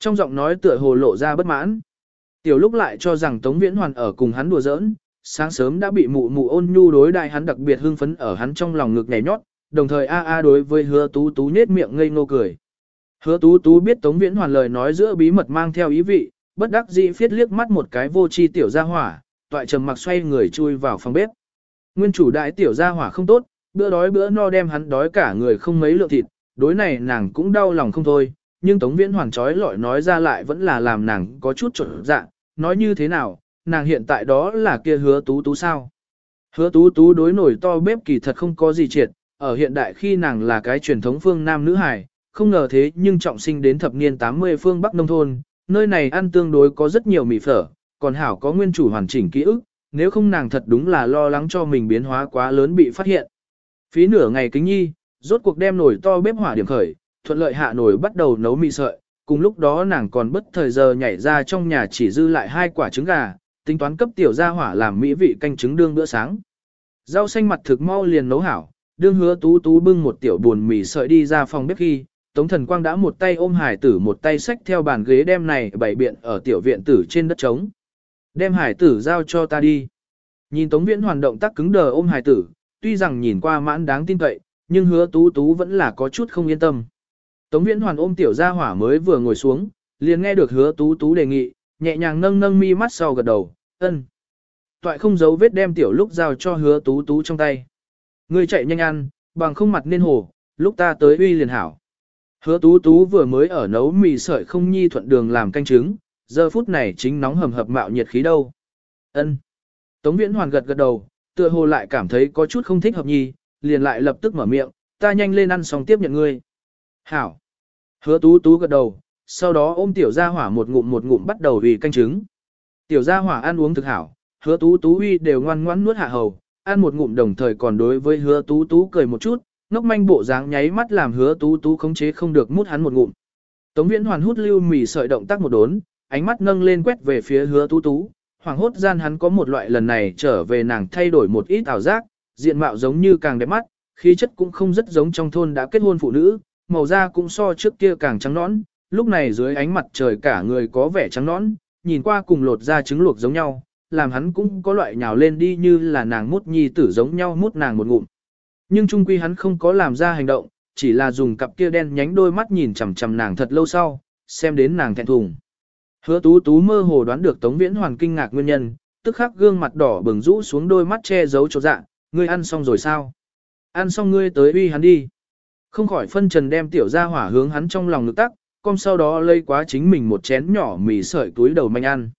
Trong giọng nói tựa hồ lộ ra bất mãn. Tiểu lúc lại cho rằng Tống Viễn Hoàn ở cùng hắn đùa giỡn, sáng sớm đã bị mụ mụ ôn nhu đối đại hắn đặc biệt hưng phấn ở hắn trong lòng ngực nhảy nhót, đồng thời a a đối với hứa tú tú nết miệng ngây ngô cười. Hứa tú tú biết Tống Viễn Hoàn lời nói giữa bí mật mang theo ý vị, bất đắc dĩ phiết liếc mắt một cái vô chi tiểu gia hỏa, toại trầm mặc xoay người chui vào phòng bếp. Nguyên chủ đại tiểu gia hỏa không tốt, bữa đói bữa no đem hắn đói cả người không mấy lượng thịt, đối này nàng cũng đau lòng không thôi, nhưng Tống Viễn Hoàn trói lọi nói ra lại vẫn là làm nàng có chút trộn dạ, nói như thế nào, nàng hiện tại đó là kia hứa tú tú sao. Hứa tú tú đối nổi to bếp kỳ thật không có gì triệt, ở hiện đại khi nàng là cái truyền thống phương nam nữ hài, không ngờ thế nhưng trọng sinh đến thập niên 80 phương Bắc Nông Thôn, nơi này ăn tương đối có rất nhiều mì phở, còn hảo có nguyên chủ hoàn chỉnh ký ức, nếu không nàng thật đúng là lo lắng cho mình biến hóa quá lớn bị phát hiện. Phí nửa ngày kính nhi, rốt cuộc đem nồi to bếp hỏa điểm khởi, thuận lợi hạ nồi bắt đầu nấu mì sợi, cùng lúc đó nàng còn bất thời giờ nhảy ra trong nhà chỉ dư lại hai quả trứng gà, tính toán cấp tiểu gia hỏa làm mỹ vị canh trứng đương bữa sáng. Rau xanh mặt thực mau liền nấu hảo, đương hứa tú tú bưng một tiểu buồn mì sợi đi ra phòng bếp khi, Tống Thần Quang đã một tay ôm hải tử một tay xách theo bàn ghế đem này bày biện ở tiểu viện tử trên đất trống. Đem hải tử giao cho ta đi. Nhìn Tống Viễn hoàn động tác cứng đờ ôm hải tử, tuy rằng nhìn qua mãn đáng tin cậy, nhưng hứa tú tú vẫn là có chút không yên tâm. Tống Viễn hoàn ôm tiểu gia hỏa mới vừa ngồi xuống, liền nghe được hứa tú tú đề nghị, nhẹ nhàng nâng nâng mi mắt sau gật đầu, ân. Toại không giấu vết đem tiểu lúc giao cho hứa tú tú trong tay. Ngươi chạy nhanh ăn, bằng không mặt nên hồ, lúc ta tới uy liền hảo. Hứa tú tú vừa mới ở nấu mì sợi không nhi thuận đường làm canh trứng, giờ phút này chính nóng hầm hập mạo nhiệt khí đâu. Ân. Tống viễn hoàn gật gật đầu, tựa hồ lại cảm thấy có chút không thích hợp nhi, liền lại lập tức mở miệng, ta nhanh lên ăn xong tiếp nhận ngươi. Hảo. Hứa tú tú gật đầu, sau đó ôm tiểu gia hỏa một ngụm một ngụm bắt đầu vì canh trứng. Tiểu gia hỏa ăn uống thực hảo, hứa tú tú uy đều ngoan ngoãn nuốt hạ hầu, ăn một ngụm đồng thời còn đối với hứa tú tú cười một chút, ngốc manh bộ dáng nháy mắt làm hứa tú tú khống chế không được mút hắn một ngụm. Tống viễn hoàn hút lưu mì sợi động tác một đốn, ánh mắt nâng lên quét về phía hứa tú tú, hoàng hốt gian hắn có một loại lần này trở về nàng thay đổi một ít ảo giác, diện mạo giống như càng đẹp mắt, khí chất cũng không rất giống trong thôn đã kết hôn phụ nữ, màu da cũng so trước kia càng trắng nõn, lúc này dưới ánh mặt trời cả người có vẻ trắng nõn, nhìn qua cùng lột da trứng luộc giống nhau, làm hắn cũng có loại nhào lên đi như là nàng mút nhi tử giống nhau mút nàng một ngụm. Nhưng trung quy hắn không có làm ra hành động, chỉ là dùng cặp kia đen nhánh đôi mắt nhìn chằm chằm nàng thật lâu sau, xem đến nàng thẹn thùng. Hứa tú tú mơ hồ đoán được Tống Viễn Hoàn kinh ngạc nguyên nhân, tức khắc gương mặt đỏ bừng rũ xuống đôi mắt che giấu chỗ dạ, ngươi ăn xong rồi sao? Ăn xong ngươi tới uy hắn đi. Không khỏi phân trần đem tiểu ra hỏa hướng hắn trong lòng ngực tắc, con sau đó lây quá chính mình một chén nhỏ mì sợi túi đầu manh ăn.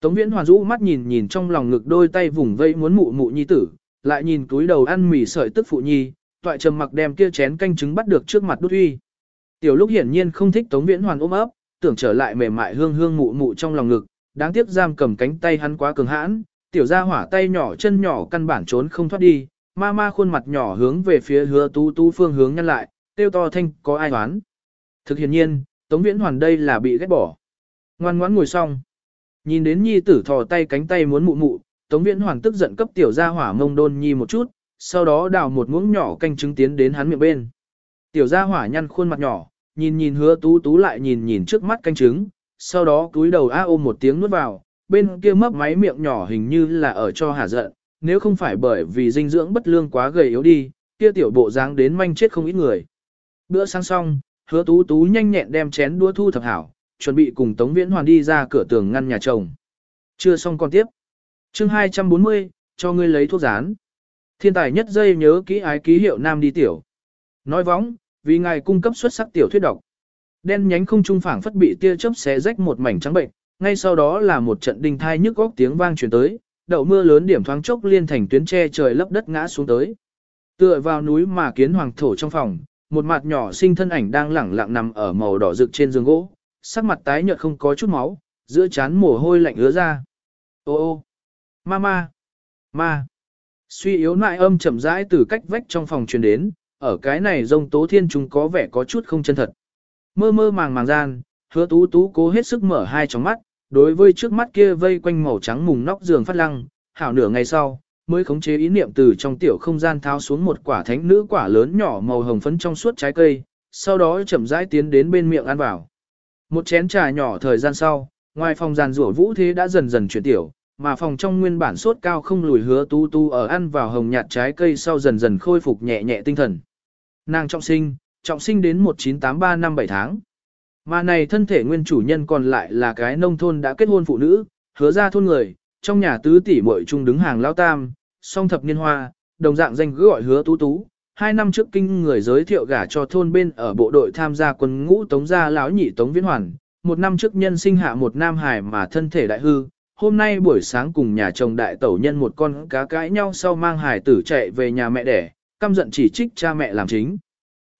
Tống Viễn Hoàn rũ mắt nhìn nhìn trong lòng ngực đôi tay vùng vây muốn mụ mụ nhi tử, lại nhìn túi đầu ăn mì sợi tức phụ nhi, toại trầm mặc đem kia chén canh trứng bắt được trước mặt đút uy. Tiểu lúc hiển nhiên không thích Tống Viễn Hoàn ôm ấp, tưởng trở lại mềm mại hương hương mụ mụ trong lòng ngực, đáng tiếc giam cầm cánh tay hắn quá cường hãn, tiểu gia hỏa tay nhỏ chân nhỏ căn bản trốn không thoát đi, ma ma khuôn mặt nhỏ hướng về phía hứa tú tú phương hướng nhăn lại, tiêu to thanh có ai đoán. Thực hiện nhiên, Tống Viễn Hoàn đây là bị ghét bỏ. Ngoan ngoãn ngồi xong. Nhìn đến nhi tử thò tay cánh tay muốn mụ mụ, Tống Viễn Hoàng tức giận cấp tiểu gia hỏa mông đôn nhi một chút, sau đó đào một muỗng nhỏ canh trứng tiến đến hắn miệng bên. Tiểu gia hỏa nhăn khuôn mặt nhỏ, nhìn nhìn hứa tú tú lại nhìn nhìn trước mắt canh trứng, sau đó cúi đầu a ôm một tiếng nuốt vào, bên kia mấp máy miệng nhỏ hình như là ở cho hả giận, nếu không phải bởi vì dinh dưỡng bất lương quá gầy yếu đi, kia tiểu bộ dáng đến manh chết không ít người. Bữa sáng xong, hứa tú tú nhanh nhẹn đem chén đũa thu thập hảo, chuẩn bị cùng Tống Viễn Hoàn đi ra cửa tường ngăn nhà chồng. Chưa xong còn tiếp. chương 240, cho ngươi lấy thuốc rán. Thiên tài nhất dây nhớ kỹ ái ký hiệu nam đi tiểu. Nói vóng, vì ngài cung cấp xuất sắc tiểu thuyết độc. Đen nhánh không trung phảng phất bị tia chớp xé rách một mảnh trắng bệnh, ngay sau đó là một trận đinh thai nhức góc tiếng vang truyền tới, đậu mưa lớn điểm thoáng chốc liên thành tuyến che trời lấp đất ngã xuống tới. Tựa vào núi mà kiến hoàng thổ trong phòng, một mặt nhỏ sinh thân ảnh đang lẳng lặng nằm ở màu đỏ rực trên giường gỗ, sắc mặt tái nhợt không có chút máu, giữa trán mồ hôi lạnh ứa ra. Ô ô, ma ma, ma. Suy yếu nại âm chậm rãi từ cách vách trong phòng truyền đến, ở cái này rông tố thiên chúng có vẻ có chút không chân thật. Mơ mơ màng màng gian, hứa tú tú cố hết sức mở hai tròng mắt, đối với trước mắt kia vây quanh màu trắng mùng nóc giường phát lăng, hảo nửa ngày sau, mới khống chế ý niệm từ trong tiểu không gian tháo xuống một quả thánh nữ quả lớn nhỏ màu hồng phấn trong suốt trái cây, sau đó chậm rãi tiến đến bên miệng ăn vào. Một chén trà nhỏ thời gian sau, ngoài phòng giàn rủa vũ thế đã dần dần chuyển tiểu, mà phòng trong nguyên bản sốt cao không lùi hứa tu tu ở ăn vào hồng nhạt trái cây sau dần dần khôi phục nhẹ nhẹ tinh thần. Nàng trọng sinh, trọng sinh đến 1983 năm 7 tháng. Mà này thân thể nguyên chủ nhân còn lại là cái nông thôn đã kết hôn phụ nữ, hứa ra thôn người, trong nhà tứ tỷ muội chung đứng hàng lao tam, song thập niên hoa, đồng dạng danh cứ gọi hứa tú tú, hai năm trước kinh người giới thiệu gả cho thôn bên ở bộ đội tham gia quân ngũ tống gia lão nhị tống viễn hoàn, một năm trước nhân sinh hạ một nam hải mà thân thể đại hư, hôm nay buổi sáng cùng nhà chồng đại tẩu nhân một con cá cãi nhau sau mang hải tử chạy về nhà mẹ đẻ, căm giận chỉ trích cha mẹ làm chính.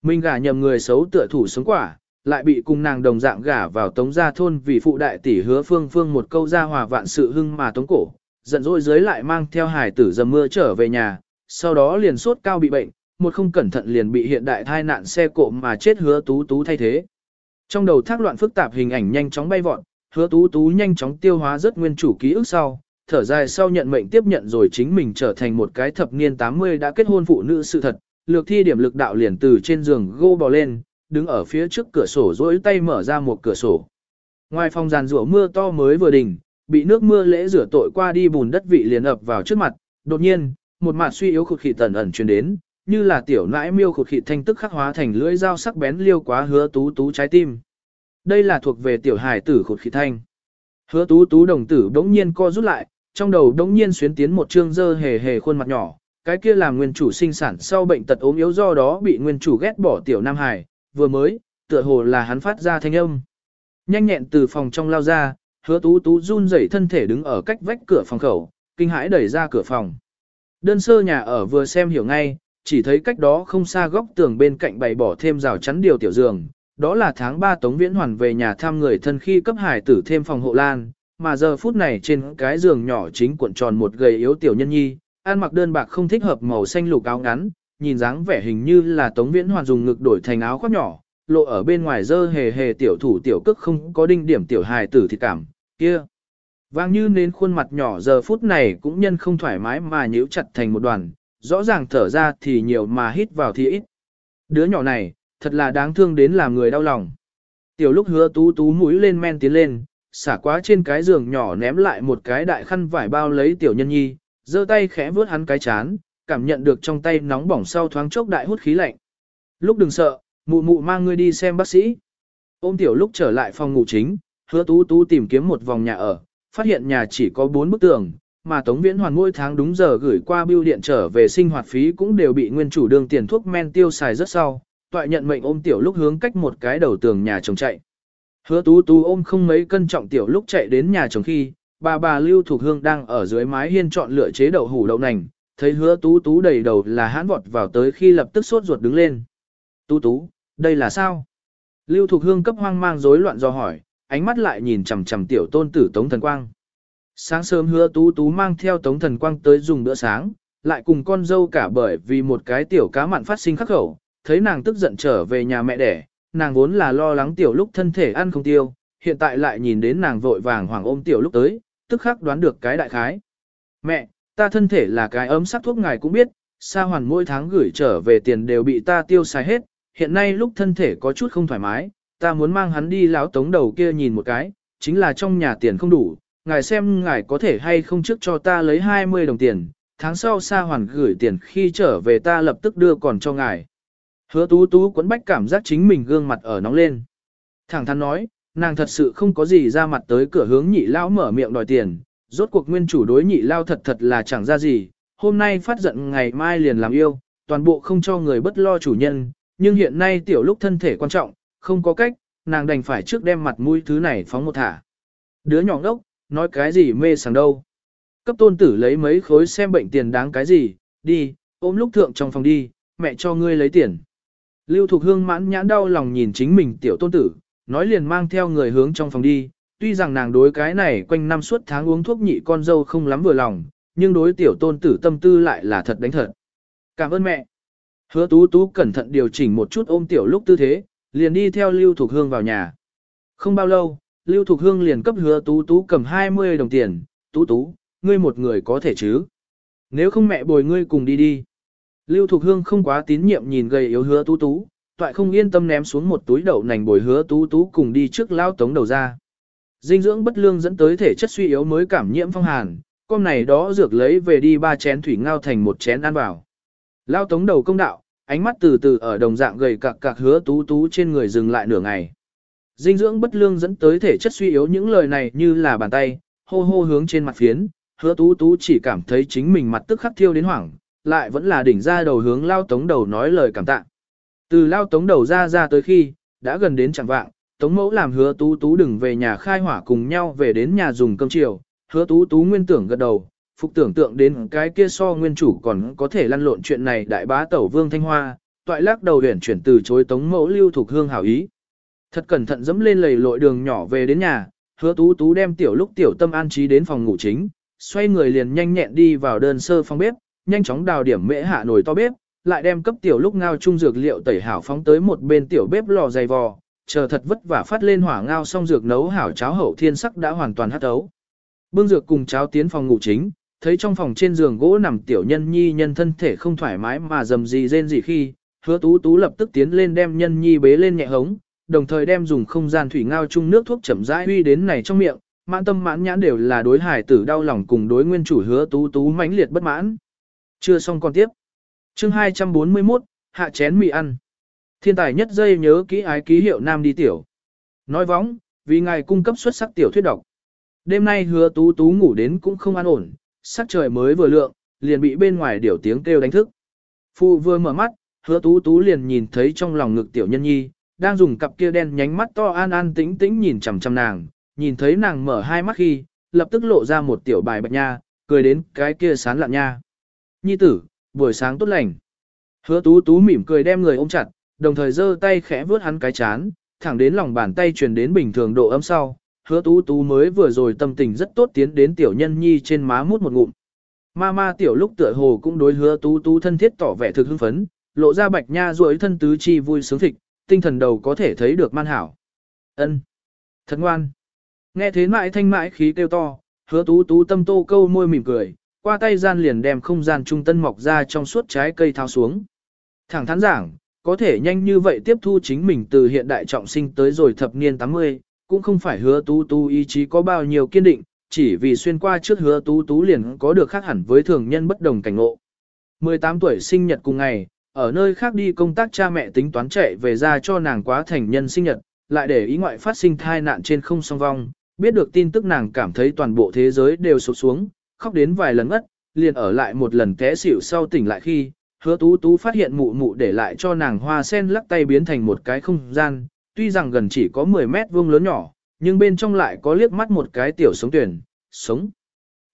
Mình gả nhầm người xấu tựa thủ sống quả, lại bị cùng nàng đồng dạng gả vào tống gia thôn vì phụ đại tỷ hứa phương phương một câu ra hòa vạn sự hưng mà tống cổ, giận dỗi dưới lại mang theo hải tử dầm mưa trở về nhà, sau đó liền sốt cao bị bệnh, một không cẩn thận liền bị hiện đại thai nạn xe cộ mà chết hứa tú tú thay thế. Trong đầu thác loạn phức tạp hình ảnh nhanh chóng bay vọt, hứa tú tú nhanh chóng tiêu hóa rất nguyên chủ ký ức sau, thở dài sau nhận mệnh tiếp nhận rồi chính mình trở thành một cái thập niên 80 đã kết hôn phụ nữ sự thật, lược thi điểm lực đạo liền từ trên giường gô bò lên, đứng ở phía trước cửa sổ dỗi tay mở ra một cửa sổ. Ngoài phòng giàn rủa mưa to mới vừa đỉnh, bị nước mưa lễ rửa tội qua đi bùn đất vị liền ập vào trước mặt, đột nhiên, một mạt suy yếu khụt khịt tần ẩn truyền đến, như là tiểu nãi miêu khụt khịt thanh tức khắc hóa thành lưỡi dao sắc bén liêu quá hứa tú tú trái tim. Đây là thuộc về tiểu hài tử khụt khịt thanh. Hứa tú tú đồng tử đống nhiên co rút lại, trong đầu đống nhiên xuyến tiến một trương dơ hề hề khuôn mặt nhỏ, cái kia làm nguyên chủ sinh sản sau bệnh tật ốm yếu do đó bị nguyên chủ ghét bỏ tiểu nam Hải vừa mới, tựa hồ là hắn phát ra thanh âm. Nhanh nhẹn từ phòng trong lao ra, hứa tú tú run rẩy thân thể đứng ở cách vách cửa phòng khẩu, kinh hãi đẩy ra cửa phòng. Đơn sơ nhà ở vừa xem hiểu ngay, chỉ thấy cách đó không xa góc tường bên cạnh bày bỏ thêm rào chắn điều tiểu giường, đó là tháng 3 Tống Viễn Hoàn về nhà thăm người thân khi cấp hải tử thêm phòng hộ lan, mà giờ phút này trên cái giường nhỏ chính cuộn tròn một gầy yếu tiểu nhân nhi, ăn mặc đơn bạc không thích hợp màu xanh lục áo ngắn, nhìn dáng vẻ hình như là Tống Viễn Hoàn dùng ngực đổi thành áo khoác nhỏ, lộ ở bên ngoài dơ hề hề tiểu thủ tiểu cước không có đinh điểm tiểu hài tử thì cảm, kia. Vang như nên khuôn mặt nhỏ giờ phút này cũng nhân không thoải mái mà nhíu chặt thành một đoàn, rõ ràng thở ra thì nhiều mà hít vào thì ít. Đứa nhỏ này, thật là đáng thương đến làm người đau lòng. Tiểu lúc hứa tú tú mũi lên men tiến lên, xả quá trên cái giường nhỏ ném lại một cái đại khăn vải bao lấy tiểu nhân nhi, giơ tay khẽ vướt hắn cái chán, cảm nhận được trong tay nóng bỏng sau thoáng chốc đại hút khí lạnh. Lúc đừng sợ, mụ mụ mang ngươi đi xem bác sĩ. Ôm tiểu lúc trở lại phòng ngủ chính, hứa tú tú tìm kiếm một vòng nhà ở, phát hiện nhà chỉ có bốn bức tường, mà Tống Viễn Hoàn mỗi tháng đúng giờ gửi qua bưu điện trở về sinh hoạt phí cũng đều bị nguyên chủ đường tiền thuốc men tiêu xài rất sau, toại nhận mệnh ôm tiểu lúc hướng cách một cái đầu tường nhà chồng chạy. Hứa tú tú ôm không mấy cân trọng tiểu lúc chạy đến nhà chồng khi, bà bà Lưu Thục Hương đang ở dưới mái hiên chọn lựa chế đậu hủ đậu nành, thấy hứa tú tú đầy đầu là hãn vọt vào tới khi lập tức sốt ruột đứng lên. Tú tú, đây là sao? Lưu Thục Hương cấp hoang mang rối loạn do hỏi, ánh mắt lại nhìn chằm chằm tiểu tôn tử Tống Thần Quang. Sáng sớm hứa tú tú mang theo Tống Thần Quang tới dùng bữa sáng, lại cùng con dâu cả bởi vì một cái tiểu cá mặn phát sinh khắc khẩu, thấy nàng tức giận trở về nhà mẹ đẻ, nàng vốn là lo lắng tiểu lúc thân thể ăn không tiêu, hiện tại lại nhìn đến nàng vội vàng hoàng ôm tiểu lúc tới, tức khắc đoán được cái đại khái. Mẹ, ta thân thể là cái ấm sắc thuốc ngài cũng biết, sa hoàn mỗi tháng gửi trở về tiền đều bị ta tiêu xài hết, hiện nay lúc thân thể có chút không thoải mái, ta muốn mang hắn đi láo tống đầu kia nhìn một cái, chính là trong nhà tiền không đủ, ngài xem ngài có thể hay không trước cho ta lấy 20 đồng tiền, tháng sau sa hoàn gửi tiền khi trở về ta lập tức đưa còn cho ngài. Hứa tú tú quấn bách cảm giác chính mình gương mặt ở nóng lên. Thẳng thắn nói, nàng thật sự không có gì ra mặt tới cửa hướng nhị lao mở miệng đòi tiền, rốt cuộc nguyên chủ đối nhị lao thật thật là chẳng ra gì, hôm nay phát giận ngày mai liền làm yêu, toàn bộ không cho người bất lo chủ nhân, nhưng hiện nay tiểu lúc thân thể quan trọng, không có cách, nàng đành phải trước đem mặt mũi thứ này phóng một thả. Đứa nhỏ ngốc, nói cái gì mê sảng đâu. Cấp tôn tử lấy mấy khối xem bệnh tiền đáng cái gì, đi, ôm lúc thượng trong phòng đi, mẹ cho ngươi lấy tiền. Lưu Thục Hương mãn nhãn đau lòng nhìn chính mình tiểu tôn tử, nói liền mang theo người hướng trong phòng đi, tuy rằng nàng đối cái này quanh năm suốt tháng uống thuốc nhị con dâu không lắm vừa lòng, nhưng đối tiểu tôn tử tâm tư lại là thật đánh thật. Cảm ơn mẹ. Hứa tú tú cẩn thận điều chỉnh một chút ôm tiểu lúc tư thế, liền đi theo Lưu Thục Hương vào nhà. Không bao lâu, Lưu Thục Hương liền cấp hứa tú tú cầm 20 đồng tiền, tú tú, ngươi một người có thể chứ. Nếu không mẹ bồi ngươi cùng đi đi. Lưu Thục Hương không quá tín nhiệm nhìn gầy yếu hứa tú tú, toại không yên tâm ném xuống một túi đậu nành bồi hứa tú tú cùng đi trước lao tống đầu ra. Dinh dưỡng bất lương dẫn tới thể chất suy yếu mới cảm nhiễm phong hàn, con này đó dược lấy về đi ba chén thủy ngao thành một chén ăn vào. Lao tống đầu công đạo, ánh mắt từ từ ở đồng dạng gầy cạc cạc hứa tú tú trên người dừng lại nửa ngày. Dinh dưỡng bất lương dẫn tới thể chất suy yếu những lời này như là bàn tay, hô hô hướng trên mặt phiến, hứa tú tú chỉ cảm thấy chính mình mặt tức khắc thiêu đến hoảng, lại vẫn là đỉnh ra đầu hướng lao tống đầu nói lời cảm tạ. Từ lao tống đầu ra ra tới khi, đã gần đến chẳng vạng, tống mẫu làm hứa tú tú đừng về nhà khai hỏa cùng nhau về đến nhà dùng cơm chiều, hứa tú tú nguyên tưởng gật đầu, phục tưởng tượng đến cái kia so nguyên chủ còn có thể lăn lộn chuyện này đại bá tẩu vương thanh hoa, toại lắc đầu huyển chuyển từ chối tống mẫu lưu thuộc hương hảo ý. Thật cẩn thận dẫm lên lầy lội đường nhỏ về đến nhà, hứa tú tú đem tiểu lúc tiểu tâm an trí đến phòng ngủ chính, xoay người liền nhanh nhẹn đi vào đơn sơ phòng bếp, nhanh chóng đào điểm mễ hạ nồi to bếp, lại đem cấp tiểu lúc ngao trung dược liệu tẩy hảo phóng tới một bên tiểu bếp lò dày vò, chờ thật vất vả phát lên hỏa ngao xong dược nấu hảo cháo hậu thiên sắc đã hoàn toàn hấp ấu. Bưng dược cùng cháo tiến phòng ngủ chính, thấy trong phòng trên giường gỗ nằm tiểu nhân nhi nhân thân thể không thoải mái mà dầm gì rên gì khi, hứa tú tú lập tức tiến lên đem nhân nhi bế lên nhẹ hống, đồng thời đem dùng không gian thủy ngao chung nước thuốc chậm rãi huy đến này trong miệng, mãn tâm mãn nhãn đều là đối hải tử đau lòng cùng đối nguyên chủ hứa tú tú mãnh liệt bất mãn. Chưa xong còn tiếp. Chương 241, hạ chén mì ăn. Thiên tài nhất dây nhớ kỹ ái ký hiệu nam đi tiểu. Nói vóng, vì ngài cung cấp xuất sắc tiểu thuyết độc. Đêm nay hứa tú tú ngủ đến cũng không an ổn, sắc trời mới vừa lượng, liền bị bên ngoài điểu tiếng kêu đánh thức. Phụ vừa mở mắt, hứa tú tú liền nhìn thấy trong lòng ngực tiểu nhân nhi, đang dùng cặp kia đen nhánh mắt to an an tĩnh tĩnh nhìn chằm chằm nàng, nhìn thấy nàng mở hai mắt khi, lập tức lộ ra một tiểu bài bạch nha, cười đến cái kia sán lạn nha. Nhi tử, buổi sáng tốt lành. Hứa tú tú mỉm cười đem người ôm chặt, đồng thời giơ tay khẽ vướt hắn cái chán, thẳng đến lòng bàn tay truyền đến bình thường độ ấm sau. Hứa tú tú mới vừa rồi tâm tình rất tốt tiến đến tiểu nhân nhi trên má mút một ngụm. Ma ma tiểu lúc tựa hồ cũng đối hứa tú tú thân thiết tỏ vẻ thực hưng phấn, lộ ra bạch nha ruồi thân tứ chi vui sướng thịt, tinh thần đầu có thể thấy được man hảo. ân Thật ngoan. Nghe thế mãi thanh mãi khí kêu to, hứa tú tú tâm tô câu môi mỉm cười, qua tay gian liền đem không gian trung tân mọc ra trong suốt trái cây thao xuống. Thẳng thắn giảng, có thể nhanh như vậy tiếp thu chính mình từ hiện đại trọng sinh tới rồi thập niên 80, cũng không phải hứa tú tú ý chí có bao nhiêu kiên định, chỉ vì xuyên qua trước hứa tú tú liền có được khác hẳn với thường nhân bất đồng cảnh ngộ. 18 tuổi sinh nhật cùng ngày, ở nơi khác đi công tác cha mẹ tính toán chạy về ra cho nàng quá thành nhân sinh nhật, lại để ý ngoại phát sinh thai nạn trên không song vong, biết được tin tức nàng cảm thấy toàn bộ thế giới đều sụp xuống, khóc đến vài lần ngất, liền ở lại một lần té xỉu sau tỉnh lại khi, hứa tú tú phát hiện mụ mụ để lại cho nàng hoa sen lắc tay biến thành một cái không gian, tuy rằng gần chỉ có 10 mét vuông lớn nhỏ, nhưng bên trong lại có liếc mắt một cái tiểu sống tuyển, sống.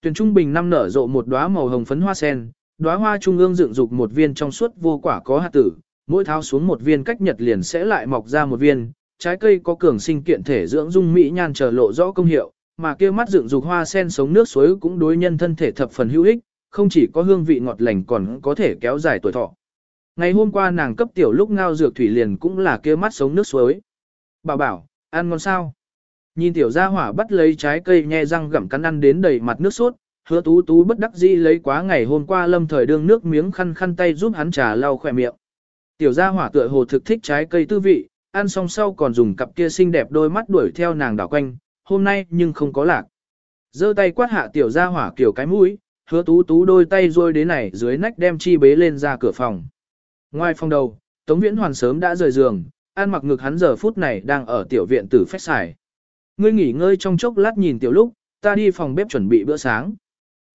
Tuyển trung bình năm nở rộ một đóa màu hồng phấn hoa sen, đóa hoa trung ương dựng dục một viên trong suốt vô quả có hạt tử, mỗi tháo xuống một viên cách nhật liền sẽ lại mọc ra một viên, trái cây có cường sinh kiện thể dưỡng dung mỹ nhan trở lộ rõ công hiệu, mà kia mắt dựng dục hoa sen sống nước suối cũng đối nhân thân thể thập phần hữu ích, không chỉ có hương vị ngọt lành còn có thể kéo dài tuổi thọ. Ngày hôm qua nàng cấp tiểu lúc ngao dược thủy liền cũng là kia mắt sống nước suối. Bảo bảo, ăn ngon sao? Nhìn tiểu gia hỏa bắt lấy trái cây nhe răng gặm cắn ăn đến đầy mặt nước sốt, hứa tú tú bất đắc dĩ lấy quá ngày hôm qua lâm thời đương nước miếng khăn khăn tay giúp hắn trà lau khỏe miệng. Tiểu gia hỏa tựa hồ thực thích trái cây tư vị, ăn xong sau còn dùng cặp kia xinh đẹp đôi mắt đuổi theo nàng đảo quanh, hôm nay nhưng không có lạc. giơ tay quát hạ tiểu gia hỏa kiểu cái mũi, hứa tú tú đôi tay rôi đến này dưới nách đem chi bế lên ra cửa phòng. Ngoài phòng đầu, Tống Viễn Hoàn sớm đã rời giường, An mặc ngực hắn giờ phút này đang ở tiểu viện tử phách xài. Ngươi nghỉ ngơi trong chốc lát nhìn tiểu lúc, ta đi phòng bếp chuẩn bị bữa sáng.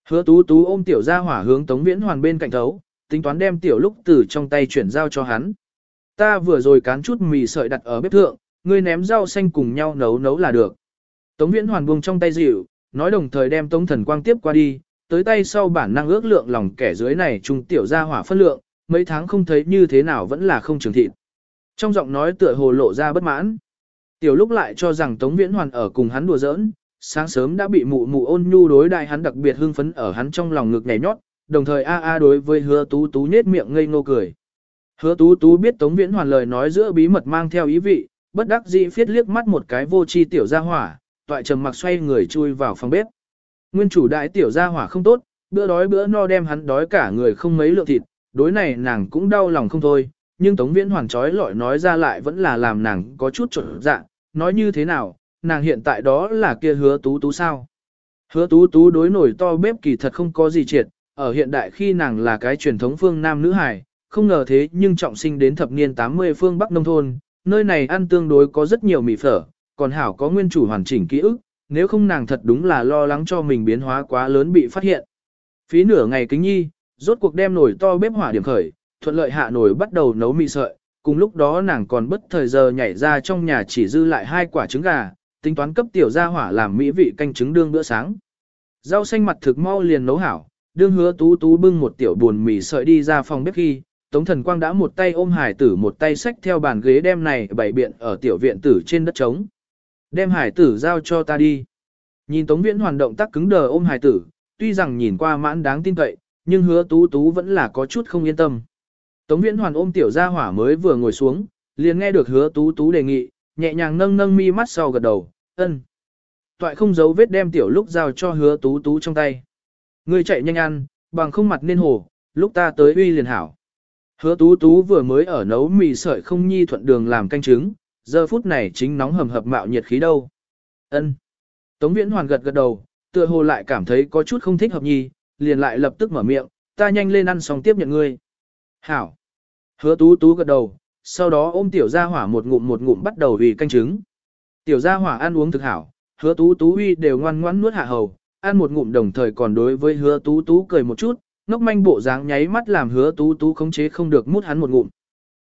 Hứa tú tú ôm tiểu gia hỏa hướng Tống Viễn Hoàn bên cạnh thấu, tính toán đem tiểu lúc từ trong tay chuyển giao cho hắn. Ta vừa rồi cán chút mì sợi đặt ở bếp thượng, ngươi ném rau xanh cùng nhau nấu nấu là được. Tống Viễn Hoàn buông trong tay dịu, nói đồng thời đem Tống Thần Quang tiếp qua đi, tới tay sau bản năng ước lượng lòng kẻ dưới này trung tiểu gia hỏa phân lượng, mấy tháng không thấy như thế nào vẫn là không trưởng thịt. Trong giọng nói tựa hồ lộ ra bất mãn. Tiểu lúc lại cho rằng Tống Viễn Hoàn ở cùng hắn đùa giỡn, sáng sớm đã bị mụ mụ ôn nhu đối đại hắn đặc biệt hưng phấn ở hắn trong lòng ngực nhảy nhót, đồng thời a a đối với hứa tú tú nhếch miệng ngây ngô cười. Hứa tú tú biết Tống Viễn Hoàn lời nói giữa bí mật mang theo ý vị, bất đắc dĩ phiết liếc mắt một cái vô chi tiểu gia hỏa, toại trầm mặc xoay người chui vào phòng bếp. Nguyên chủ đại tiểu gia hỏa không tốt, bữa đói bữa no đem hắn đói cả người không mấy lượng thịt, đối này nàng cũng đau lòng không thôi, nhưng Tống Viễn Hoàn trói lọi nói ra lại vẫn là làm nàng có chút trở dạ, nói như thế nào, nàng hiện tại đó là kia hứa tú tú sao. Hứa tú tú đối nổi to bếp kỳ thật không có gì triệt, ở hiện đại khi nàng là cái truyền thống phương nam nữ hài, không ngờ thế nhưng trọng sinh đến thập niên 80 phương Bắc Nông Thôn, nơi này ăn tương đối có rất nhiều mì phở, còn hảo có nguyên chủ hoàn chỉnh ký ức, nếu không nàng thật đúng là lo lắng cho mình biến hóa quá lớn bị phát hiện. Phí nửa ngày kính nhi, rốt cuộc đem nồi to bếp hỏa điểm khởi, thuận lợi hạ nồi bắt đầu nấu mì sợi, cùng lúc đó nàng còn bất thời giờ nhảy ra trong nhà chỉ dư lại hai quả trứng gà, tính toán cấp tiểu gia hỏa làm mỹ vị canh trứng đương bữa sáng. Rau xanh mặt thực mau liền nấu hảo, đương hứa tú tú bưng một tiểu buồn mì sợi đi ra phòng bếp khi, Tống Thần Quang đã một tay ôm hải tử một tay xách theo bàn ghế đem này bày biện ở tiểu viện tử trên đất trống. Đem hải tử giao cho ta đi. Nhìn Tống Viễn hoàn động tác cứng đờ ôm hải tử, tuy rằng nhìn qua mãn đáng tin cậy, nhưng hứa tú tú vẫn là có chút không yên tâm. Tống Viễn hoàn ôm tiểu gia hỏa mới vừa ngồi xuống, liền nghe được hứa tú tú đề nghị, nhẹ nhàng nâng nâng mi mắt sau gật đầu, ân. Toại không giấu vết đem tiểu lúc giao cho hứa tú tú trong tay. Ngươi chạy nhanh ăn, bằng không mặt nên hồ, lúc ta tới uy liền hảo. Hứa tú tú vừa mới ở nấu mì sợi không nhi thuận đường làm canh trứng, giờ phút này chính nóng hầm hập mạo nhiệt khí đâu. Ân. Tống Viễn Hoàn gật gật đầu, tựa hồ lại cảm thấy có chút không thích hợp nhi, liền lại lập tức mở miệng, ta nhanh lên ăn xong tiếp nhận ngươi. Hảo. Hứa tú tú gật đầu, sau đó ôm tiểu gia hỏa một ngụm một ngụm bắt đầu vì canh trứng. Tiểu gia hỏa ăn uống thực hảo, hứa tú tú uy đều ngoan ngoãn nuốt hạ hầu, ăn một ngụm đồng thời còn đối với hứa tú tú cười một chút, ngốc manh bộ dáng nháy mắt làm hứa tú tú khống chế không được mút hắn một ngụm.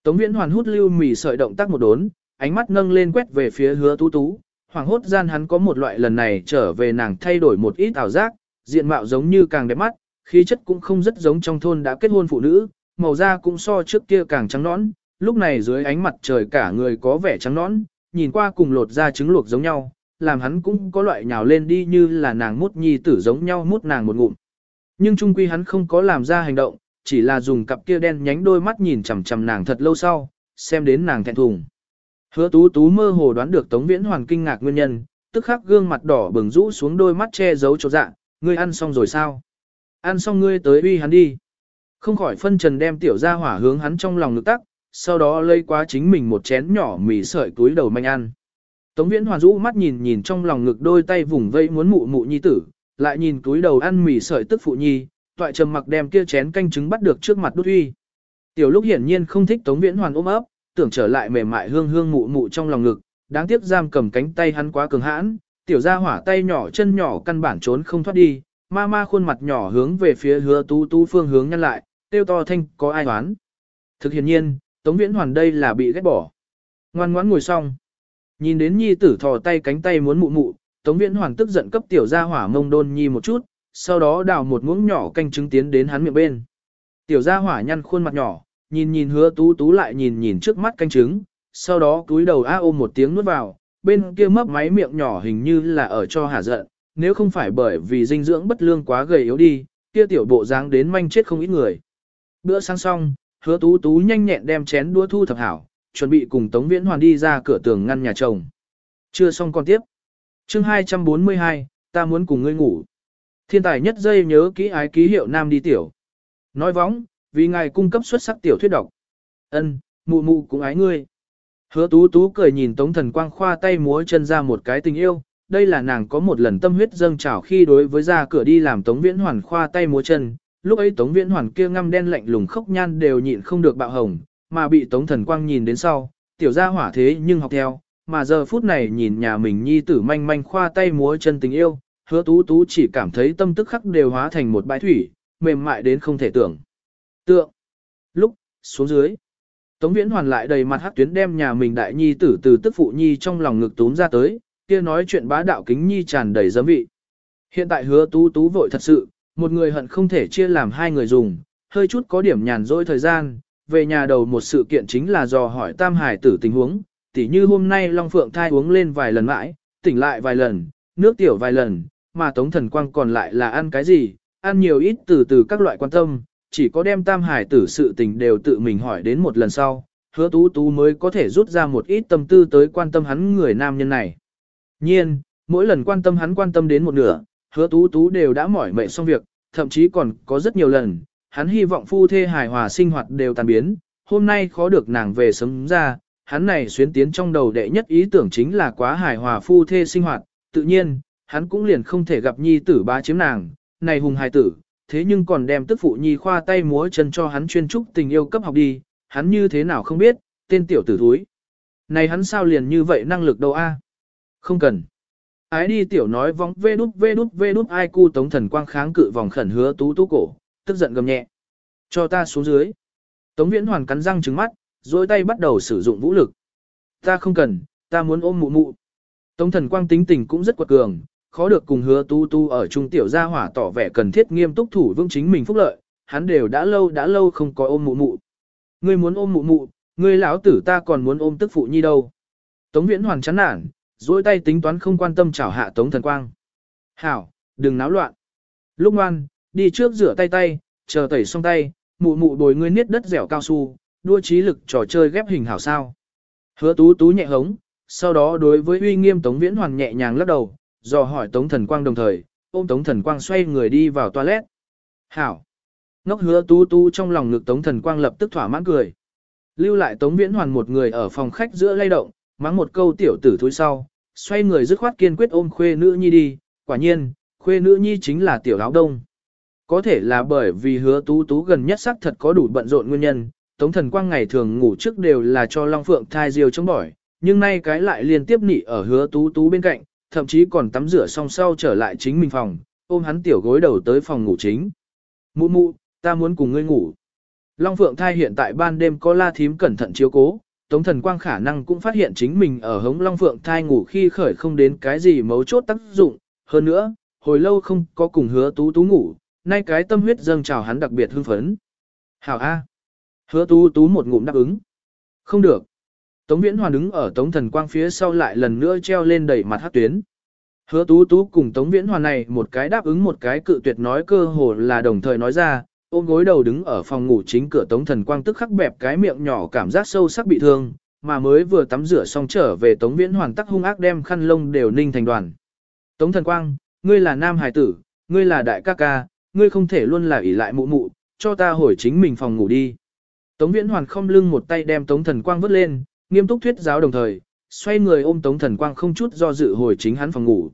Tống viễn hoàn hút lưu mì sợi động tác một đốn, ánh mắt nâng lên quét về phía hứa tú tú, hoàng hốt gian hắn có một loại lần này trở về nàng thay đổi một ít ảo giác, diện mạo giống như càng đẹp mắt, khí chất cũng không rất giống trong thôn đã kết hôn phụ nữ, màu da cũng so trước kia càng trắng nõn, lúc này dưới ánh mặt trời cả người có vẻ trắng nõn, nhìn qua cùng lột da trứng luộc giống nhau, làm hắn cũng có loại nhào lên đi như là nàng mút nhi tử giống nhau mút nàng một ngụm. Nhưng trung quy hắn không có làm ra hành động, chỉ là dùng cặp kia đen nhánh đôi mắt nhìn chằm chằm nàng thật lâu sau, xem đến nàng thẹn thùng. Hứa tú tú mơ hồ đoán được Tống Viễn Hoàn kinh ngạc nguyên nhân, tức khắc gương mặt đỏ bừng rũ xuống đôi mắt che giấu chỗ dạ, ngươi ăn xong rồi sao? Ăn xong ngươi tới uy hắn đi. Không khỏi phân trần đem tiểu ra hỏa hướng hắn trong lòng ngực tắc, sau đó lây quá chính mình một chén nhỏ mì sợi túi đầu manh ăn. Tống Viễn Hoàn rũ mắt nhìn nhìn trong lòng ngực đôi tay vùng vây muốn mụ mụ nhi tử, lại nhìn túi đầu ăn mì sợi tức phụ nhi, toại trầm mặc đem kia chén canh trứng bắt được trước mặt đút uy. Tiểu lúc hiển nhiên không thích Tống Viễn Hoàn ôm ấp, tưởng trở lại mềm mại hương hương mụ mụ trong lòng ngực, đáng tiếc giam cầm cánh tay hắn quá cường hãn, tiểu gia hỏa tay nhỏ chân nhỏ căn bản trốn không thoát đi, ma ma khuôn mặt nhỏ hướng về phía hứa tú tú phương hướng nhăn lại, tiêu to thanh có ai đoán. Thực hiện nhiên, Tống Viễn Hoàn đây là bị ghét bỏ. Ngoan ngoãn ngồi xong. Nhìn đến nhi tử thò tay cánh tay muốn mụ mụ, Tống Viễn Hoàn tức giận cấp tiểu gia hỏa mông đôn nhi một chút, sau đó đào một muỗng nhỏ canh trứng tiến đến hắn miệng bên. Tiểu gia hỏa nhăn khuôn mặt nhỏ, nhìn nhìn hứa tú tú lại nhìn nhìn trước mắt canh trứng, sau đó cúi đầu a ôm một tiếng nuốt vào, bên kia mấp máy miệng nhỏ hình như là ở cho hả giận, nếu không phải bởi vì dinh dưỡng bất lương quá gầy yếu đi, kia tiểu bộ dáng đến manh chết không ít người. Bữa sáng xong, hứa tú tú nhanh nhẹn đem chén đũa thu thập hảo, chuẩn bị cùng Tống Viễn Hoàn đi ra cửa tường ngăn nhà chồng. Chưa xong còn tiếp. Chương 242, ta muốn cùng ngươi ngủ. Thiên tài nhất dây nhớ kỹ ái ký hiệu nam đi tiểu. Nói vóng, vì ngài cung cấp xuất sắc tiểu thuyết độc. Ân, mụ mụ cũng ái ngươi. Hứa tú tú cười nhìn Tống Thần Quang khoa tay múa chân ra một cái tình yêu, đây là nàng có một lần tâm huyết dâng trào khi đối với ra cửa đi làm Tống Viễn Hoàn khoa tay múa chân, lúc ấy Tống Viễn Hoàn kia ngăm đen lạnh lùng khốc nhan đều nhịn không được bạo hồng, mà bị Tống Thần Quang nhìn đến sau, tiểu gia hỏa thế nhưng học theo, mà giờ phút này nhìn nhà mình nhi tử manh manh khoa tay múa chân tình yêu, hứa tú tú chỉ cảm thấy tâm tức khắc đều hóa thành một bãi thủy, mềm mại đến không thể tưởng. Tượng. Lúc, xuống dưới. Tống Viễn Hoàn lại đầy mặt hắc tuyến đem nhà mình đại nhi tử từ tức phụ nhi trong lòng ngực túm ra tới, kia nói chuyện bá đạo kính nhi tràn đầy giấm vị. Hiện tại hứa tú tú vội thật sự, một người hận không thể chia làm hai người dùng, hơi chút có điểm nhàn rỗi thời gian, về nhà đầu một sự kiện chính là dò hỏi tam hải tử tình huống, tỉ như hôm nay Long Phượng thai uống lên vài lần mãi, tỉnh lại vài lần, nước tiểu vài lần, mà Tống Thần Quang còn lại là ăn cái gì, ăn nhiều ít từ từ các loại quan tâm, chỉ có đem tam hải tử sự tình đều tự mình hỏi đến một lần sau, hứa tú tú mới có thể rút ra một ít tâm tư tới quan tâm hắn người nam nhân này. Nhiên, mỗi lần quan tâm hắn quan tâm đến một nửa, hứa tú tú đều đã mỏi mệt xong việc, thậm chí còn có rất nhiều lần, hắn hy vọng phu thê hài hòa sinh hoạt đều tàn biến, hôm nay khó được nàng về sớm ra, hắn này xuyến tiến trong đầu đệ nhất ý tưởng chính là quá hài hòa phu thê sinh hoạt, tự nhiên, hắn cũng liền không thể gặp nhi tử bá chiếm nàng, này hùng hài tử, thế nhưng còn đem tức phụ nhi khoa tay múa chân cho hắn chuyên trúc tình yêu cấp học đi, hắn như thế nào không biết, tên tiểu tử thúi. Này hắn sao liền như vậy năng lực đâu a? Không cần. Ái đi tiểu nói vóng vê đút vê đút vê đút ai cu tống thần quang kháng cự vòng khẩn hứa tú tú cổ, tức giận gầm nhẹ, Cho ta xuống dưới. Tống Viễn Hoàn cắn răng trứng mắt, dối tay bắt đầu sử dụng vũ lực. Ta không cần, ta muốn ôm mụ mụ. Tống thần quang tính tình cũng rất quật cường, khó được cùng hứa tu tu ở trung tiểu gia hỏa tỏ vẻ cần thiết nghiêm túc thủ vững chính mình phúc lợi, hắn đều đã lâu đã lâu không có ôm mụ mụ. Ngươi muốn ôm mụ mụ, ngươi lão tử ta còn muốn ôm tức phụ nhi đâu. Tống Viễn Hoàn chán nản, duỗi tay tính toán không quan tâm chào hạ Tống Thần Quang. Hảo, đừng náo loạn. Lúc ngoan, đi trước rửa tay tay, chờ tẩy xong tay, mụ mụ bồi ngươi niết đất dẻo cao su, đua trí lực trò chơi ghép hình hảo sao. Hứa tú tú nhẹ hống, sau đó đối với uy nghiêm Tống Viễn Hoàn nhẹ nhàng lắc đầu, dò hỏi Tống Thần Quang đồng thời, ôm Tống Thần Quang xoay người đi vào toilet. Hảo. Ngốc hứa tú tú trong lòng ngực Tống Thần Quang lập tức thỏa mãn cười. Lưu lại Tống Viễn Hoàn một người ở phòng khách giữa lay động, mắng một câu tiểu tử thối sau, xoay người dứt khoát kiên quyết ôm khuê nữ nhi đi, quả nhiên, khuê nữ nhi chính là tiểu áo đông. Có thể là bởi vì hứa tú tú gần nhất sắc thật có đủ bận rộn nguyên nhân, Tống Thần Quang ngày thường ngủ trước đều là cho Long Phượng thai diều chống bỏi, nhưng nay cái lại liên tiếp nị ở hứa tú tú bên cạnh, thậm chí còn tắm rửa xong sau trở lại chính mình phòng, ôm hắn tiểu gối đầu tới phòng ngủ chính. Mụ mụ, ta muốn cùng ngươi ngủ. Long Phượng thai hiện tại ban đêm có la thím cẩn thận chiếu cố, Tống Thần Quang khả năng cũng phát hiện chính mình ở hống Long Phượng thai ngủ khi khởi không đến cái gì mấu chốt tác dụng, hơn nữa, hồi lâu không có cùng hứa tú tú ngủ, nay cái tâm huyết dâng trào hắn đặc biệt hưng phấn. Hảo A. Hứa tú tú một ngụm đáp ứng. Không được. Tống Viễn Hoàn đứng ở Tống Thần Quang phía sau lại lần nữa treo lên đầy mặt hát tuyến. Hứa tú tú cùng Tống Viễn Hoàn này một cái đáp ứng một cái cự tuyệt nói cơ hồ là đồng thời nói ra, ôm gối đầu đứng ở phòng ngủ chính cửa Tống Thần Quang tức khắc bẹp cái miệng nhỏ cảm giác sâu sắc bị thương, mà mới vừa tắm rửa xong trở về Tống Viễn Hoàn tắc hung ác đem khăn lông đều ninh thành đoàn. Tống Thần Quang, ngươi là nam hải tử, ngươi là đại ca ca, ngươi không thể luôn là ỷ lại mụ mụ, cho ta hồi chính mình phòng ngủ đi. Tống Viễn Hoàn không lưng một tay đem Tống Thần Quang vứt lên, nghiêm túc thuyết giáo đồng thời, xoay người ôm Tống Thần Quang không chút do dự hồi chính hắn phòng ngủ.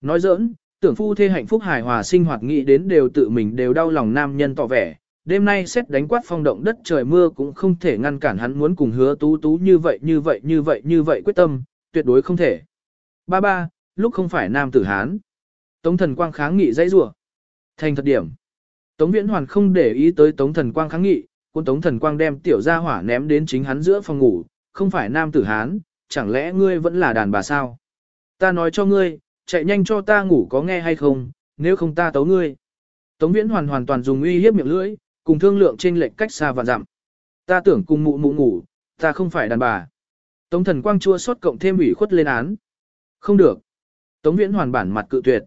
Nói giỡn, tưởng phu thê hạnh phúc hài hòa sinh hoạt nghĩ đến đều tự mình đều đau lòng nam nhân tỏ vẻ. Đêm nay xét đánh quát phong động đất trời mưa cũng không thể ngăn cản hắn muốn cùng hứa tú tú như vậy như vậy như vậy như vậy quyết tâm, tuyệt đối không thể. Ba ba, lúc không phải nam tử Hán. Tống thần quang kháng nghị dãy rủa Thành thật điểm. Tống viễn hoàn không để ý tới tống thần quang kháng nghị, quân tống thần quang đem tiểu gia hỏa ném đến chính hắn giữa phòng ngủ, không phải nam tử Hán, chẳng lẽ ngươi vẫn là đàn bà sao? Ta nói cho ngươi, chạy nhanh cho ta ngủ có nghe hay không, nếu không ta tấu ngươi. Tống Viễn hoàn hoàn toàn dùng uy hiếp miệng lưỡi, cùng thương lượng trên lệch cách xa và dặm. Ta tưởng cùng mụ mụ ngủ, ta không phải đàn bà. Tống thần quang chua xót cộng thêm ủy khuất lên án. Không được. Tống Viễn hoàn bản mặt cự tuyệt.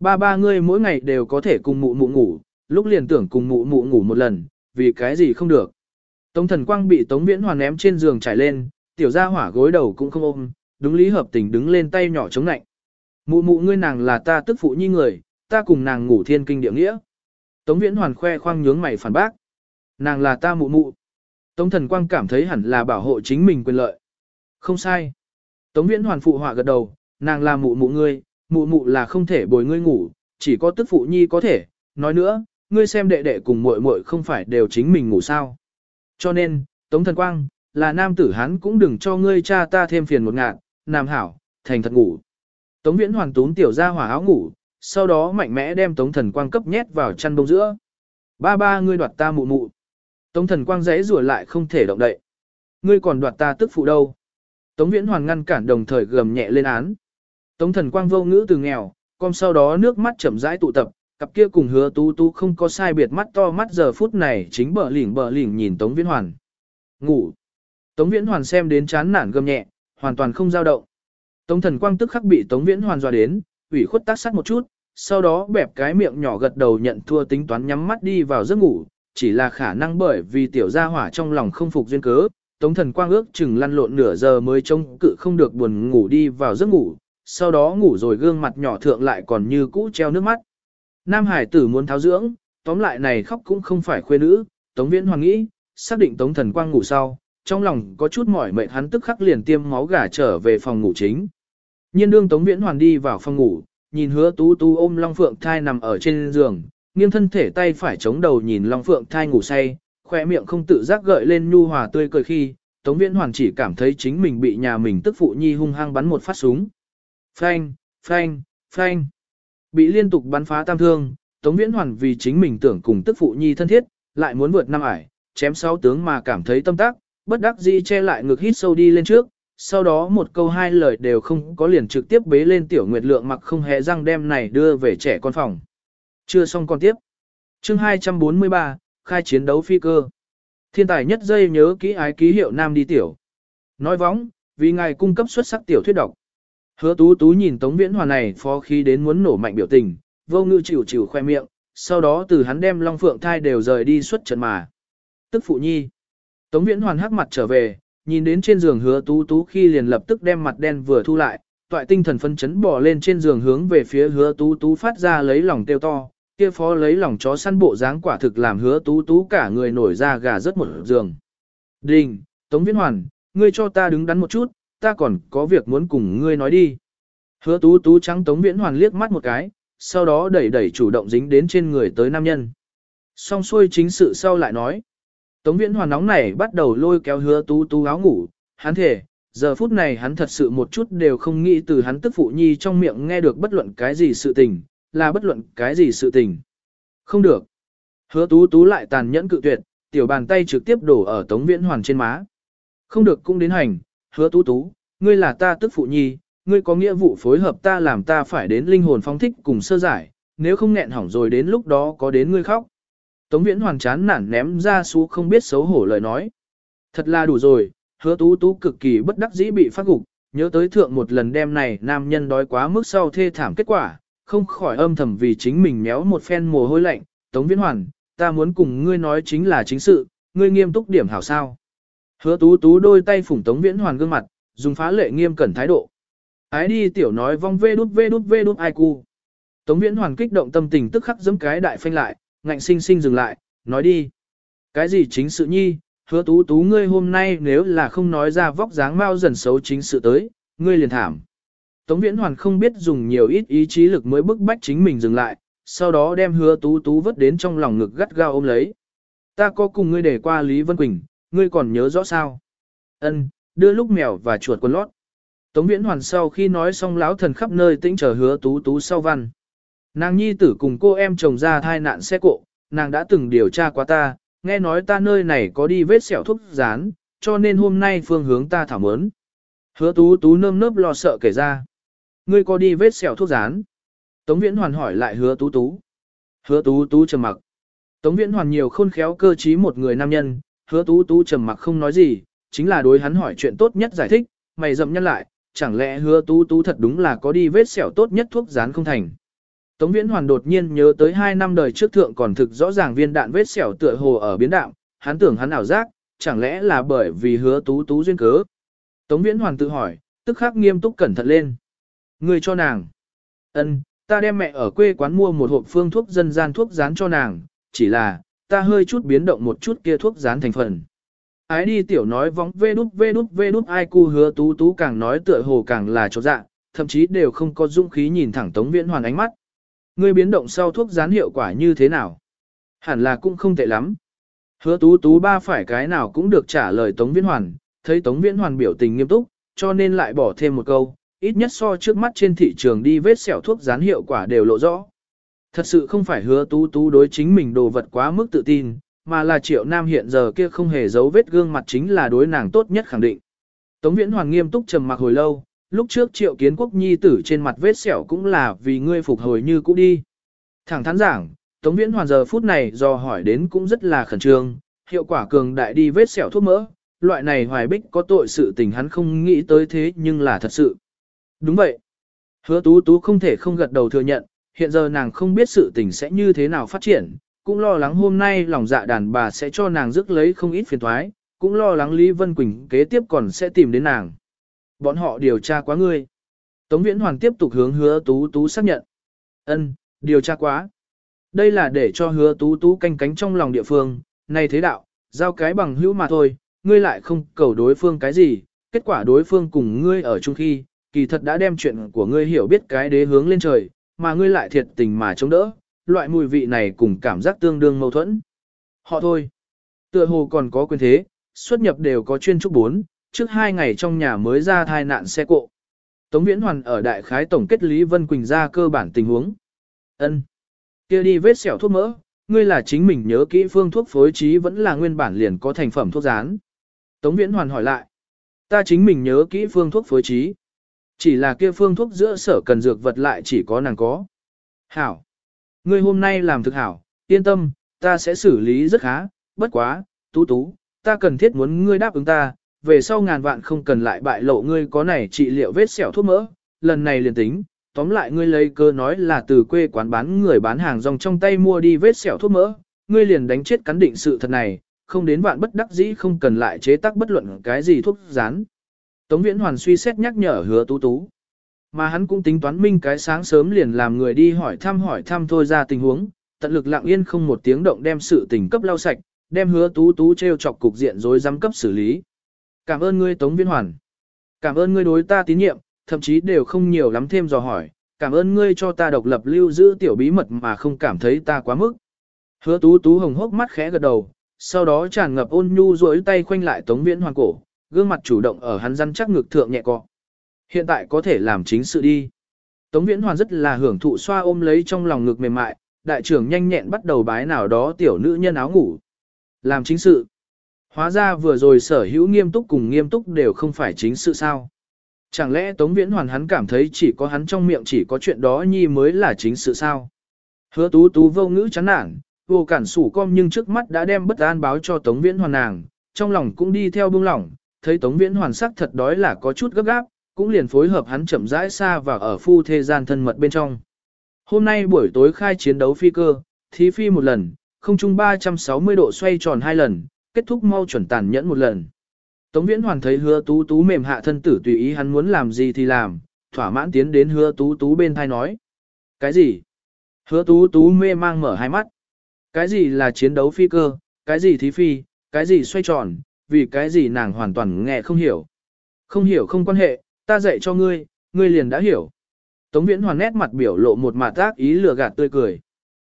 Ba ba ngươi mỗi ngày đều có thể cùng mụ mụ ngủ, lúc liền tưởng cùng mụ mụ ngủ một lần, vì cái gì không được. Tống thần quang bị Tống Viễn hoàn ném trên giường trải lên, tiểu gia hỏa gối đầu cũng không ôm, đúng lý hợp tình đứng lên tay nhỏ chống nạnh. Mụ mụ ngươi nàng là ta tức phụ nhi người, ta cùng nàng ngủ thiên kinh địa nghĩa. Tống viễn hoàn khoe khoang nhướng mày phản bác. Nàng là ta mụ mụ. Tống thần quang cảm thấy hẳn là bảo hộ chính mình quyền lợi. Không sai. Tống viễn hoàn phụ họa gật đầu, nàng là mụ mụ ngươi, mụ mụ là không thể bồi ngươi ngủ, chỉ có tức phụ nhi có thể. Nói nữa, ngươi xem đệ đệ cùng muội muội không phải đều chính mình ngủ sao. Cho nên, Tống thần quang, là nam tử hắn cũng đừng cho ngươi cha ta thêm phiền một ngạn, nam hảo, thành thật ngủ. Tống Viễn Hoàn túm tiểu ra hỏa áo ngủ, sau đó mạnh mẽ đem Tống Thần Quang cấp nhét vào chăn bông giữa. Ba ba ngươi đoạt ta mụ mụ. Tống Thần Quang giấy rủa lại không thể động đậy. Ngươi còn đoạt ta tức phụ đâu. Tống Viễn Hoàn ngăn cản đồng thời gầm nhẹ lên án. Tống Thần Quang vô ngữ từ nghèo, con sau đó nước mắt chậm rãi tụ tập, cặp kia cùng hứa tú tú không có sai biệt mắt to mắt giờ phút này chính bờ lỉnh bờ lỉnh nhìn Tống Viễn Hoàn. Ngủ. Tống Viễn Hoàn xem đến chán nản gầm nhẹ, hoàn toàn không dao động. Tống thần quang tức khắc bị Tống Viễn Hoàn dọa đến, ủy khuất tác sát một chút, sau đó bẹp cái miệng nhỏ gật đầu nhận thua tính toán nhắm mắt đi vào giấc ngủ, chỉ là khả năng bởi vì tiểu gia hỏa trong lòng không phục duyên cớ, Tống thần quang ước chừng lăn lộn nửa giờ mới trông cự không được buồn ngủ đi vào giấc ngủ, sau đó ngủ rồi gương mặt nhỏ thượng lại còn như cũ treo nước mắt. Nam Hải tử muốn tháo dưỡng, tóm lại này khóc cũng không phải khuê nữ, Tống Viễn Hoàng nghĩ, xác định Tống thần quang ngủ sau, trong lòng có chút mỏi mệt hắn tức khắc liền tiêm máu gà trở về phòng ngủ chính. Nhiên đương Tống Viễn Hoàn đi vào phòng ngủ, nhìn hứa tú tú ôm Long Phượng thai nằm ở trên giường, nghiêng thân thể tay phải chống đầu nhìn Long Phượng thai ngủ say, khỏe miệng không tự giác gợi lên nhu hòa tươi cười khi, Tống Viễn Hoàn chỉ cảm thấy chính mình bị nhà mình tức phụ nhi hung hăng bắn một phát súng. Phanh, phanh, phanh. Bị liên tục bắn phá tam thương, Tống Viễn Hoàn vì chính mình tưởng cùng tức phụ nhi thân thiết, lại muốn vượt năm ải, chém sáu tướng mà cảm thấy tâm tác, bất đắc dĩ che lại ngực hít sâu đi lên trước, sau đó một câu hai lời đều không có liền trực tiếp bế lên tiểu nguyệt lượng mặc không hề răng đem này đưa về trẻ con phòng. Chưa xong con tiếp. Chương 243, khai chiến đấu phi cơ. Thiên tài nhất dây nhớ kỹ ái ký hiệu nam đi tiểu. Nói vóng, vì ngài cung cấp xuất sắc tiểu thuyết độc. Hứa tú tú nhìn Tống Viễn Hoàn này phó khí đến muốn nổ mạnh biểu tình, vô ngư chịu chịu khoe miệng, sau đó từ hắn đem Long Phượng thai đều rời đi xuất trận mà. Tức phụ nhi. Tống Viễn Hoàn hắc mặt trở về, nhìn đến trên giường hứa tú tú khi liền lập tức đem mặt đen vừa thu lại, toại tinh thần phân chấn bỏ lên trên giường hướng về phía hứa tú tú phát ra lấy lòng tiêu to, kia phó lấy lòng chó săn bộ dáng quả thực làm hứa tú tú cả người nổi ra gà rất một giường. Đình, Tống Viễn Hoàn, ngươi cho ta đứng đắn một chút, ta còn có việc muốn cùng ngươi nói đi. Hứa tú tú trắng Tống Viễn Hoàn liếc mắt một cái, sau đó đẩy đẩy chủ động dính đến trên người tới nam nhân. Xong xuôi chính sự sau lại nói. Tống Viễn Hoàn nóng này bắt đầu lôi kéo hứa tú tú áo ngủ, hắn thể, giờ phút này hắn thật sự một chút đều không nghĩ từ hắn tức phụ nhi trong miệng nghe được bất luận cái gì sự tình, là bất luận cái gì sự tình. Không được. Hứa tú tú lại tàn nhẫn cự tuyệt, tiểu bàn tay trực tiếp đổ ở Tống Viễn Hoàn trên má. Không được cũng đến hành, hứa tú tú, ngươi là ta tức phụ nhi, ngươi có nghĩa vụ phối hợp ta làm ta phải đến linh hồn phong thích cùng sơ giải, nếu không nghẹn hỏng rồi đến lúc đó có đến ngươi khóc. Tống Viễn Hoàn chán nản ném ra xú không biết xấu hổ lời nói. Thật là đủ rồi, hứa tú tú cực kỳ bất đắc dĩ bị phát gục, nhớ tới thượng một lần đêm này nam nhân đói quá mức sau thê thảm kết quả, không khỏi âm thầm vì chính mình méo một phen mồ hôi lạnh. Tống Viễn Hoàn, ta muốn cùng ngươi nói chính là chính sự, ngươi nghiêm túc điểm hảo sao. Hứa tú tú đôi tay phủng Tống Viễn Hoàn gương mặt, dùng phá lệ nghiêm cẩn thái độ. Ái đi tiểu nói vong vê đút vê đút vê đút ai cu. Tống Viễn Hoàn kích động tâm tình tức khắc giẫm cái đại phanh lại, ngạnh sinh sinh dừng lại, nói đi. Cái gì chính sự nhi, hứa tú tú ngươi hôm nay nếu là không nói ra vóc dáng mau dần xấu chính sự tới, ngươi liền thảm. Tống Viễn Hoàn không biết dùng nhiều ít ý chí lực mới bức bách chính mình dừng lại, sau đó đem hứa tú tú vứt đến trong lòng ngực gắt gao ôm lấy. Ta có cùng ngươi để qua Lý Vân Quỳnh, ngươi còn nhớ rõ sao? Ân, đưa lúc mèo và chuột quần lót. Tống Viễn Hoàn sau khi nói xong lão thần khắp nơi tĩnh chờ hứa tú tú sau văn. Nàng nhi tử cùng cô em chồng ra thai nạn xe cộ, nàng đã từng điều tra qua ta, nghe nói ta nơi này có đi vết sẹo thuốc dán, cho nên hôm nay phương hướng ta thảo mớn. Hứa tú tú nơm nớp lo sợ kể ra. Ngươi có đi vết sẹo thuốc dán? Tống Viễn Hoàn hỏi lại hứa tú tú. Hứa tú tú trầm mặc. Tống Viễn Hoàn nhiều khôn khéo cơ trí một người nam nhân, hứa tú tú trầm mặc không nói gì, chính là đối hắn hỏi chuyện tốt nhất giải thích, mày dậm nhân lại, chẳng lẽ hứa tú tú thật đúng là có đi vết sẹo tốt nhất thuốc dán không thành. Tống Viễn Hoàn đột nhiên nhớ tới hai năm đời trước thượng còn thực rõ ràng viên đạn vết sẹo tựa hồ ở biến đạm, hắn tưởng hắn ảo giác, chẳng lẽ là bởi vì hứa tú tú duyên cớ. Tống Viễn Hoàn tự hỏi, tức khắc nghiêm túc cẩn thận lên. Người cho nàng. Ân, ta đem mẹ ở quê quán mua một hộp phương thuốc dân gian thuốc dán cho nàng, chỉ là, ta hơi chút biến động một chút kia thuốc dán thành phần. Ái đi tiểu nói vóng vê đút vê đút vê đút ai cu hứa tú tú càng nói tựa hồ càng là chỗ dạ, thậm chí đều không có dũng khí nhìn thẳng Tống Viễn Hoàn ánh mắt. Ngươi biến động sau thuốc dán hiệu quả như thế nào? Hẳn là cũng không tệ lắm. Hứa tú tú ba phải cái nào cũng được trả lời Tống Viễn Hoàn, thấy Tống Viễn Hoàn biểu tình nghiêm túc, cho nên lại bỏ thêm một câu, ít nhất so trước mắt trên thị trường đi vết sẹo thuốc dán hiệu quả đều lộ rõ. Thật sự không phải hứa tú tú đối chính mình đồ vật quá mức tự tin, mà là triệu nam hiện giờ kia không hề giấu vết gương mặt chính là đối nàng tốt nhất khẳng định. Tống Viễn hoàng nghiêm túc trầm mặc hồi lâu, lúc trước triệu kiến quốc nhi tử trên mặt vết sẹo cũng là vì ngươi phục hồi như cũ đi. Thẳng thắn giảng, Tống Viễn hoàng giờ phút này do hỏi đến cũng rất là khẩn trương, hiệu quả cường đại đi vết sẹo thuốc mỡ, loại này hoài bích có tội sự tình hắn không nghĩ tới thế nhưng là thật sự. Đúng vậy. Hứa tú tú không thể không gật đầu thừa nhận, hiện giờ nàng không biết sự tình sẽ như thế nào phát triển, cũng lo lắng hôm nay lòng dạ đàn bà sẽ cho nàng rước lấy không ít phiền thoái, cũng lo lắng Lý Vân Quỳnh kế tiếp còn sẽ tìm đến nàng. Bọn họ điều tra quá ngươi. Tống Viễn Hoàn tiếp tục hướng hứa tú tú xác nhận. ân điều tra quá. Đây là để cho hứa tú tú canh cánh trong lòng địa phương, này thế đạo, giao cái bằng hữu mà thôi, ngươi lại không cầu đối phương cái gì, kết quả đối phương cùng ngươi ở chung khi, kỳ thật đã đem chuyện của ngươi hiểu biết cái đế hướng lên trời, mà ngươi lại thiệt tình mà chống đỡ, loại mùi vị này cùng cảm giác tương đương mâu thuẫn. Họ thôi. Tựa hồ còn có quyền thế, xuất nhập đều có chuyên trúc bốn, trước hai ngày trong nhà mới ra thai nạn xe cộ. Tống Viễn Hoàn ở đại khái tổng kết Lý Vân Quỳnh ra cơ bản tình huống. ân kia đi vết sẹo thuốc mỡ, ngươi là chính mình nhớ kỹ phương thuốc phối trí vẫn là nguyên bản liền có thành phẩm thuốc rán. Tống Viễn Hoàn hỏi lại. Ta chính mình nhớ kỹ phương thuốc phối trí. Chỉ là kia phương thuốc giữa sở cần dược vật lại chỉ có nàng có. Hảo. Ngươi hôm nay làm thực hảo, yên tâm, ta sẽ xử lý rất khá, bất quá, tú tú, ta cần thiết muốn ngươi đáp ứng ta, về sau ngàn vạn không cần lại bại lộ ngươi có này trị liệu vết sẹo thuốc mỡ, lần này liền tính, tóm lại ngươi lấy cơ nói là từ quê quán bán người bán hàng rong trong tay mua đi vết sẹo thuốc mỡ, ngươi liền đánh chết cắn định sự thật này, không đến vạn bất đắc dĩ không cần lại chế tác bất luận cái gì thuốc rán. Tống Viễn Hoàn suy xét nhắc nhở hứa tú tú. Mà hắn cũng tính toán minh cái sáng sớm liền làm người đi hỏi thăm hỏi thăm thôi ra tình huống, tận lực lặng yên không một tiếng động đem sự tình cấp lau sạch, đem hứa tú tú treo chọc cục diện rồi giám cấp xử lý. Cảm ơn ngươi Tống Viễn Hoàn. Cảm ơn ngươi đối ta tín nhiệm, thậm chí đều không nhiều lắm thêm dò hỏi, cảm ơn ngươi cho ta độc lập lưu giữ tiểu bí mật mà không cảm thấy ta quá mức. Hứa tú tú hồng hốc mắt khẽ gật đầu, sau đó tràn ngập ôn nhu duỗi tay khoanh lại Tống Viễn Hoàn cổ, gương mặt chủ động ở hắn răn chắc ngực thượng nhẹ cọ. Hiện tại có thể làm chính sự đi. Tống Viễn Hoàn rất là hưởng thụ xoa ôm lấy trong lòng ngực mềm mại, đại trưởng nhanh nhẹn bắt đầu bái nào đó tiểu nữ nhân áo ngủ. Làm chính sự. Hóa ra vừa rồi sở hữu nghiêm túc cùng nghiêm túc đều không phải chính sự sao. Chẳng lẽ Tống Viễn Hoàn hắn cảm thấy chỉ có hắn trong miệng chỉ có chuyện đó nhi mới là chính sự sao? Hứa tú tú vô ngữ chán nản, vô cản sủ com nhưng trước mắt đã đem bất an báo cho Tống Viễn Hoàn nàng, trong lòng cũng đi theo buông lỏng, thấy Tống Viễn Hoàn sắc thật đói là có chút gấp gáp, cũng liền phối hợp hắn chậm rãi xa và ở phu thế gian thân mật bên trong. Hôm nay buổi tối khai chiến đấu phi cơ, thí phi một lần, không trung 360 độ xoay tròn hai lần, kết thúc mau chuẩn tàn nhẫn một lần. Tống Viễn Hoàn thấy hứa tú tú mềm hạ thân tử tùy ý hắn muốn làm gì thì làm, thỏa mãn tiến đến hứa tú tú bên thai nói. Cái gì? Hứa tú tú mê mang mở hai mắt. Cái gì là chiến đấu phi cơ, cái gì thí phi, cái gì xoay tròn, vì cái gì nàng hoàn toàn nghe không hiểu. Không hiểu không quan hệ, ta dạy cho ngươi, ngươi liền đã hiểu. Tống Viễn Hoàn nét mặt biểu lộ một mặt tác ý lừa gạt tươi cười.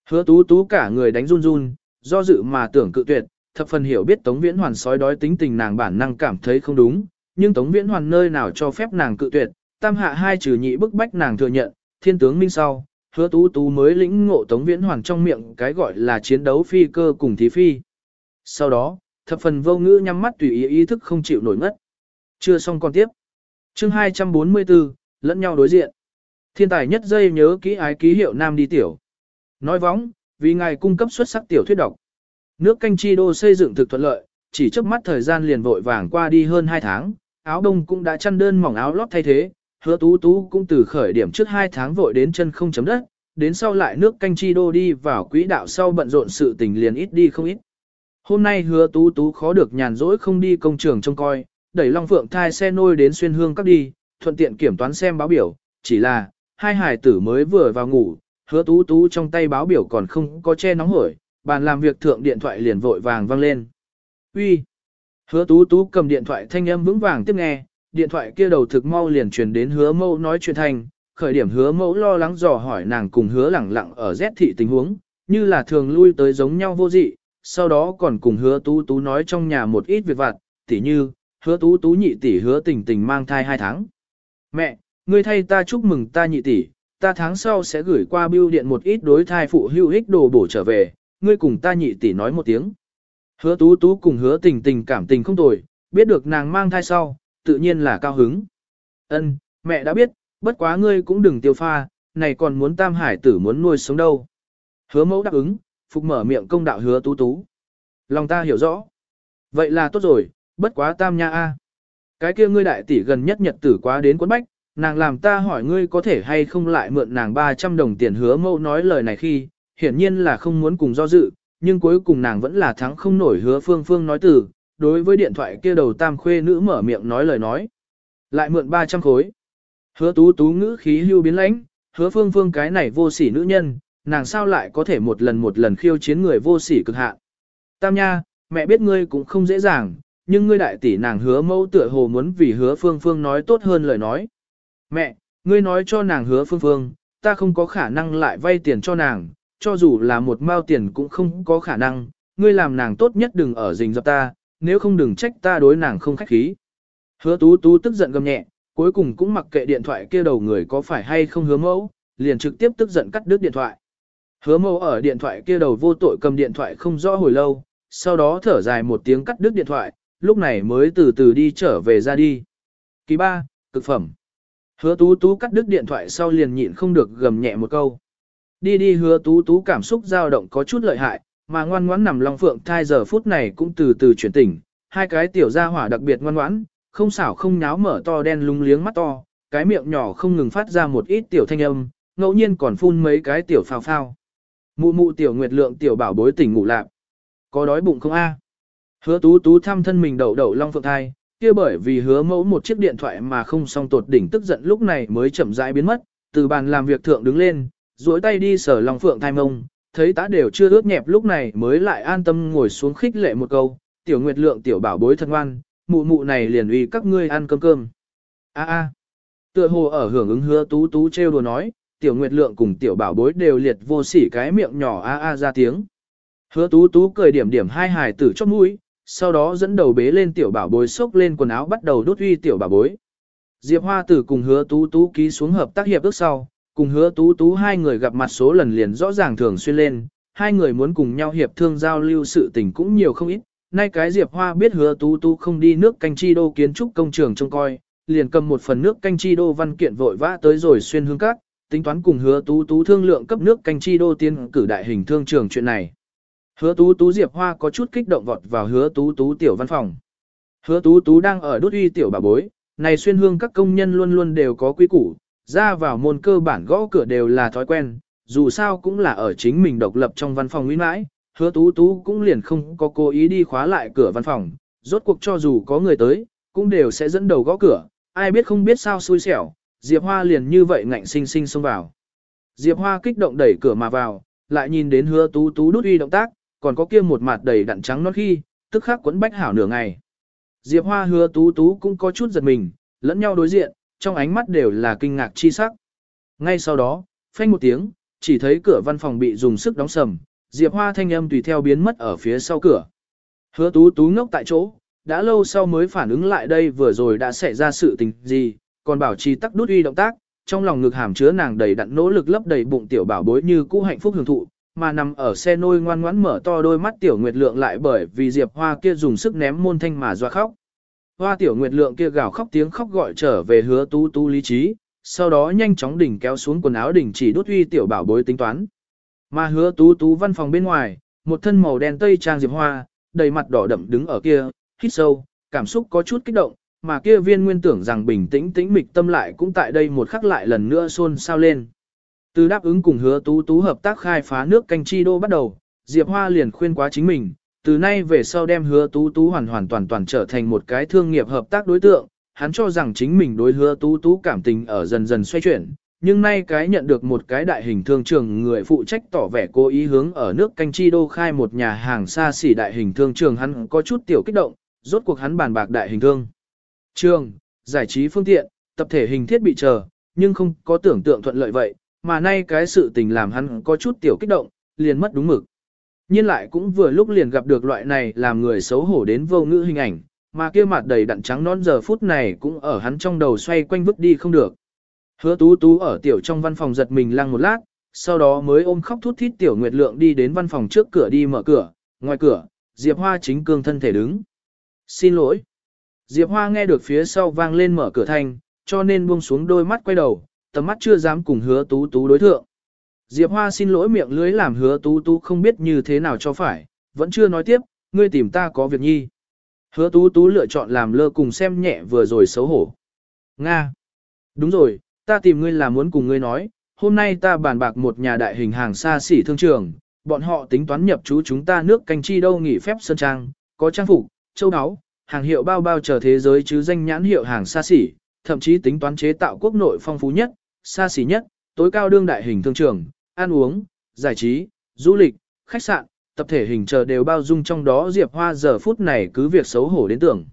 Hứa tú tú cả người đánh run run, do dự mà tưởng cự tuyệt, thập phần hiểu biết Tống Viễn Hoàn sói đói tính tình nàng bản năng cảm thấy không đúng, nhưng Tống Viễn Hoàn nơi nào cho phép nàng cự tuyệt, tam hạ hai trừ nhị bức bách nàng thừa nhận, thiên tướng minh sau, hứa tú tú mới lĩnh ngộ Tống Viễn Hoàn trong miệng cái gọi là chiến đấu phi cơ cùng thí phi. Sau đó, thập phần vô ngữ nhắm mắt tùy ý ý thức không chịu nổi ngất. Chưa xong còn tiếp. Chương 244, lẫn nhau đối diện. Thiên tài nhất dây nhớ kỹ ái ký hiệu nam đi tiểu. Nói vóng, vì ngài cung cấp xuất sắc tiểu thuyết độc. Nước canh chi đô xây dựng thực thuận lợi, chỉ trước mắt thời gian liền vội vàng qua đi hơn 2 tháng, áo đông cũng đã chăn đơn mỏng áo lót thay thế, hứa tú tú cũng từ khởi điểm trước 2 tháng vội đến chân không chấm đất, đến sau lại nước canh chi đô đi vào quỹ đạo sau bận rộn sự tình liền ít đi không ít. Hôm nay hứa tú tú khó được nhàn rỗi không đi công trường trông coi, đẩy Long Phượng thai xe nôi đến xuyên hương các đi, thuận tiện kiểm toán xem báo biểu, chỉ là, hai hải tử mới vừa vào ngủ, hứa tú tú trong tay báo biểu còn không có che nóng hổi, bàn làm việc thượng điện thoại liền vội vàng vang lên. Uy. Hứa tú tú cầm điện thoại thanh âm vững vàng tiếp nghe, điện thoại kia đầu thực mau liền truyền đến hứa mẫu nói chuyện thành, khởi điểm hứa mẫu lo lắng dò hỏi nàng cùng hứa lẳng lặng ở rét thị tình huống, như là thường lui tới giống nhau vô dị, sau đó còn cùng hứa tú tú nói trong nhà một ít việc vặt, tỉ như, hứa tú tú nhị tỷ hứa tình tình mang thai hai tháng. Mẹ, ngươi thay ta chúc mừng ta nhị tỷ, ta tháng sau sẽ gửi qua bưu điện một ít đối thai phụ hữu ích đồ bổ trở về, ngươi cùng ta nhị tỷ nói một tiếng. Hứa tú tú cùng hứa tình tình cảm tình không tồi, biết được nàng mang thai sau, tự nhiên là cao hứng. Ân, mẹ đã biết, bất quá ngươi cũng đừng tiêu pha, này còn muốn tam hải tử muốn nuôi sống đâu. Hứa mẫu đáp ứng, phục mở miệng công đạo hứa tú tú. Lòng ta hiểu rõ. Vậy là tốt rồi, bất quá tam nha a. Cái kia ngươi đại tỷ gần nhất nhật tử quá đến quấn bách, nàng làm ta hỏi ngươi có thể hay không lại mượn nàng 300 đồng tiền hứa mâu nói lời này khi, hiển nhiên là không muốn cùng do dự, nhưng cuối cùng nàng vẫn là thắng không nổi hứa phương phương nói từ, đối với điện thoại kia đầu tam khuê nữ mở miệng nói lời nói. Lại mượn 300 khối. Hứa tú tú ngữ khí hưu biến lãnh, hứa phương phương cái này vô sỉ nữ nhân, nàng sao lại có thể một lần một lần khiêu chiến người vô sỉ cực hạn. Tam nha, mẹ biết ngươi cũng không dễ dàng, nhưng ngươi đại tỷ nàng hứa mẫu tựa hồ muốn vì hứa phương phương nói tốt hơn lời nói. Mẹ, ngươi nói cho nàng hứa phương phương, ta không có khả năng lại vay tiền cho nàng, cho dù là một mao tiền cũng không có khả năng, ngươi làm nàng tốt nhất đừng ở rình dập ta, nếu không đừng trách ta đối nàng không khách khí. Hứa tú tú tức giận gầm nhẹ, cuối cùng cũng mặc kệ điện thoại kia đầu người có phải hay không hứa mẫu, liền trực tiếp tức giận cắt đứt điện thoại. Hứa mâu ở điện thoại kia đầu vô tội cầm điện thoại không rõ hồi lâu, sau đó thở dài một tiếng cắt đứt điện thoại, lúc này mới từ từ đi trở về ra đi. Kỳ ba, cực phẩm. Hứa tú tú cắt đứt điện thoại sau liền nhịn không được gầm nhẹ một câu. Đi đi hứa tú tú cảm xúc dao động có chút lợi hại, mà ngoan ngoãn nằm long phượng thai giờ phút này cũng từ từ chuyển tỉnh, hai cái tiểu gia hỏa đặc biệt ngoan ngoãn, không xảo không nháo mở to đen lung liếng mắt to, cái miệng nhỏ không ngừng phát ra một ít tiểu thanh âm, ngẫu nhiên còn phun mấy cái tiểu phao phao. Mụ mụ tiểu nguyệt lượng tiểu bảo bối tỉnh ngủ lạc. Có đói bụng không a? Hứa tú tú thăm thân mình đậu đậu long phượng thai, kia bởi vì hứa mẫu một chiếc điện thoại mà không xong tột đỉnh tức giận lúc này mới chậm rãi biến mất, từ bàn làm việc thượng đứng lên, duỗi tay đi sở long phượng thai mông, thấy tá đều chưa ướt nhẹp lúc này mới lại an tâm ngồi xuống khích lệ một câu, tiểu nguyệt lượng tiểu bảo bối thân ngoan, mụ mụ này liền uy các ngươi ăn cơm cơm. A a. Tựa hồ ở hưởng ứng hứa tú tú trêu đùa nói, tiểu nguyệt lượng cùng tiểu bảo bối đều liệt vô sỉ cái miệng nhỏ a a ra tiếng. Hứa tú tú cười điểm điểm hai hài tử chót mũi, sau đó dẫn đầu bế lên tiểu bảo bối xốc lên quần áo bắt đầu đốt uy tiểu bảo bối. Diệp Hoa tử cùng hứa tú tú ký xuống hợp tác hiệp ước sau, cùng hứa tú tú hai người gặp mặt số lần liền rõ ràng thường xuyên lên, hai người muốn cùng nhau hiệp thương giao lưu sự tình cũng nhiều không ít. Nay cái Diệp Hoa biết hứa tú tú không đi nước canh chi đô kiến trúc công trường trông coi, liền cầm một phần nước canh chi đô văn kiện vội vã tới rồi xuyên hương các, tính toán cùng hứa tú tú thương lượng cấp nước canh chi đô tiên cử đại hình thương trường chuyện này. Hứa tú tú Diệp Hoa có chút kích động vọt vào hứa tú tú tiểu văn phòng. Hứa tú tú đang ở đốt uy tiểu bà bối, này xuyên hương các công nhân luôn luôn đều có quy củ, ra vào môn cơ bản gõ cửa đều là thói quen, dù sao cũng là ở chính mình độc lập trong văn phòng nguyên mãi, hứa tú tú cũng liền không có cố ý đi khóa lại cửa văn phòng, rốt cuộc cho dù có người tới, cũng đều sẽ dẫn đầu gõ cửa, ai biết không biết sao xui xẻo, Diệp Hoa liền như vậy ngạnh sinh sinh xông vào. Diệp Hoa kích động đẩy cửa mà vào, lại nhìn đến hứa tú tú đút uy động tác, còn có kia một mặt đầy đặn trắng non khi, tức khắc quấn bách hảo nửa ngày. Diệp Hoa hứa tú tú cũng có chút giật mình, lẫn nhau đối diện, trong ánh mắt đều là kinh ngạc chi sắc. Ngay sau đó, phanh một tiếng, chỉ thấy cửa văn phòng bị dùng sức đóng sầm, Diệp Hoa thanh âm tùy theo biến mất ở phía sau cửa. Hứa tú tú ngốc tại chỗ, đã lâu sau mới phản ứng lại đây vừa rồi đã xảy ra sự tình gì, còn bảo trì tắc đút uy động tác, trong lòng ngực hàm chứa nàng đầy đặn nỗ lực lấp đầy bụng tiểu bảo bối như cũ hạnh phúc hưởng thụ, mà nằm ở xe nôi ngoan ngoãn mở to đôi mắt tiểu nguyệt lượng lại bởi vì Diệp Hoa kia dùng sức ném môn thanh mà doa khóc. Hoa tiểu nguyệt lượng kia gào khóc tiếng khóc gọi trở về hứa tú tú lý trí, sau đó nhanh chóng đỉnh kéo xuống quần áo đỉnh chỉ đốt uy tiểu bảo bối tính toán. Mà hứa tú tú văn phòng bên ngoài, một thân màu đen tây trang Diệp Hoa, đầy mặt đỏ đậm đứng ở kia, hít sâu, cảm xúc có chút kích động, mà kia viên nguyên tưởng rằng bình tĩnh tĩnh mịch tâm lại cũng tại đây một khắc lại lần nữa xôn xao lên. Từ đáp ứng cùng hứa tú tú hợp tác khai phá nước canh chi đô bắt đầu, Diệp Hoa liền khuyên quá chính mình, từ nay về sau đem hứa tú tú hoàn hoàn toàn toàn trở thành một cái thương nghiệp hợp tác đối tượng, hắn cho rằng chính mình đối hứa tú tú cảm tình ở dần dần xoay chuyển, nhưng nay cái nhận được một cái đại hình thương trường người phụ trách tỏ vẻ cố ý hướng ở nước canh chi đô khai một nhà hàng xa xỉ đại hình thương trường hắn có chút tiểu kích động, rốt cuộc hắn bàn bạc đại hình thương. Trường, giải trí phương tiện, tập thể hình thiết bị chờ, nhưng không có tưởng tượng thuận lợi vậy, mà nay cái sự tình làm hắn có chút tiểu kích động, liền mất đúng mực. nhiên lại cũng vừa lúc liền gặp được loại này làm người xấu hổ đến vô ngữ hình ảnh, mà kia mặt đầy đặn trắng non giờ phút này cũng ở hắn trong đầu xoay quanh vứt đi không được. Hứa tú tú ở tiểu trong văn phòng giật mình lăng một lát, sau đó mới ôm khóc thút thít tiểu nguyệt lượng đi đến văn phòng trước cửa đi mở cửa, ngoài cửa, Diệp Hoa chính cương thân thể đứng. Xin lỗi. Diệp Hoa nghe được phía sau vang lên mở cửa thanh, cho nên buông xuống đôi mắt quay đầu, tầm mắt chưa dám cùng hứa tú tú đối thượng. Diệp Hoa xin lỗi miệng lưới làm hứa tú tú không biết như thế nào cho phải, vẫn chưa nói tiếp, ngươi tìm ta có việc nhi. Hứa tú tú lựa chọn làm lơ cùng xem nhẹ vừa rồi xấu hổ. Nga. Đúng rồi, ta tìm ngươi là muốn cùng ngươi nói, hôm nay ta bàn bạc một nhà đại hình hàng xa xỉ thương trường, bọn họ tính toán nhập chú chúng ta nước canh chi đâu nghỉ phép sơn trang, có trang phục, châu áo, hàng hiệu bao bao chờ thế giới chứ danh nhãn hiệu hàng xa xỉ, thậm chí tính toán chế tạo quốc nội phong phú nhất, xa xỉ nhất, tối cao đương đại hình thương trường, ăn uống, giải trí, du lịch, khách sạn, tập thể hình chờ đều bao dung trong đó Diệp Hoa giờ phút này cứ việc xấu hổ đến tưởng.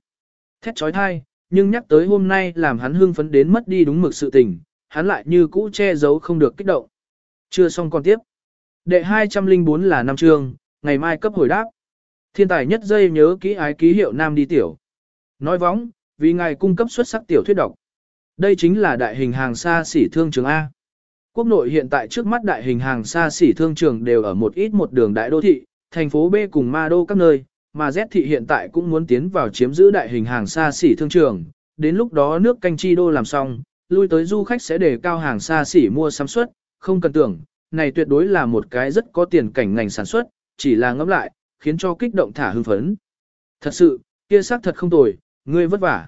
Thét chói tai, nhưng nhắc tới hôm nay làm hắn hưng phấn đến mất đi đúng mực sự tình, hắn lại như cũ che giấu không được kích động. Chưa xong còn tiếp. Đệ 204 là năm chương, ngày mai cấp hồi đáp. Thiên tài nhất dây nhớ kỹ ái ký hiệu nam đi tiểu. Nói vóng, vì ngài cung cấp xuất sắc tiểu thuyết độc. Đây chính là đại hình hàng xa xỉ thương trường A. Quốc nội hiện tại trước mắt đại hình hàng xa xỉ thương trường đều ở một ít một đường đại đô thị, thành phố B cùng ma đô các nơi, mà Z thị hiện tại cũng muốn tiến vào chiếm giữ đại hình hàng xa xỉ thương trường, đến lúc đó nước canh chi đô làm xong, lui tới du khách sẽ đề cao hàng xa xỉ mua sắm suất, không cần tưởng, này tuyệt đối là một cái rất có tiền cảnh ngành sản xuất, chỉ là ngẫm lại, khiến cho kích động thả hưng phấn. Thật sự, kia xác thật không tồi, ngươi vất vả.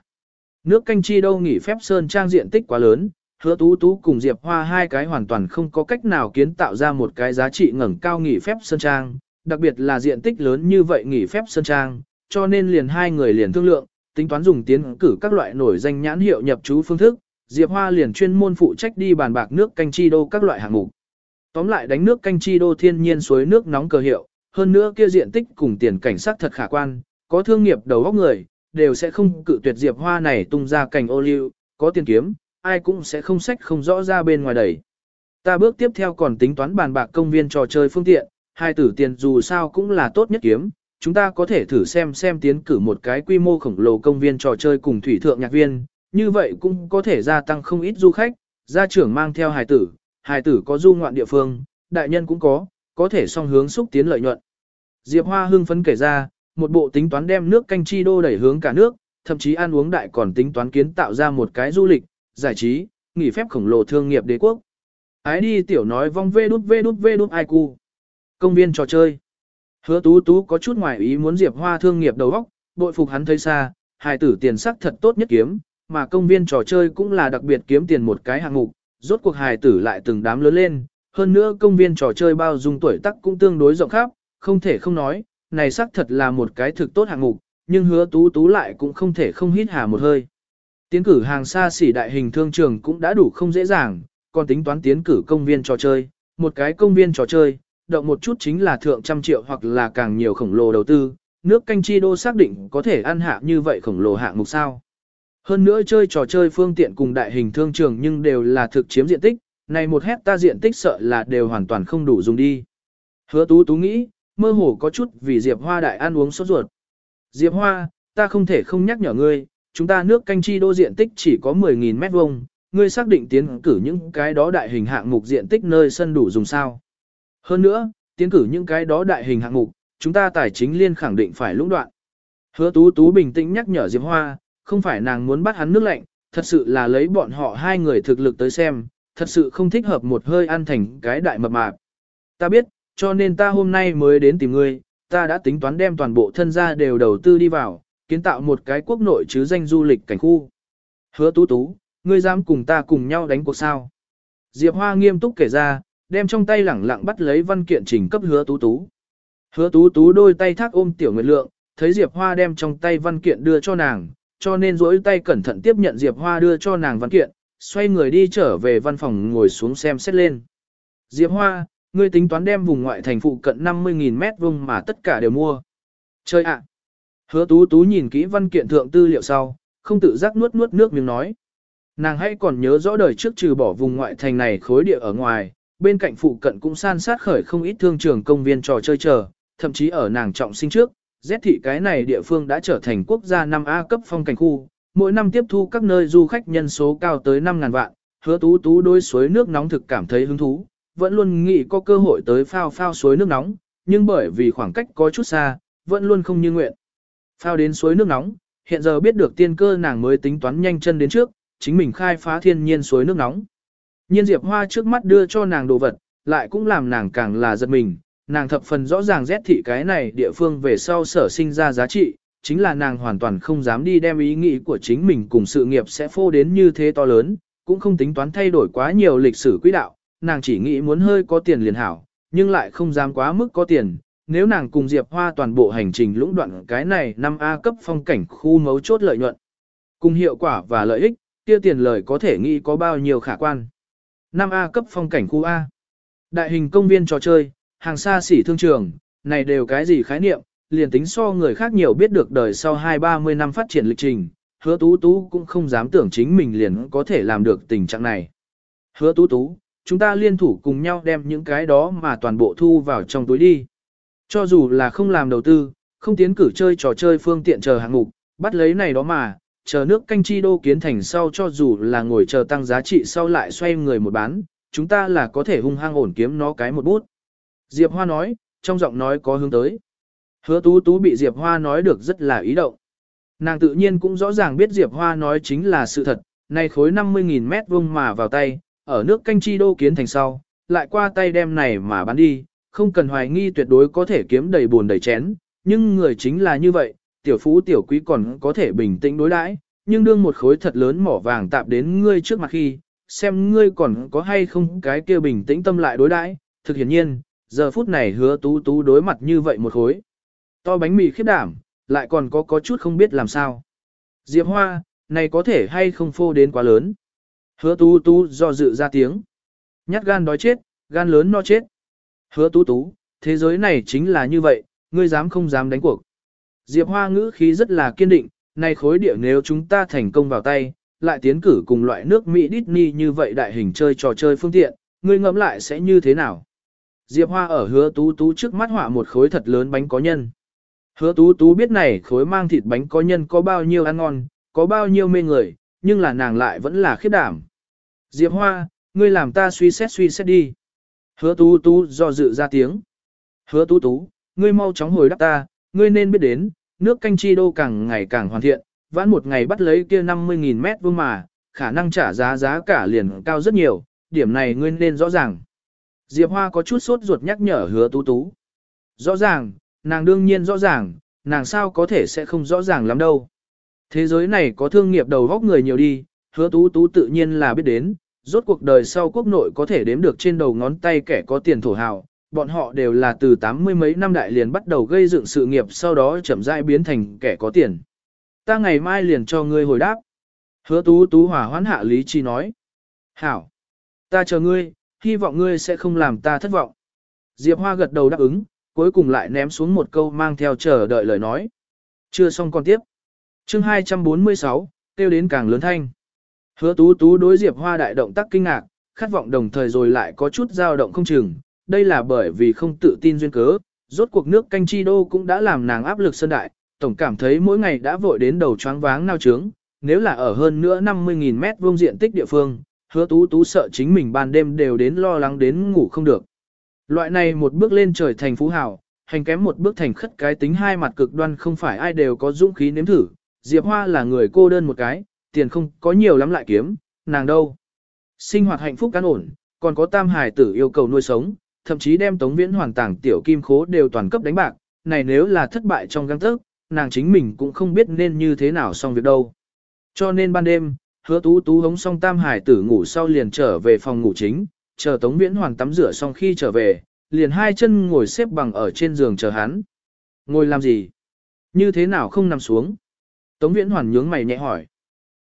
Nước canh chi đâu nghỉ phép sơn trang diện tích quá lớn, hứa tú tú cùng Diệp Hoa hai cái hoàn toàn không có cách nào kiến tạo ra một cái giá trị ngẩng cao nghỉ phép sơn trang, đặc biệt là diện tích lớn như vậy nghỉ phép sơn trang, cho nên liền hai người liền thương lượng, tính toán dùng tiến cử các loại nổi danh nhãn hiệu nhập chú phương thức, Diệp Hoa liền chuyên môn phụ trách đi bàn bạc nước canh chi đô các loại hạng mục. Tóm lại đánh nước canh chi đô thiên nhiên suối nước nóng cờ hiệu, hơn nữa kia diện tích cùng tiền cảnh sát thật khả quan, có thương nghiệp đầu óc người, đều sẽ không cự tuyệt Diệp Hoa này tung ra cảnh ô liu, có tiền kiếm, ai cũng sẽ không sách không rõ ra bên ngoài đẩy. Ta bước tiếp theo còn tính toán bàn bạc công viên trò chơi phương tiện, hai tử tiền dù sao cũng là tốt nhất kiếm, chúng ta có thể thử xem xem tiến cử một cái quy mô khổng lồ công viên trò chơi cùng thủy thượng nhạc viên, như vậy cũng có thể gia tăng không ít du khách, gia trưởng mang theo hài tử, hài tử có du ngoạn địa phương, đại nhân cũng có, có thể song hướng xúc tiến lợi nhuận. Diệp Hoa hưng phấn kể ra, một bộ tính toán đem nước canh chi đô đẩy hướng cả nước, thậm chí ăn uống đại còn tính toán kiến tạo ra một cái du lịch, giải trí, nghỉ phép khổng lồ thương nghiệp đế quốc. Ái đi tiểu nói vong vê đút vê đút vê đút ai cu. Công viên trò chơi. Hứa tú tú có chút ngoài ý muốn Diệp Hoa thương nghiệp đầu óc, bội phục hắn thấy xa, hài tử tiền sắc thật tốt nhất kiếm, mà công viên trò chơi cũng là đặc biệt kiếm tiền một cái hạng mục, rốt cuộc hài tử lại từng đám lớn lên, hơn nữa công viên trò chơi bao dung tuổi tác cũng tương đối rộng khắp, không thể không nói, này xác thật là một cái thực tốt hạng mục, nhưng hứa tú tú lại cũng không thể không hít hà một hơi. Tiến cử hàng xa xỉ đại hình thương trường cũng đã đủ không dễ dàng, còn tính toán tiến cử công viên trò chơi, một cái công viên trò chơi, động một chút chính là thượng trăm triệu hoặc là càng nhiều khổng lồ đầu tư, nước canh chi đô xác định có thể ăn hạ như vậy khổng lồ hạng mục sao. Hơn nữa chơi trò chơi phương tiện cùng đại hình thương trường nhưng đều là thực chiếm diện tích, này một hecta diện tích sợ là đều hoàn toàn không đủ dùng đi. Hứa tú tú nghĩ, mơ hồ có chút vì Diệp Hoa đại ăn uống sốt ruột. Diệp Hoa, ta không thể không nhắc nhở ngươi, chúng ta nước canh chi đô diện tích chỉ có 10.000 mét vuông, ngươi xác định tiến cử những cái đó đại hình hạng mục diện tích nơi sân đủ dùng sao. Hơn nữa, tiến cử những cái đó đại hình hạng mục, chúng ta tài chính liên khẳng định phải lũng đoạn. Hứa tú tú bình tĩnh nhắc nhở Diệp Hoa, không phải nàng muốn bắt hắn nước lạnh, thật sự là lấy bọn họ hai người thực lực tới xem, thật sự không thích hợp một hơi ăn thành cái đại mập mạp. Ta biết, cho nên ta hôm nay mới đến tìm ngươi, ta đã tính toán đem toàn bộ thân gia đều đầu tư đi vào, kiến tạo một cái quốc nội chứ danh du lịch cảnh khu. Hứa tú tú, ngươi dám cùng ta cùng nhau đánh cuộc sao? Diệp Hoa nghiêm túc kể ra, đem trong tay lẳng lặng bắt lấy văn kiện trình cấp hứa tú tú. Hứa tú tú đôi tay thác ôm tiểu nguyệt lượng, thấy Diệp Hoa đem trong tay văn kiện đưa cho nàng, cho nên duỗi tay cẩn thận tiếp nhận Diệp Hoa đưa cho nàng văn kiện, xoay người đi trở về văn phòng ngồi xuống xem xét lên. Diệp Hoa, ngươi tính toán đem vùng ngoại thành phụ cận 50.000 mét vuông mà tất cả đều mua. Chơi ạ! Hứa tú tú nhìn kỹ văn kiện thượng tư liệu sau, không tự giác nuốt nuốt nước miếng nói. Nàng hãy còn nhớ rõ đời trước trừ bỏ vùng ngoại thành này khối địa ở ngoài, bên cạnh phụ cận cũng san sát khởi không ít thương trường công viên trò chơi chờ, thậm chí ở nàng trọng sinh trước, Z thị cái này địa phương đã trở thành quốc gia 5A cấp phong cảnh khu, mỗi năm tiếp thu các nơi du khách nhân số cao tới 5.000 vạn, hứa tú tú đôi suối nước nóng thực cảm thấy hứng thú, vẫn luôn nghĩ có cơ hội tới phao phao suối nước nóng, nhưng bởi vì khoảng cách có chút xa, vẫn luôn không như nguyện. Phao đến suối nước nóng, hiện giờ biết được tiên cơ nàng mới tính toán nhanh chân đến trước, chính mình khai phá thiên nhiên suối nước nóng. Nhiên Diệp Hoa trước mắt đưa cho nàng đồ vật, lại cũng làm nàng càng là giật mình, nàng thập phần rõ ràng rét thị cái này địa phương về sau sở sinh ra giá trị, chính là nàng hoàn toàn không dám đi đem ý nghĩ của chính mình cùng sự nghiệp sẽ phô đến như thế to lớn, cũng không tính toán thay đổi quá nhiều lịch sử quỹ đạo, nàng chỉ nghĩ muốn hơi có tiền liền hảo, nhưng lại không dám quá mức có tiền. Nếu nàng cùng Diệp Hoa toàn bộ hành trình lũng đoạn cái này 5A cấp phong cảnh khu mấu chốt lợi nhuận. Cùng hiệu quả và lợi ích, kia tiền lời có thể nghĩ có bao nhiêu khả quan. 5A cấp phong cảnh khu A. Đại hình công viên trò chơi, hàng xa xỉ thương trường, này đều cái gì khái niệm, liền tính so người khác nhiều biết được đời sau 2-30 năm phát triển lịch trình, hứa tú tú cũng không dám tưởng chính mình liền có thể làm được tình trạng này. Hứa tú tú, chúng ta liên thủ cùng nhau đem những cái đó mà toàn bộ thu vào trong túi đi. Cho dù là không làm đầu tư, không tiến cử chơi trò chơi phương tiện chờ hạng mục, bắt lấy này đó mà, chờ nước canh chi đô kiến thành sau cho dù là ngồi chờ tăng giá trị sau lại xoay người một bán, chúng ta là có thể hung hăng ổn kiếm nó cái một bút. Diệp Hoa nói, trong giọng nói có hướng tới. Hứa tú tú bị Diệp Hoa nói được rất là ý động. Nàng tự nhiên cũng rõ ràng biết Diệp Hoa nói chính là sự thật, này khối 50.000 mét vuông mà vào tay, ở nước canh chi đô kiến thành sau, lại qua tay đem này mà bán đi, không cần hoài nghi tuyệt đối có thể kiếm đầy buồn đầy chén, nhưng người chính là như vậy, tiểu phú tiểu quý còn có thể bình tĩnh đối đãi, nhưng đương một khối thật lớn mỏ vàng tạp đến ngươi trước mặt khi, xem ngươi còn có hay không cái kia bình tĩnh tâm lại đối đãi, thực hiển nhiên, giờ phút này hứa tú tú đối mặt như vậy một khối. To bánh mì khiếp đảm, lại còn có có chút không biết làm sao. Diệp Hoa, này có thể hay không phô đến quá lớn. Hứa tú tú do dự ra tiếng. Nhát gan đói chết, gan lớn no chết. Hứa tú tú, thế giới này chính là như vậy, ngươi dám không dám đánh cuộc. Diệp Hoa ngữ khí rất là kiên định, này khối địa nếu chúng ta thành công vào tay, lại tiến cử cùng loại nước Mỹ Disney như vậy đại hình chơi trò chơi phương tiện, ngươi ngẫm lại sẽ như thế nào? Diệp Hoa ở hứa tú tú trước mắt họa một khối thật lớn bánh có nhân. Hứa tú tú biết này khối mang thịt bánh có nhân có bao nhiêu ăn ngon, có bao nhiêu mê người, nhưng là nàng lại vẫn là khiếp đảm. Diệp Hoa, ngươi làm ta suy xét suy xét đi. Hứa tú tú do dự ra tiếng. Hứa tú tú, ngươi mau chóng hồi đáp ta, ngươi nên biết đến, nước canh chi đô càng ngày càng hoàn thiện, vãn một ngày bắt lấy kia 50.000 mét vuông mà, khả năng trả giá giá cả liền cao rất nhiều, điểm này ngươi nên rõ ràng. Diệp Hoa có chút sốt ruột nhắc nhở hứa tú tú. Rõ ràng, nàng đương nhiên rõ ràng, nàng sao có thể sẽ không rõ ràng lắm đâu. Thế giới này có thương nghiệp đầu góc người nhiều đi, hứa tú tú tự nhiên là biết đến, rốt cuộc đời sau quốc nội có thể đếm được trên đầu ngón tay kẻ có tiền thổ hào, bọn họ đều là từ tám mươi mấy năm đại liền bắt đầu gây dựng sự nghiệp sau đó chậm rãi biến thành kẻ có tiền. Ta ngày mai liền cho ngươi hồi đáp. Hứa tú tú hỏa hoãn hạ lý chi nói. Hảo. Ta chờ ngươi, hy vọng ngươi sẽ không làm ta thất vọng. Diệp Hoa gật đầu đáp ứng, cuối cùng lại ném xuống một câu mang theo chờ đợi lời nói. Chưa xong còn tiếp chương 246, tiêu đến càng lớn thanh. Hứa tú tú đối Diệp Hoa đại động tác kinh ngạc, khát vọng đồng thời rồi lại có chút dao động không chừng. Đây là bởi vì không tự tin duyên cớ, rốt cuộc nước canh chi đô cũng đã làm nàng áp lực sân đại, tổng cảm thấy mỗi ngày đã vội đến đầu choáng váng nao trướng, nếu là ở hơn nữa 50.000 mét vuông diện tích địa phương, hứa tú tú sợ chính mình ban đêm đều đến lo lắng đến ngủ không được. Loại này một bước lên trời thành phú hào, hành kém một bước thành khất cái tính hai mặt cực đoan không phải ai đều có dũng khí nếm thử, Diệp Hoa là người cô đơn một cái, tiền không có nhiều lắm lại kiếm, nàng đâu. Sinh hoạt hạnh phúc cán ổn, còn có tam hài tử yêu cầu nuôi sống, thậm chí đem tống viễn hoàn tảng tiểu kim khố đều toàn cấp đánh bạc, này nếu là thất bại trong găng thức, nàng chính mình cũng không biết nên như thế nào xong việc đâu. Cho nên ban đêm, hứa tú tú hống xong tam hải tử ngủ sau liền trở về phòng ngủ chính, chờ Tống Viễn Hoàn tắm rửa xong khi trở về, liền hai chân ngồi xếp bằng ở trên giường chờ hắn. Ngồi làm gì? Như thế nào không nằm xuống? Tống Viễn Hoàn nhướng mày nhẹ hỏi.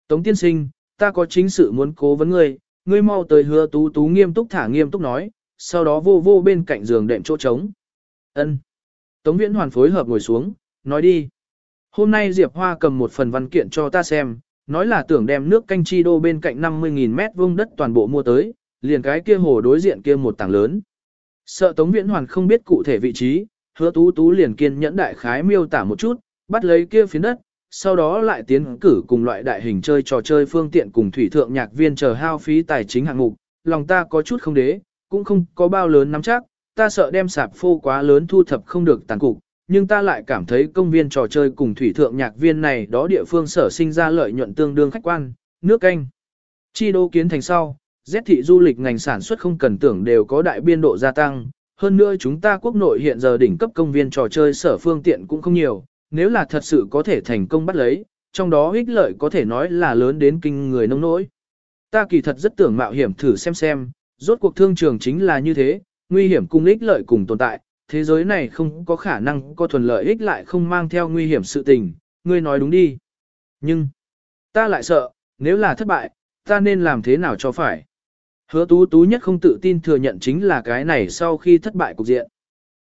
Tống tiên sinh, ta có chính sự muốn cố vấn ngươi, ngươi mau tới hứa tú tú nghiêm túc thả nghiêm túc nói, sau đó vô vô bên cạnh giường đệm chỗ trống. Ân. Tống Viễn Hoàn phối hợp ngồi xuống, nói đi. Hôm nay Diệp Hoa cầm một phần văn kiện cho ta xem, nói là tưởng đem nước canh chi đô bên cạnh 50.000 mét vuông đất toàn bộ mua tới, liền cái kia hồ đối diện kia một tảng lớn. Sợ Tống Viễn Hoàn không biết cụ thể vị trí, hứa tú tú liền kiên nhẫn đại khái miêu tả một chút, bắt lấy kia phiến đất, sau đó lại tiến cử cùng loại đại hình chơi trò chơi phương tiện cùng thủy thượng nhạc viên chờ hao phí tài chính hạng mục, lòng ta có chút không đế, cũng không có bao lớn nắm chắc, ta sợ đem sạp phô quá lớn thu thập không được tàn cục, nhưng ta lại cảm thấy công viên trò chơi cùng thủy thượng nhạc viên này đó địa phương sở sinh ra lợi nhuận tương đương khách quan, nước canh. Chi đô kiến thành sau, Z thị du lịch ngành sản xuất không cần tưởng đều có đại biên độ gia tăng, hơn nữa chúng ta quốc nội hiện giờ đỉnh cấp công viên trò chơi sở phương tiện cũng không nhiều, nếu là thật sự có thể thành công bắt lấy, trong đó ích lợi có thể nói là lớn đến kinh người nông nỗi. Ta kỳ thật rất tưởng mạo hiểm thử xem xem, rốt cuộc thương trường chính là như thế, nguy hiểm cùng ích lợi cùng tồn tại, thế giới này không có khả năng có thuần lợi ích lại không mang theo nguy hiểm sự tình, ngươi nói đúng đi. Nhưng, ta lại sợ, nếu là thất bại, ta nên làm thế nào cho phải. Hứa tú tú nhất không tự tin thừa nhận chính là cái này sau khi thất bại cục diện.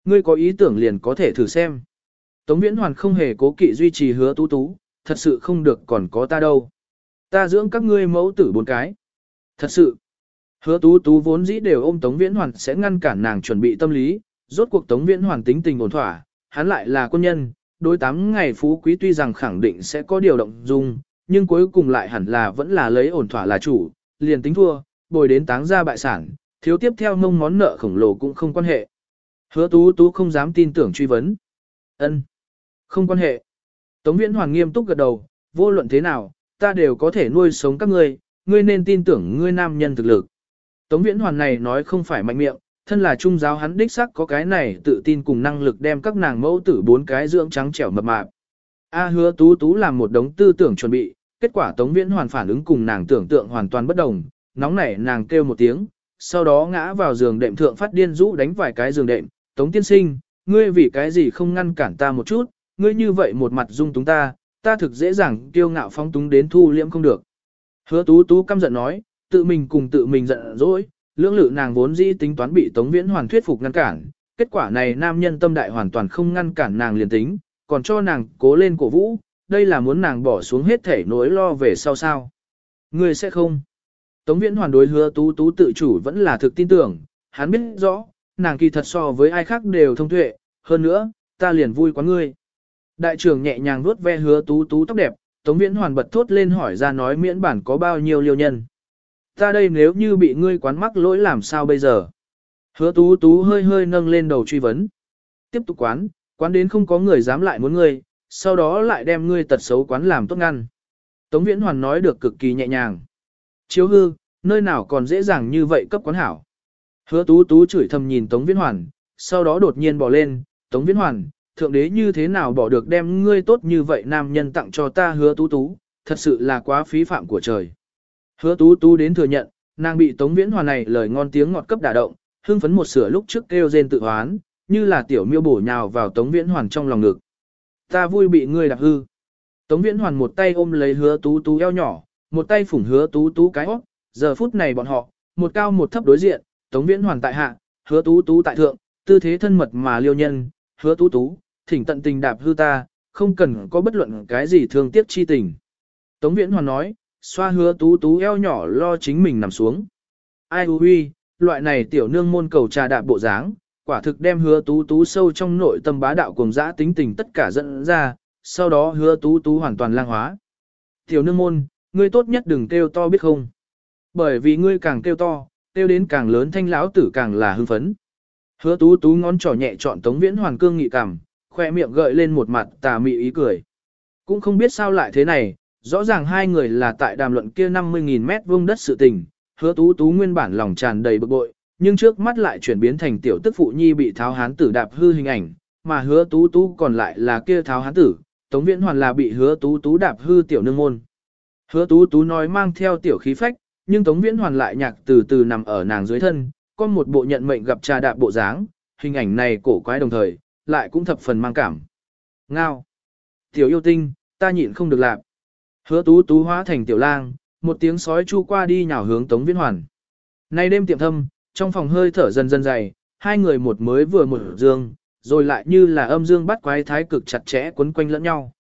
Ngươi có ý tưởng liền có thể thử xem. Tống Viễn Hoàn không hề cố kỵ duy trì hứa tú tú, thật sự không được còn có ta đâu. Ta dưỡng các ngươi mẫu tử bốn cái. Thật sự. Hứa tú tú vốn dĩ đều ôm Tống Viễn Hoàn sẽ ngăn cản nàng chuẩn bị tâm lý, rốt cuộc Tống Viễn Hoàn tính tình ổn thỏa, hắn lại là quân nhân, đối tám ngày phú quý tuy rằng khẳng định sẽ có điều động dung, nhưng cuối cùng lại hẳn là vẫn là lấy ổn thỏa là chủ, liền tính thua, bồi đến táng ra bại sản, thiếu tiếp theo mông món nợ khổng lồ cũng không quan hệ. Hứa tú tú không dám tin tưởng truy vấn. ân không quan hệ. Tống viễn hoàng nghiêm túc gật đầu, vô luận thế nào, ta đều có thể nuôi sống các ngươi, ngươi nên tin tưởng ngươi nam nhân thực lực. Tống viễn hoàn này nói không phải mạnh miệng, thân là trung giáo hắn đích sắc có cái này tự tin cùng năng lực đem các nàng mẫu tử bốn cái dưỡng trắng trẻo mập mạp. A hứa tú tú làm một đống tư tưởng chuẩn bị, kết quả tống viễn hoàn phản ứng cùng nàng tưởng tượng hoàn toàn bất đồng, nóng nảy nàng kêu một tiếng, sau đó ngã vào giường đệm thượng phát điên rũ đánh vài cái giường đệm, tống tiên sinh, ngươi vì cái gì không ngăn cản ta một chút, ngươi như vậy một mặt dung túng ta, ta thực dễ dàng kiêu ngạo phong túng đến thu liễm không được. Hứa tú tú căm giận nói, tự mình cùng tự mình giận dỗi, lưỡng lự nàng vốn dĩ tính toán bị Tống Viễn Hoàn thuyết phục ngăn cản, kết quả này nam nhân tâm đại hoàn toàn không ngăn cản nàng liền tính, còn cho nàng cố lên cổ vũ, đây là muốn nàng bỏ xuống hết thể nỗi lo về sau sao. Ngươi sẽ không. Tống Viễn Hoàn đối hứa tú tú tự chủ vẫn là thực tin tưởng, hắn biết rõ, nàng kỳ thật so với ai khác đều thông tuệ, hơn nữa, ta liền vui quá ngươi. Đại trưởng nhẹ nhàng vuốt ve hứa tú tú tóc đẹp, Tống Viễn Hoàn bật thốt lên hỏi ra nói miễn bản có bao nhiêu liêu nhân. Ta đây nếu như bị ngươi quán mắc lỗi làm sao bây giờ? Hứa tú tú hơi hơi nâng lên đầu truy vấn. Tiếp tục quán, quán đến không có người dám lại muốn ngươi, sau đó lại đem ngươi tật xấu quán làm tốt ngăn. Tống Viễn Hoàn nói được cực kỳ nhẹ nhàng. Chiếu hư, nơi nào còn dễ dàng như vậy cấp quán hảo. Hứa tú tú chửi thầm nhìn Tống Viễn Hoàn, sau đó đột nhiên bỏ lên, Tống Viễn Hoàn, thượng đế như thế nào bỏ được đem ngươi tốt như vậy nam nhân tặng cho ta hứa tú tú, thật sự là quá phí phạm của trời. Hứa tú tú đến thừa nhận, nàng bị Tống Viễn Hòa này lời ngon tiếng ngọt cấp đả động, hưng phấn một sửa lúc trước kêu rên tự hoán, như là tiểu miêu bổ nhào vào Tống Viễn Hoàn trong lòng ngực. Ta vui bị ngươi đạp hư. Tống Viễn Hoàn một tay ôm lấy hứa tú tú eo nhỏ, một tay phủng hứa tú tú cái óc, giờ phút này bọn họ, một cao một thấp đối diện, Tống Viễn Hoàn tại hạ, hứa tú tú tại thượng, tư thế thân mật mà liêu nhân, hứa tú tú, thỉnh tận tình đạp hư ta, không cần có bất luận cái gì thương tiếc chi tình. Tống Viễn Hoàn nói, xoa hứa tú tú eo nhỏ lo chính mình nằm xuống. Ai hư huy, loại này tiểu nương môn cầu trà đạp bộ dáng, quả thực đem hứa tú tú sâu trong nội tâm bá đạo cùng dã tính tình tất cả dẫn ra, sau đó hứa tú tú hoàn toàn lang hóa. Tiểu nương môn, ngươi tốt nhất đừng kêu to biết không. Bởi vì ngươi càng kêu to, kêu đến càng lớn thanh lão tử càng là hưng phấn. Hứa tú tú ngón trỏ nhẹ chọn tống viễn hoàn cương nghị cảm, khoe miệng gợi lên một mặt tà mị ý cười. Cũng không biết sao lại thế này, rõ ràng hai người là tại đàm luận kia 50.000 mét vuông đất sự tình, hứa tú tú nguyên bản lòng tràn đầy bực bội, nhưng trước mắt lại chuyển biến thành tiểu tức phụ nhi bị tháo hán tử đạp hư hình ảnh, mà hứa tú tú còn lại là kia tháo hán tử, tống viễn hoàn là bị hứa tú tú đạp hư tiểu nương môn. Hứa tú tú nói mang theo tiểu khí phách, nhưng tống viễn hoàn lại nhạc từ từ nằm ở nàng dưới thân, có một bộ nhận mệnh gặp trà đạp bộ dáng, hình ảnh này cổ quái đồng thời, lại cũng thập phần mang cảm. Ngao! Tiểu yêu tinh, ta nhịn không được làm. Hứa tú tú hóa thành tiểu lang, một tiếng sói chu qua đi nhào hướng Tống Viễn Hoàn. Nay đêm tiệm thâm, trong phòng hơi thở dần dần dày, hai người một mới vừa một dương, rồi lại như là âm dương bắt quái thái cực chặt chẽ quấn quanh lẫn nhau.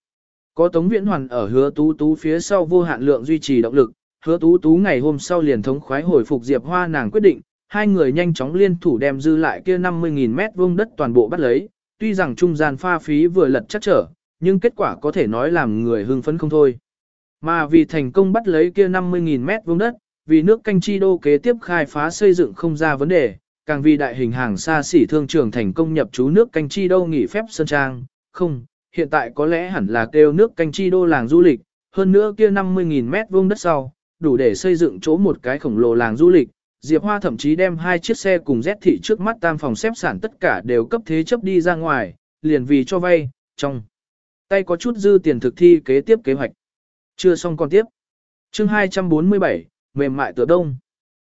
Có Tống Viễn Hoàn ở hứa tú tú phía sau vô hạn lượng duy trì động lực, hứa tú tú ngày hôm sau liền thống khoái hồi phục Diệp Hoa nàng quyết định, hai người nhanh chóng liên thủ đem dư lại kia 50.000 mét vuông đất toàn bộ bắt lấy, tuy rằng trung gian pha phí vừa lật chắc trở, nhưng kết quả có thể nói làm người hưng phấn không thôi. Mà vì thành công bắt lấy kia 50.000 mét vuông đất, vì nước canh chi đô kế tiếp khai phá xây dựng không ra vấn đề, càng vì đại hình hàng xa xỉ thương trường thành công nhập trú nước canh chi đô nghỉ phép sơn trang, không, hiện tại có lẽ hẳn là kêu nước canh chi đô làng du lịch, hơn nữa kia 50.000 mét vuông đất sau, đủ để xây dựng chỗ một cái khổng lồ làng du lịch. Diệp Hoa thậm chí đem hai chiếc xe cùng Z thị trước mắt tam phòng xếp sản tất cả đều cấp thế chấp đi ra ngoài, liền vì cho vay, trong tay có chút dư tiền thực thi kế tiếp kế hoạch. Chưa xong còn tiếp. Chương 247, mềm mại tựa đông.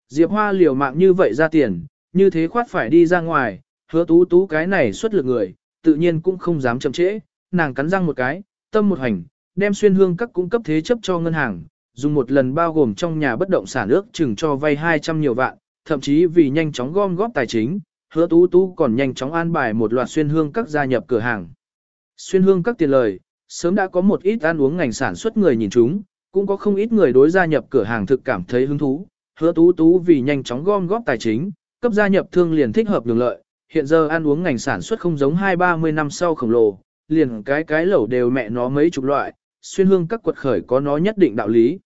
Diệp Hoa liều mạng như vậy ra tiền, như thế khoát phải đi ra ngoài, hứa tú tú cái này xuất lực người, tự nhiên cũng không dám chậm trễ, nàng cắn răng một cái, tâm một hành, đem xuyên hương các cung cấp thế chấp cho ngân hàng, dùng một lần bao gồm trong nhà bất động sản ước chừng cho vay 200 nhiều vạn, thậm chí vì nhanh chóng gom góp tài chính, hứa tú tú còn nhanh chóng an bài một loạt xuyên hương các gia nhập cửa hàng. Xuyên hương các tiền lời, sớm đã có một ít ăn uống ngành sản xuất người nhìn chúng, cũng có không ít người đối gia nhập cửa hàng thực cảm thấy hứng thú. Hứa tú tú vì nhanh chóng gom góp tài chính, cấp gia nhập thương liền thích hợp đường lợi, hiện giờ ăn uống ngành sản xuất không giống hai ba mươi năm sau khổng lồ, liền cái cái lẩu đều mẹ nó mấy chục loại, xuyên hương các quật khởi có nó nhất định đạo lý.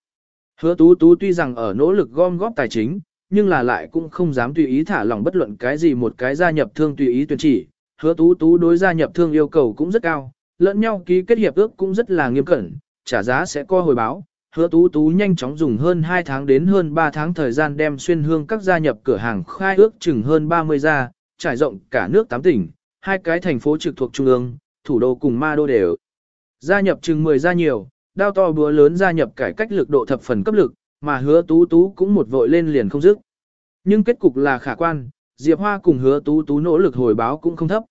Hứa tú tú tuy rằng ở nỗ lực gom góp tài chính, nhưng là lại cũng không dám tùy ý thả lỏng bất luận cái gì một cái gia nhập thương tùy ý tuyển chỉ. Hứa tú tú đối gia nhập thương yêu cầu cũng rất cao, lẫn nhau ký kết hiệp ước cũng rất là nghiêm cẩn, trả giá sẽ co hồi báo. Hứa tú tú nhanh chóng dùng hơn 2 tháng đến hơn 3 tháng thời gian đem xuyên hương các gia nhập cửa hàng khai ước chừng hơn 30 gia, trải rộng cả nước 8 tỉnh, hai cái thành phố trực thuộc trung ương, thủ đô cùng ma đô đều. Gia nhập chừng 10 gia nhiều, đao to búa lớn gia nhập cải cách lực độ thập phần cấp lực, mà hứa tú tú cũng một vội lên liền không dứt. Nhưng kết cục là khả quan, Diệp Hoa cùng hứa tú tú nỗ lực hồi báo cũng không thấp.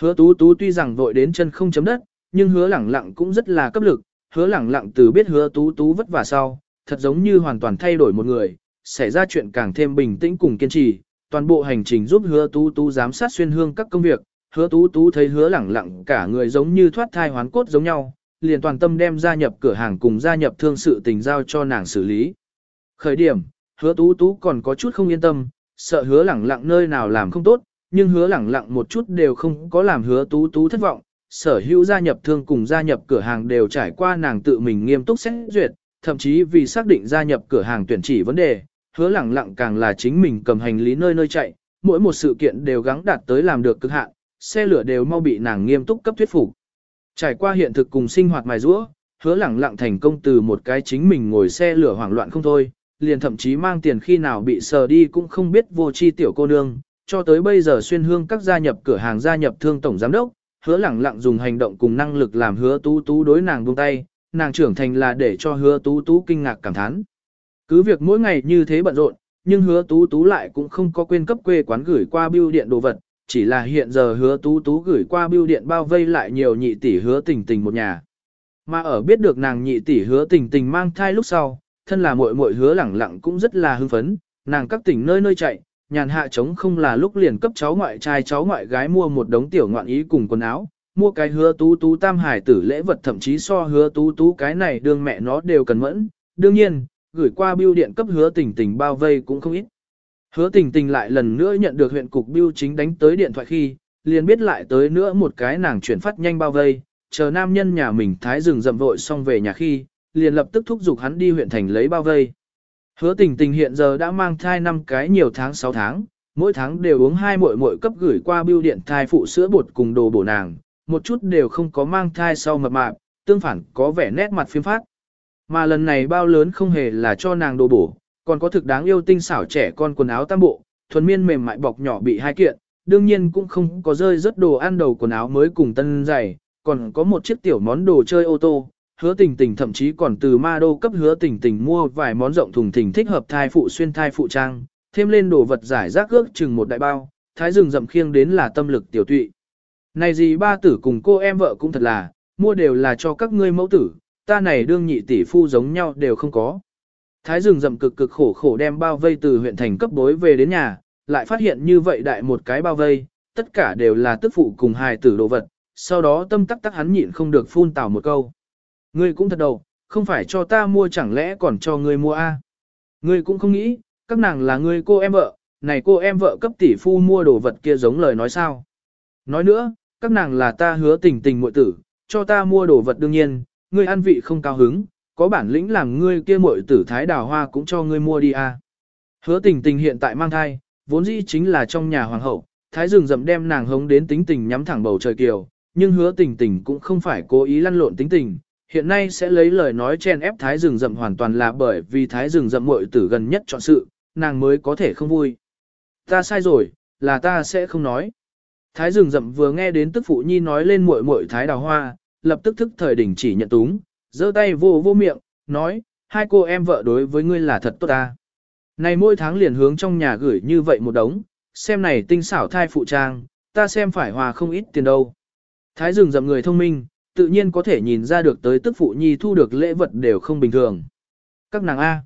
Hứa tú tú tuy rằng vội đến chân không chấm đất, nhưng hứa lẳng lặng cũng rất là cấp lực, hứa lẳng lặng từ biết hứa tú tú vất vả sau, thật giống như hoàn toàn thay đổi một người, xảy ra chuyện càng thêm bình tĩnh cùng kiên trì, toàn bộ hành trình giúp hứa tú tú giám sát xuyên hương các công việc, hứa tú tú thấy hứa lẳng lặng cả người giống như thoát thai hoán cốt giống nhau, liền toàn tâm đem gia nhập cửa hàng cùng gia nhập thương sự tình giao cho nàng xử lý. Khởi điểm, hứa tú tú còn có chút không yên tâm, sợ hứa lẳng lặng nơi nào làm không tốt, nhưng hứa lẳng lặng một chút đều không có làm hứa tú tú thất vọng. Sở hữu gia nhập thương cùng gia nhập cửa hàng đều trải qua nàng tự mình nghiêm túc xét duyệt, thậm chí vì xác định gia nhập cửa hàng tuyển chỉ vấn đề, hứa lẳng lặng càng là chính mình cầm hành lý nơi nơi chạy, mỗi một sự kiện đều gắng đạt tới làm được cực hạn, xe lửa đều mau bị nàng nghiêm túc cấp thuyết phục. Trải qua hiện thực cùng sinh hoạt mài rũa, hứa lẳng lặng thành công từ một cái chính mình ngồi xe lửa hoảng loạn không thôi, liền thậm chí mang tiền khi nào bị sờ đi cũng không biết vô chi tiểu cô nương, cho tới bây giờ xuyên hương các gia nhập cửa hàng gia nhập thương tổng giám đốc, hứa lẳng lặng dùng hành động cùng năng lực làm hứa tú tú đối nàng buông tay, nàng trưởng thành là để cho hứa tú tú kinh ngạc cảm thán. Cứ việc mỗi ngày như thế bận rộn, nhưng hứa tú tú lại cũng không có quên cấp quê quán gửi qua bưu điện đồ vật, chỉ là hiện giờ hứa tú tú gửi qua bưu điện bao vây lại nhiều nhị tỷ hứa tình tình một nhà. Mà ở biết được nàng nhị tỷ hứa tình tình mang thai lúc sau, thân là muội muội hứa lẳng lặng cũng rất là hưng phấn, nàng các tỉnh nơi nơi chạy, nhàn hạ chống không là lúc liền cấp cháu ngoại trai cháu ngoại gái mua một đống tiểu ngoạn ý cùng quần áo, mua cái hứa tú tú tam hải tử lễ vật thậm chí so hứa tú tú cái này đương mẹ nó đều cần mẫn. Đương nhiên, gửi qua bưu điện cấp hứa tình tình bao vây cũng không ít. Hứa tình tình lại lần nữa nhận được huyện cục Biêu chính đánh tới điện thoại khi, liền biết lại tới nữa một cái nàng chuyển phát nhanh bao vây, chờ nam nhân nhà mình thái rừng rậm vội xong về nhà khi, liền lập tức thúc giục hắn đi huyện thành lấy bao vây. Hứa tình tình hiện giờ đã mang thai năm cái nhiều tháng 6 tháng, mỗi tháng đều uống hai muội muội cấp gửi qua Biêu điện thai phụ sữa bột cùng đồ bổ nàng, một chút đều không có mang thai sau mập mạp, tương phản có vẻ nét mặt phiêm phát. Mà lần này bao lớn không hề là cho nàng đồ bổ, còn có thực đáng yêu tinh xảo trẻ con quần áo tam bộ, thuần miên mềm mại bọc nhỏ bị hai kiện, đương nhiên cũng không có rơi rất đồ ăn đầu quần áo mới cùng tân giày, còn có một chiếc tiểu món đồ chơi ô tô. Hứa tình tình thậm chí còn từ ma đô cấp hứa tình tình mua vài món rộng thùng thình thích hợp thai phụ xuyên thai phụ trang, thêm lên đồ vật giải rác ước chừng một đại bao, thái rừng rậm khiêng đến là tâm lực tiểu tụy. Này gì ba tử cùng cô em vợ cũng thật là, mua đều là cho các ngươi mẫu tử, ta này đương nhị tỷ phu giống nhau đều không có. Thái rừng rậm cực cực khổ khổ đem bao vây từ huyện thành cấp bối về đến nhà, lại phát hiện như vậy đại một cái bao vây, tất cả đều là tức phụ cùng hài tử đồ vật, sau đó tâm tắc tắc hắn nhịn không được phun tào một câu. Ngươi cũng thật đầu, không phải cho ta mua chẳng lẽ còn cho ngươi mua a? À? Ngươi cũng không nghĩ, các nàng là ngươi cô em vợ, này cô em vợ cấp tỷ phu mua đồ vật kia giống lời nói sao. Nói nữa, các nàng là ta hứa tình tình muội tử, cho ta mua đồ vật đương nhiên, ngươi ăn vị không cao hứng, có bản lĩnh làm ngươi kia muội tử thái đào hoa cũng cho ngươi mua đi à. Hứa tình tình hiện tại mang thai, vốn dĩ chính là trong nhà hoàng hậu, thái rừng rậm đem nàng hống đến tính tình nhắm thẳng bầu trời kiều, nhưng hứa tình tình cũng không phải cố ý lăn lộn tính tình, hiện nay sẽ lấy lời nói chen ép thái rừng rậm hoàn toàn là bởi vì thái rừng rậm muội tử gần nhất chọn sự, nàng mới có thể không vui. Ta sai rồi, là ta sẽ không nói. Thái rừng rậm vừa nghe đến tức phụ nhi nói lên muội muội thái đào hoa, lập tức thức thời đỉnh chỉ nhận túng, giơ tay vô vô miệng, nói, hai cô em vợ đối với ngươi là thật tốt ta. Này mỗi tháng liền hướng trong nhà gửi như vậy một đống, xem này tinh xảo thai phụ trang, ta xem phải hòa không ít tiền đâu. Thái rừng dậm người thông minh, tự nhiên có thể nhìn ra được tới tức phụ nhi thu được lễ vật đều không bình thường. Các nàng A.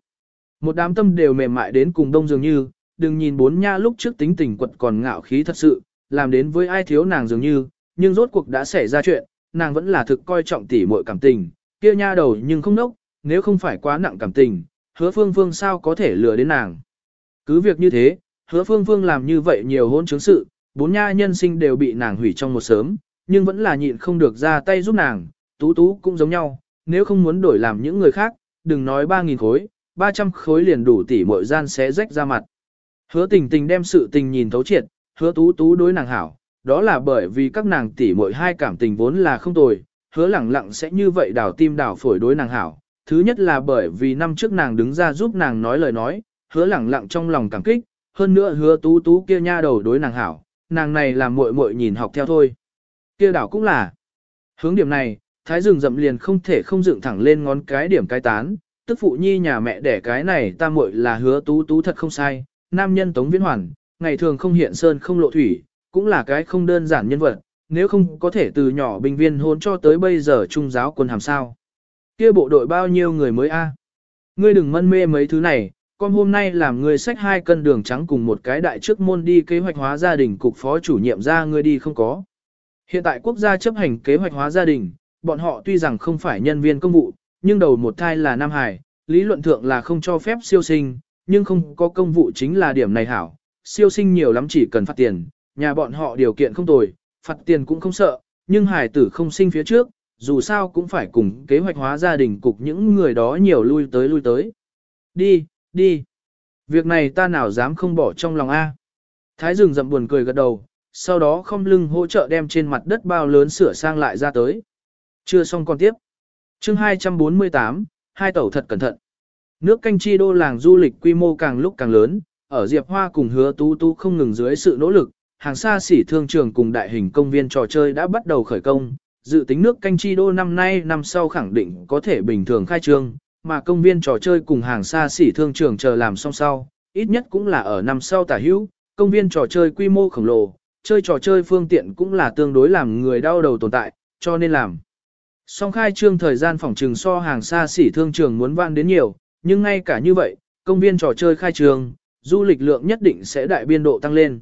Một đám tâm đều mềm mại đến cùng đông dường như, đừng nhìn bốn nha lúc trước tính tình quật còn ngạo khí thật sự, làm đến với ai thiếu nàng dường như, nhưng rốt cuộc đã xảy ra chuyện, nàng vẫn là thực coi trọng tỉ muội cảm tình, kia nha đầu nhưng không nốc, nếu không phải quá nặng cảm tình, hứa phương phương sao có thể lừa đến nàng. Cứ việc như thế, hứa phương phương làm như vậy nhiều hôn chứng sự, bốn nha nhân sinh đều bị nàng hủy trong một sớm, nhưng vẫn là nhịn không được ra tay giúp nàng, tú tú cũng giống nhau, nếu không muốn đổi làm những người khác, đừng nói 3.000 khối, 300 khối liền đủ tỷ mỗi gian sẽ rách ra mặt. Hứa tình tình đem sự tình nhìn thấu triệt, hứa tú tú đối nàng hảo, đó là bởi vì các nàng tỷ muội hai cảm tình vốn là không tồi, hứa lẳng lặng sẽ như vậy đảo tim đảo phổi đối nàng hảo. Thứ nhất là bởi vì năm trước nàng đứng ra giúp nàng nói lời nói, hứa lẳng lặng trong lòng cảm kích, hơn nữa hứa tú tú kia nha đầu đối nàng hảo, nàng này là muội muội nhìn học theo thôi. Kia đảo cũng là. Hướng điểm này, thái rừng rậm liền không thể không dựng thẳng lên ngón cái điểm cái tán, tức phụ nhi nhà mẹ đẻ cái này ta muội là hứa tú tú thật không sai, nam nhân tống viễn hoàn, ngày thường không hiện sơn không lộ thủy, cũng là cái không đơn giản nhân vật, nếu không có thể từ nhỏ bình viên hôn cho tới bây giờ trung giáo quân hàm sao. Kia bộ đội bao nhiêu người mới a? À? Ngươi đừng mân mê mấy thứ này, con hôm nay làm ngươi xách hai cân đường trắng cùng một cái đại trước môn đi kế hoạch hóa gia đình cục phó chủ nhiệm ra ngươi đi không có. Hiện tại quốc gia chấp hành kế hoạch hóa gia đình, bọn họ tuy rằng không phải nhân viên công vụ, nhưng đầu một thai là Nam Hải, lý luận thượng là không cho phép siêu sinh, nhưng không có công vụ chính là điểm này hảo. Siêu sinh nhiều lắm chỉ cần phát tiền, nhà bọn họ điều kiện không tồi, phạt tiền cũng không sợ, nhưng hải tử không sinh phía trước, dù sao cũng phải cùng kế hoạch hóa gia đình cục những người đó nhiều lui tới lui tới. Đi, đi. Việc này ta nào dám không bỏ trong lòng A. Thái rừng rậm buồn cười gật đầu, sau đó không lưng hỗ trợ đem trên mặt đất bao lớn sửa sang lại ra tới. Chưa xong còn tiếp. chương 248, hai tẩu thật cẩn thận. Nước canh chi đô làng du lịch quy mô càng lúc càng lớn, ở Diệp Hoa cùng hứa tú tú không ngừng dưới sự nỗ lực, hàng xa xỉ thương trường cùng đại hình công viên trò chơi đã bắt đầu khởi công, dự tính nước canh chi đô năm nay năm sau khẳng định có thể bình thường khai trương, mà công viên trò chơi cùng hàng xa xỉ thương trường chờ làm xong sau, ít nhất cũng là ở năm sau tả hữu, công viên trò chơi quy mô khổng lồ, chơi trò chơi phương tiện cũng là tương đối làm người đau đầu tồn tại, cho nên làm. Song khai trương thời gian phòng trừng so hàng xa xỉ thương trường muốn vạn đến nhiều, nhưng ngay cả như vậy, công viên trò chơi khai trường, du lịch lượng nhất định sẽ đại biên độ tăng lên.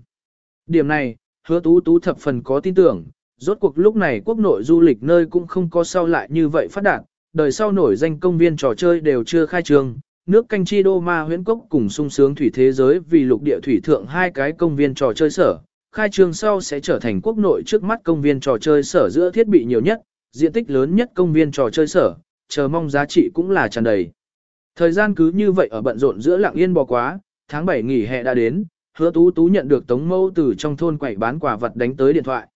Điểm này, hứa tú tú thập phần có tin tưởng, rốt cuộc lúc này quốc nội du lịch nơi cũng không có sao lại như vậy phát đạt, đời sau nổi danh công viên trò chơi đều chưa khai trương. nước canh chi đô ma huyễn cốc cùng sung sướng thủy thế giới vì lục địa thủy thượng hai cái công viên trò chơi sở, khai trương sau sẽ trở thành quốc nội trước mắt công viên trò chơi sở giữa thiết bị nhiều nhất, diện tích lớn nhất công viên trò chơi sở, chờ mong giá trị cũng là tràn đầy. Thời gian cứ như vậy ở bận rộn giữa lặng yên bò quá, tháng 7 nghỉ hè đã đến, hứa tú tú nhận được tống mẫu từ trong thôn quẩy bán quả vật đánh tới điện thoại.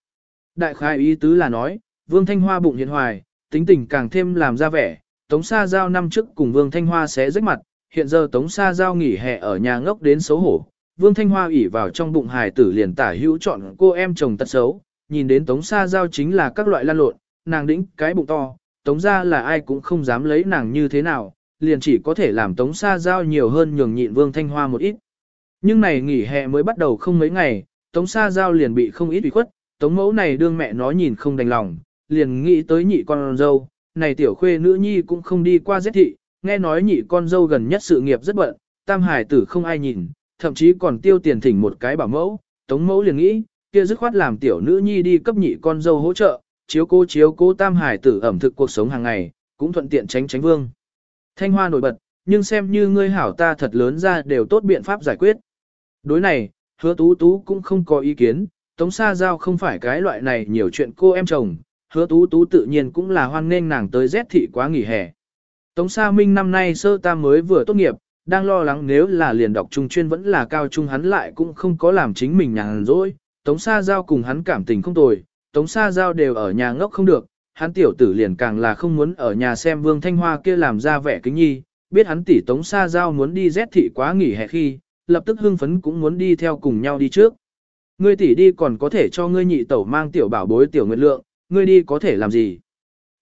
Đại khai ý tứ là nói, Vương Thanh Hoa bụng hiện hoài, tính tình càng thêm làm ra vẻ, Tống Sa Giao năm trước cùng Vương Thanh Hoa sẽ rách mặt, hiện giờ Tống Sa Giao nghỉ hè ở nhà ngốc đến xấu hổ. Vương Thanh Hoa ỉ vào trong bụng hài tử liền tả hữu chọn cô em chồng tật xấu, nhìn đến Tống Sa Giao chính là các loại lan lộn, nàng đĩnh cái bụng to, Tống ra là ai cũng không dám lấy nàng như thế nào, liền chỉ có thể làm Tống Sa Giao nhiều hơn nhường nhịn Vương Thanh Hoa một ít. Nhưng này nghỉ hè mới bắt đầu không mấy ngày, Tống Sa Giao liền bị không ít ủy khuất, Tống mẫu này đương mẹ nó nhìn không đành lòng, liền nghĩ tới nhị con dâu, này tiểu khuê nữ nhi cũng không đi qua giết thị, nghe nói nhị con dâu gần nhất sự nghiệp rất bận, tam hải tử không ai nhìn, thậm chí còn tiêu tiền thỉnh một cái bảo mẫu, Tống mẫu liền nghĩ, kia dứt khoát làm tiểu nữ nhi đi cấp nhị con dâu hỗ trợ, chiếu cố chiếu cố tam hải tử ẩm thực cuộc sống hàng ngày, cũng thuận tiện tránh tránh vương. Thanh hoa nổi bật, nhưng xem như ngươi hảo ta thật lớn ra đều tốt biện pháp giải quyết. Đối này, hứa tú tú cũng không có ý kiến, Tống Sa Giao không phải cái loại này nhiều chuyện cô em chồng, hứa tú tú tự nhiên cũng là hoan nghênh nàng tới rét thị quá nghỉ hè. Tống Sa Minh năm nay sơ tam mới vừa tốt nghiệp, đang lo lắng nếu là liền đọc trung chuyên vẫn là cao trung hắn lại cũng không có làm chính mình nhàn rỗi. Tống Sa Giao cùng hắn cảm tình không tồi, Tống Sa Giao đều ở nhà ngốc không được, hắn tiểu tử liền càng là không muốn ở nhà xem Vương Thanh Hoa kia làm ra vẻ kính nhi, biết hắn tỷ Tống Sa Giao muốn đi rét thị quá nghỉ hè khi, lập tức hưng phấn cũng muốn đi theo cùng nhau đi trước. Ngươi tỷ đi còn có thể cho ngươi nhị tẩu mang tiểu bảo bối tiểu nguyệt lượng, ngươi đi có thể làm gì?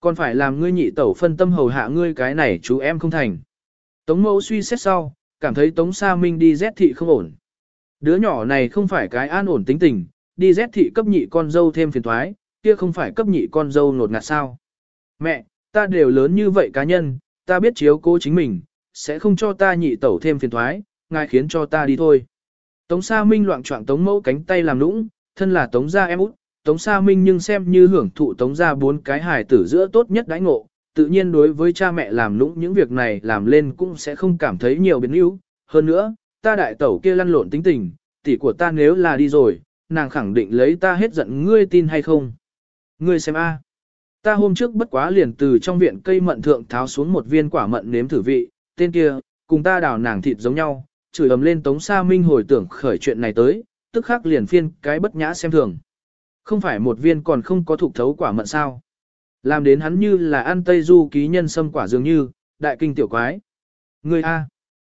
Còn phải làm ngươi nhị tẩu phân tâm hầu hạ ngươi cái này chú em không thành. Tống mẫu suy xét sau, cảm thấy Tống Sa Minh đi rét thị không ổn. Đứa nhỏ này không phải cái an ổn tính tình, đi rét thị cấp nhị con dâu thêm phiền thoái, kia không phải cấp nhị con dâu nột ngạt sao. Mẹ, ta đều lớn như vậy cá nhân, ta biết chiếu cố chính mình, sẽ không cho ta nhị tẩu thêm phiền thoái, ngài khiến cho ta đi thôi. Tống Sa Minh loạn trọng Tống Mẫu cánh tay làm nũng, thân là Tống gia em út, Tống Sa Minh nhưng xem như hưởng thụ Tống gia bốn cái hài tử giữa tốt nhất đãi ngộ, tự nhiên đối với cha mẹ làm nũng những việc này làm lên cũng sẽ không cảm thấy nhiều biến yếu. Hơn nữa, ta đại tẩu kia lăn lộn tính tình, tỷ của ta nếu là đi rồi, nàng khẳng định lấy ta hết giận ngươi tin hay không. Ngươi xem a, Ta hôm trước bất quá liền từ trong viện cây mận thượng tháo xuống một viên quả mận nếm thử vị, tên kia, cùng ta đào nàng thịt giống nhau, chửi ầm lên Tống Sa Minh hồi tưởng khởi chuyện này tới, tức khắc liền phiên cái bất nhã xem thường. Không phải một viên còn không có thuộc thấu quả mận sao. Làm đến hắn như là ăn tây du ký nhân sâm quả dường như, đại kinh tiểu quái. Người A.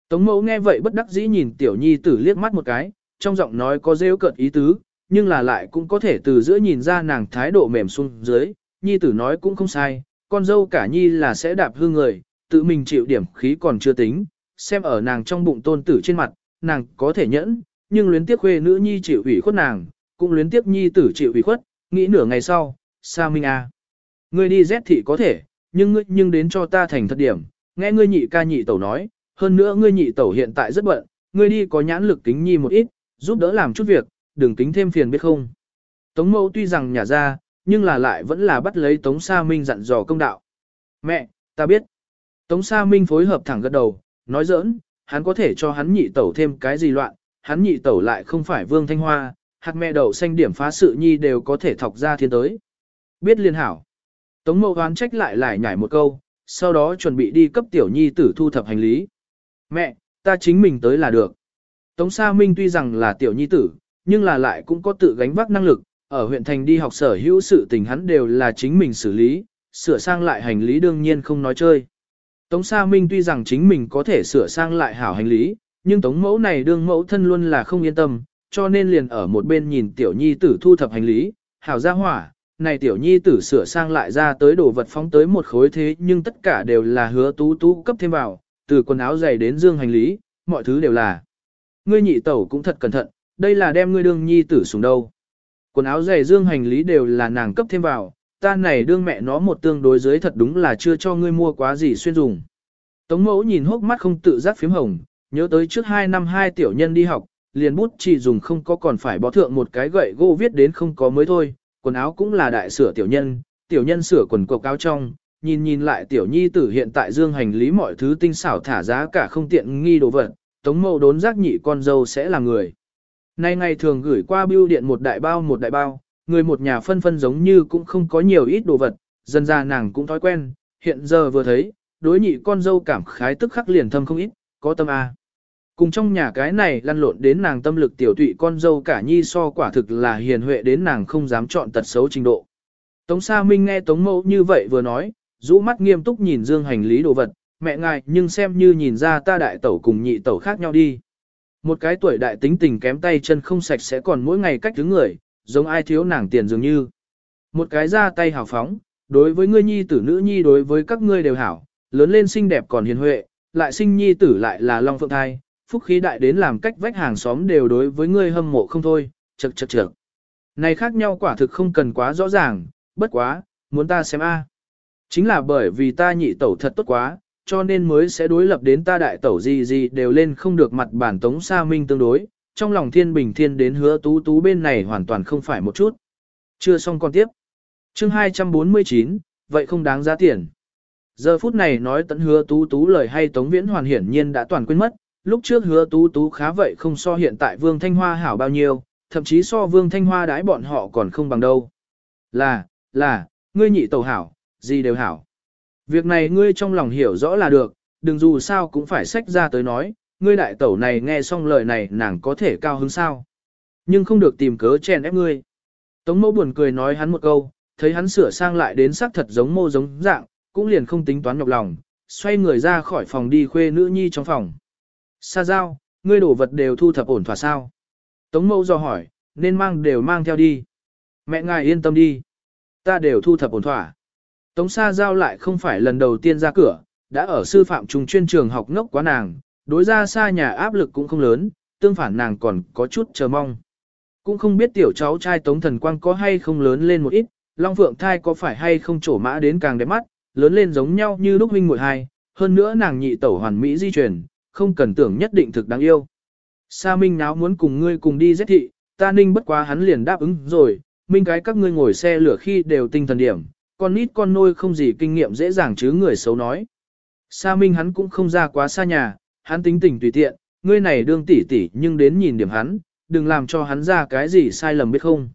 Tống mẫu nghe vậy bất đắc dĩ nhìn tiểu nhi tử liếc mắt một cái, trong giọng nói có rêu cợt ý tứ, nhưng là lại cũng có thể từ giữa nhìn ra nàng thái độ mềm xuống dưới, nhi tử nói cũng không sai, con dâu cả nhi là sẽ đạp hư người, tự mình chịu điểm khí còn chưa tính, xem ở nàng trong bụng tôn tử trên mặt, nàng có thể nhẫn, nhưng luyến tiếc khuê nữ nhi chịu ủy khuất nàng, cũng luyến tiếc nhi tử chịu ủy khuất, nghĩ nửa ngày sau, Sa Minh A. À. Ngươi đi rét thị có thể, nhưng ngươi nhưng đến cho ta thành thật điểm, nghe ngươi nhị ca nhị tẩu nói, hơn nữa ngươi nhị tẩu hiện tại rất bận, ngươi đi có nhãn lực kính nhi một ít, giúp đỡ làm chút việc, đừng kính thêm phiền biết không. Tống mẫu tuy rằng nhà ra, nhưng là lại vẫn là bắt lấy Tống Sa Minh dặn dò công đạo. Mẹ, ta biết. Tống Sa Minh phối hợp thẳng gật đầu, nói giỡn, hắn có thể cho hắn nhị tẩu thêm cái gì loạn, hắn nhị tẩu lại không phải Vương Thanh Hoa, hạt mẹ đậu xanh điểm phá sự nhi đều có thể thọc ra thiên tới. Biết liên hảo. Tống mẫu đoán trách lại lại nhảy một câu, sau đó chuẩn bị đi cấp tiểu nhi tử thu thập hành lý. Mẹ, ta chính mình tới là được. Tống Sa Minh tuy rằng là tiểu nhi tử, nhưng là lại cũng có tự gánh vác năng lực, ở huyện thành đi học sở hữu sự tình hắn đều là chính mình xử lý, sửa sang lại hành lý đương nhiên không nói chơi. Tống Sa Minh tuy rằng chính mình có thể sửa sang lại hảo hành lý, nhưng tống mẫu này đương mẫu thân luôn là không yên tâm, cho nên liền ở một bên nhìn tiểu nhi tử thu thập hành lý, hảo ra hỏa, này tiểu nhi tử sửa sang lại ra tới đồ vật phóng tới một khối thế nhưng tất cả đều là hứa tú tú cấp thêm vào, từ quần áo dày đến dương hành lý, mọi thứ đều là. Ngươi nhị tẩu cũng thật cẩn thận, đây là đem ngươi đương nhi tử xuống đâu. Quần áo dày dương hành lý đều là nàng cấp thêm vào, ta này đương mẹ nó một tương đối dưới thật đúng là chưa cho ngươi mua quá gì xuyên dùng. Tống mẫu nhìn hốc mắt không tự giác phím hồng, nhớ tới trước 2 năm hai tiểu nhân đi học, liền bút chỉ dùng không có còn phải bó thượng một cái gậy gỗ viết đến không có mới thôi, quần áo cũng là đại sửa tiểu nhân, tiểu nhân sửa quần cộc áo trong, nhìn nhìn lại tiểu nhi tử hiện tại dương hành lý mọi thứ tinh xảo thả giá cả không tiện nghi đồ vật, tống mẫu đốn giác nhị con dâu sẽ là người. Nay ngày thường gửi qua bưu điện một đại bao một đại bao, người một nhà phân phân giống như cũng không có nhiều ít đồ vật, dần ra nàng cũng thói quen, hiện giờ vừa thấy, đối nhị con dâu cảm khái tức khắc liền thâm không ít, có tâm A. Cùng trong nhà cái này lăn lộn đến nàng tâm lực tiểu tụy con dâu cả nhi so quả thực là hiền huệ đến nàng không dám chọn tật xấu trình độ. Tống Sa Minh nghe Tống Mẫu như vậy vừa nói, rũ mắt nghiêm túc nhìn dương hành lý đồ vật, mẹ ngài nhưng xem như nhìn ra ta đại tẩu cùng nhị tẩu khác nhau đi. Một cái tuổi đại tính tình kém tay chân không sạch sẽ còn mỗi ngày cách thứ người, giống ai thiếu nàng tiền dường như. Một cái ra tay hào phóng, đối với ngươi nhi tử nữ nhi đối với các ngươi đều hảo, lớn lên xinh đẹp còn hiền huệ, lại sinh nhi tử lại là long phượng thai, phúc khí đại đến làm cách vách hàng xóm đều đối với ngươi hâm mộ không thôi, chật chật chật. Này khác nhau quả thực không cần quá rõ ràng, bất quá, muốn ta xem a. À. Chính là bởi vì ta nhị tẩu thật tốt quá, cho nên mới sẽ đối lập đến ta đại tẩu gì gì đều lên không được mặt bản tống sa minh tương đối, trong lòng thiên bình thiên đến hứa tú tú bên này hoàn toàn không phải một chút. Chưa xong còn tiếp. chương 249, vậy không đáng giá tiền. Giờ phút này nói tận hứa tú tú lời hay tống viễn hoàn hiển nhiên đã toàn quên mất, lúc trước hứa tú tú khá vậy không so hiện tại vương thanh hoa hảo bao nhiêu, thậm chí so vương thanh hoa đãi bọn họ còn không bằng đâu. Là, là, ngươi nhị tẩu hảo, gì đều hảo. Việc này ngươi trong lòng hiểu rõ là được, đừng dù sao cũng phải sách ra tới nói, ngươi đại tẩu này nghe xong lời này nàng có thể cao hứng sao. Nhưng không được tìm cớ chèn ép ngươi. Tống mẫu buồn cười nói hắn một câu, thấy hắn sửa sang lại đến sắc thật giống mô giống dạng, cũng liền không tính toán nhọc lòng, xoay người ra khỏi phòng đi khuê nữ nhi trong phòng. Sa giao, ngươi đổ vật đều thu thập ổn thỏa sao? Tống mẫu do hỏi, nên mang đều mang theo đi. Mẹ ngài yên tâm đi. Ta đều thu thập ổn thỏa. Tống Sa Giao lại không phải lần đầu tiên ra cửa, đã ở sư phạm trùng chuyên trường học ngốc quá nàng, đối ra xa nhà áp lực cũng không lớn, tương phản nàng còn có chút chờ mong. Cũng không biết tiểu cháu trai Tống Thần Quang có hay không lớn lên một ít, Long Phượng thai có phải hay không trổ mã đến càng đẹp mắt, lớn lên giống nhau như lúc huynh muội hai, hơn nữa nàng nhị tẩu hoàn mỹ di truyền, không cần tưởng nhất định thực đáng yêu. Sa Minh náo muốn cùng ngươi cùng đi giết thị, ta ninh bất quá hắn liền đáp ứng rồi, minh cái các ngươi ngồi xe lửa khi đều tinh thần điểm, con nít con nôi không gì kinh nghiệm dễ dàng chứ người xấu nói. Sa Minh hắn cũng không ra quá xa nhà, hắn tính tình tùy tiện, ngươi này đương tỷ tỷ nhưng đến nhìn điểm hắn, đừng làm cho hắn ra cái gì sai lầm biết không.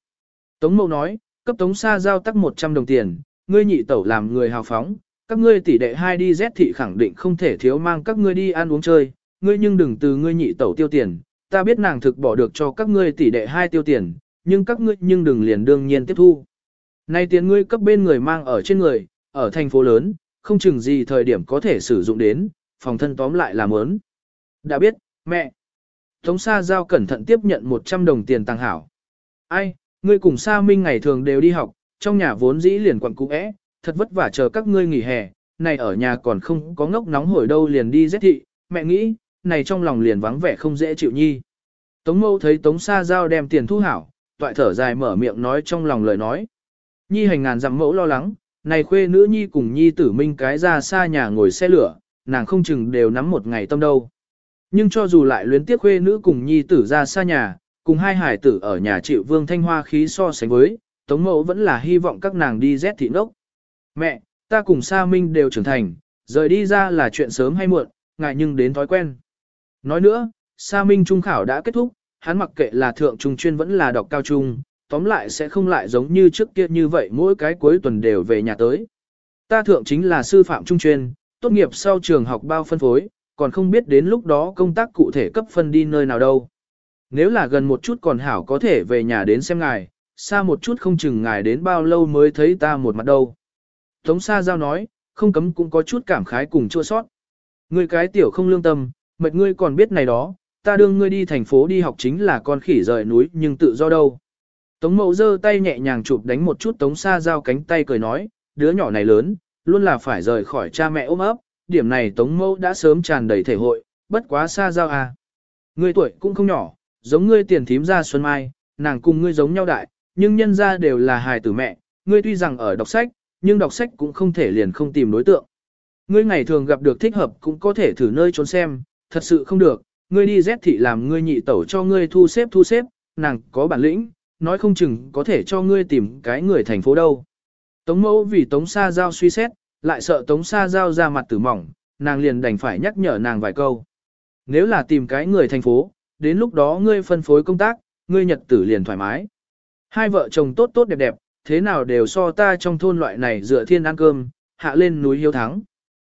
Tống Mậu nói, cấp Tống Sa giao tắc 100 đồng tiền, ngươi nhị tẩu làm người hào phóng, các ngươi tỷ đệ hai đi rét thị khẳng định không thể thiếu mang các ngươi đi ăn uống chơi, ngươi nhưng đừng từ ngươi nhị tẩu tiêu tiền, ta biết nàng thực bỏ được cho các ngươi tỷ đệ hai tiêu tiền, nhưng các ngươi nhưng đừng liền đương nhiên tiếp thu. Này tiền ngươi cấp bên người mang ở trên người, ở thành phố lớn, không chừng gì thời điểm có thể sử dụng đến, phòng thân tóm lại là mớn. Đã biết, mẹ. Tống Sa Giao cẩn thận tiếp nhận 100 đồng tiền tăng hảo. Ai, ngươi cùng Sa Minh ngày thường đều đi học, trong nhà vốn dĩ liền quặng cũ é, thật vất vả chờ các ngươi nghỉ hè, này ở nhà còn không có ngốc nóng hổi đâu liền đi giết thị, mẹ nghĩ, này trong lòng liền vắng vẻ không dễ chịu nhi. Tống mâu thấy Tống Sa Giao đem tiền thu hảo, toại thở dài mở miệng nói trong lòng lời nói. Nhi hành ngàn dặm mẫu lo lắng, này khuê nữ nhi cùng nhi tử minh cái ra xa nhà ngồi xe lửa, nàng không chừng đều nắm một ngày tâm đâu. Nhưng cho dù lại luyến tiếc khuê nữ cùng nhi tử ra xa nhà, cùng hai hải tử ở nhà chịu vương thanh hoa khí so sánh với, tống mẫu vẫn là hy vọng các nàng đi rét thị nốc. Mẹ, ta cùng Sa Minh đều trưởng thành, rời đi ra là chuyện sớm hay muộn, ngại nhưng đến thói quen. Nói nữa, Sa Minh trung khảo đã kết thúc, hắn mặc kệ là thượng trung chuyên vẫn là đọc cao trung, tóm lại sẽ không lại giống như trước kia như vậy mỗi cái cuối tuần đều về nhà tới. Ta thượng chính là sư phạm trung chuyên, tốt nghiệp sau trường học bao phân phối, còn không biết đến lúc đó công tác cụ thể cấp phân đi nơi nào đâu. Nếu là gần một chút còn hảo có thể về nhà đến xem ngài, xa một chút không chừng ngài đến bao lâu mới thấy ta một mặt đâu. Tống Sa Giao nói, không cấm cũng có chút cảm khái cùng chua sót. Ngươi cái tiểu không lương tâm, mệt ngươi còn biết này đó, ta đương ngươi đi thành phố đi học chính là con khỉ rời núi nhưng tự do đâu. Tống mậu giơ tay nhẹ nhàng chụp đánh một chút tống Sa Giao cánh tay cười nói, đứa nhỏ này lớn, luôn là phải rời khỏi cha mẹ ôm ấp, điểm này tống mẫu đã sớm tràn đầy thể hội, bất quá xa Giao à. Ngươi tuổi cũng không nhỏ, giống ngươi tiền thím ra Xuân Mai, nàng cùng ngươi giống nhau đại, nhưng nhân ra đều là hài tử mẹ, ngươi tuy rằng ở đọc sách, nhưng đọc sách cũng không thể liền không tìm đối tượng. Ngươi ngày thường gặp được thích hợp cũng có thể thử nơi trốn xem, thật sự không được, ngươi đi rét thị làm ngươi nhị tẩu cho ngươi thu xếp thu xếp, nàng có bản lĩnh, nói không chừng có thể cho ngươi tìm cái người thành phố đâu. Tống mẫu vì tống sa giao suy xét, lại sợ tống sa giao ra mặt tử mỏng, nàng liền đành phải nhắc nhở nàng vài câu. Nếu là tìm cái người thành phố, đến lúc đó ngươi phân phối công tác, ngươi nhật tử liền thoải mái. Hai vợ chồng tốt tốt đẹp đẹp, thế nào đều so ta trong thôn loại này dựa thiên ăn cơm, hạ lên núi hiếu thắng.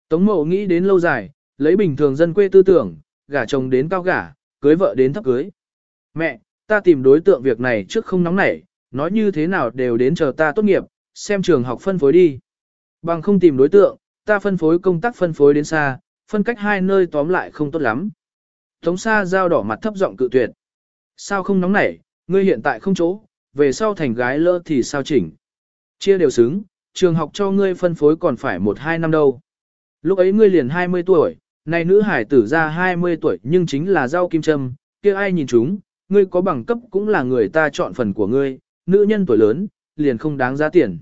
Tống mộ nghĩ đến lâu dài, lấy bình thường dân quê tư tưởng, gả chồng đến cao gả, cưới vợ đến thấp cưới. Mẹ, ta tìm đối tượng việc này trước không nóng nảy, nói như thế nào đều đến chờ ta tốt nghiệp, xem trường học phân phối đi. Bằng không tìm đối tượng, ta phân phối công tác phân phối đến xa, phân cách hai nơi tóm lại không tốt lắm. Tống xa giao đỏ mặt thấp giọng cự tuyệt. Sao không nóng nảy, ngươi hiện tại không chỗ, về sau thành gái lỡ thì sao chỉnh. Chia đều xứng, trường học cho ngươi phân phối còn phải một hai năm đâu. Lúc ấy ngươi liền 20 tuổi, này nữ hải tử ra 20 tuổi nhưng chính là rau kim châm, kia ai nhìn chúng, ngươi có bằng cấp cũng là người ta chọn phần của ngươi, nữ nhân tuổi lớn, liền không đáng giá tiền.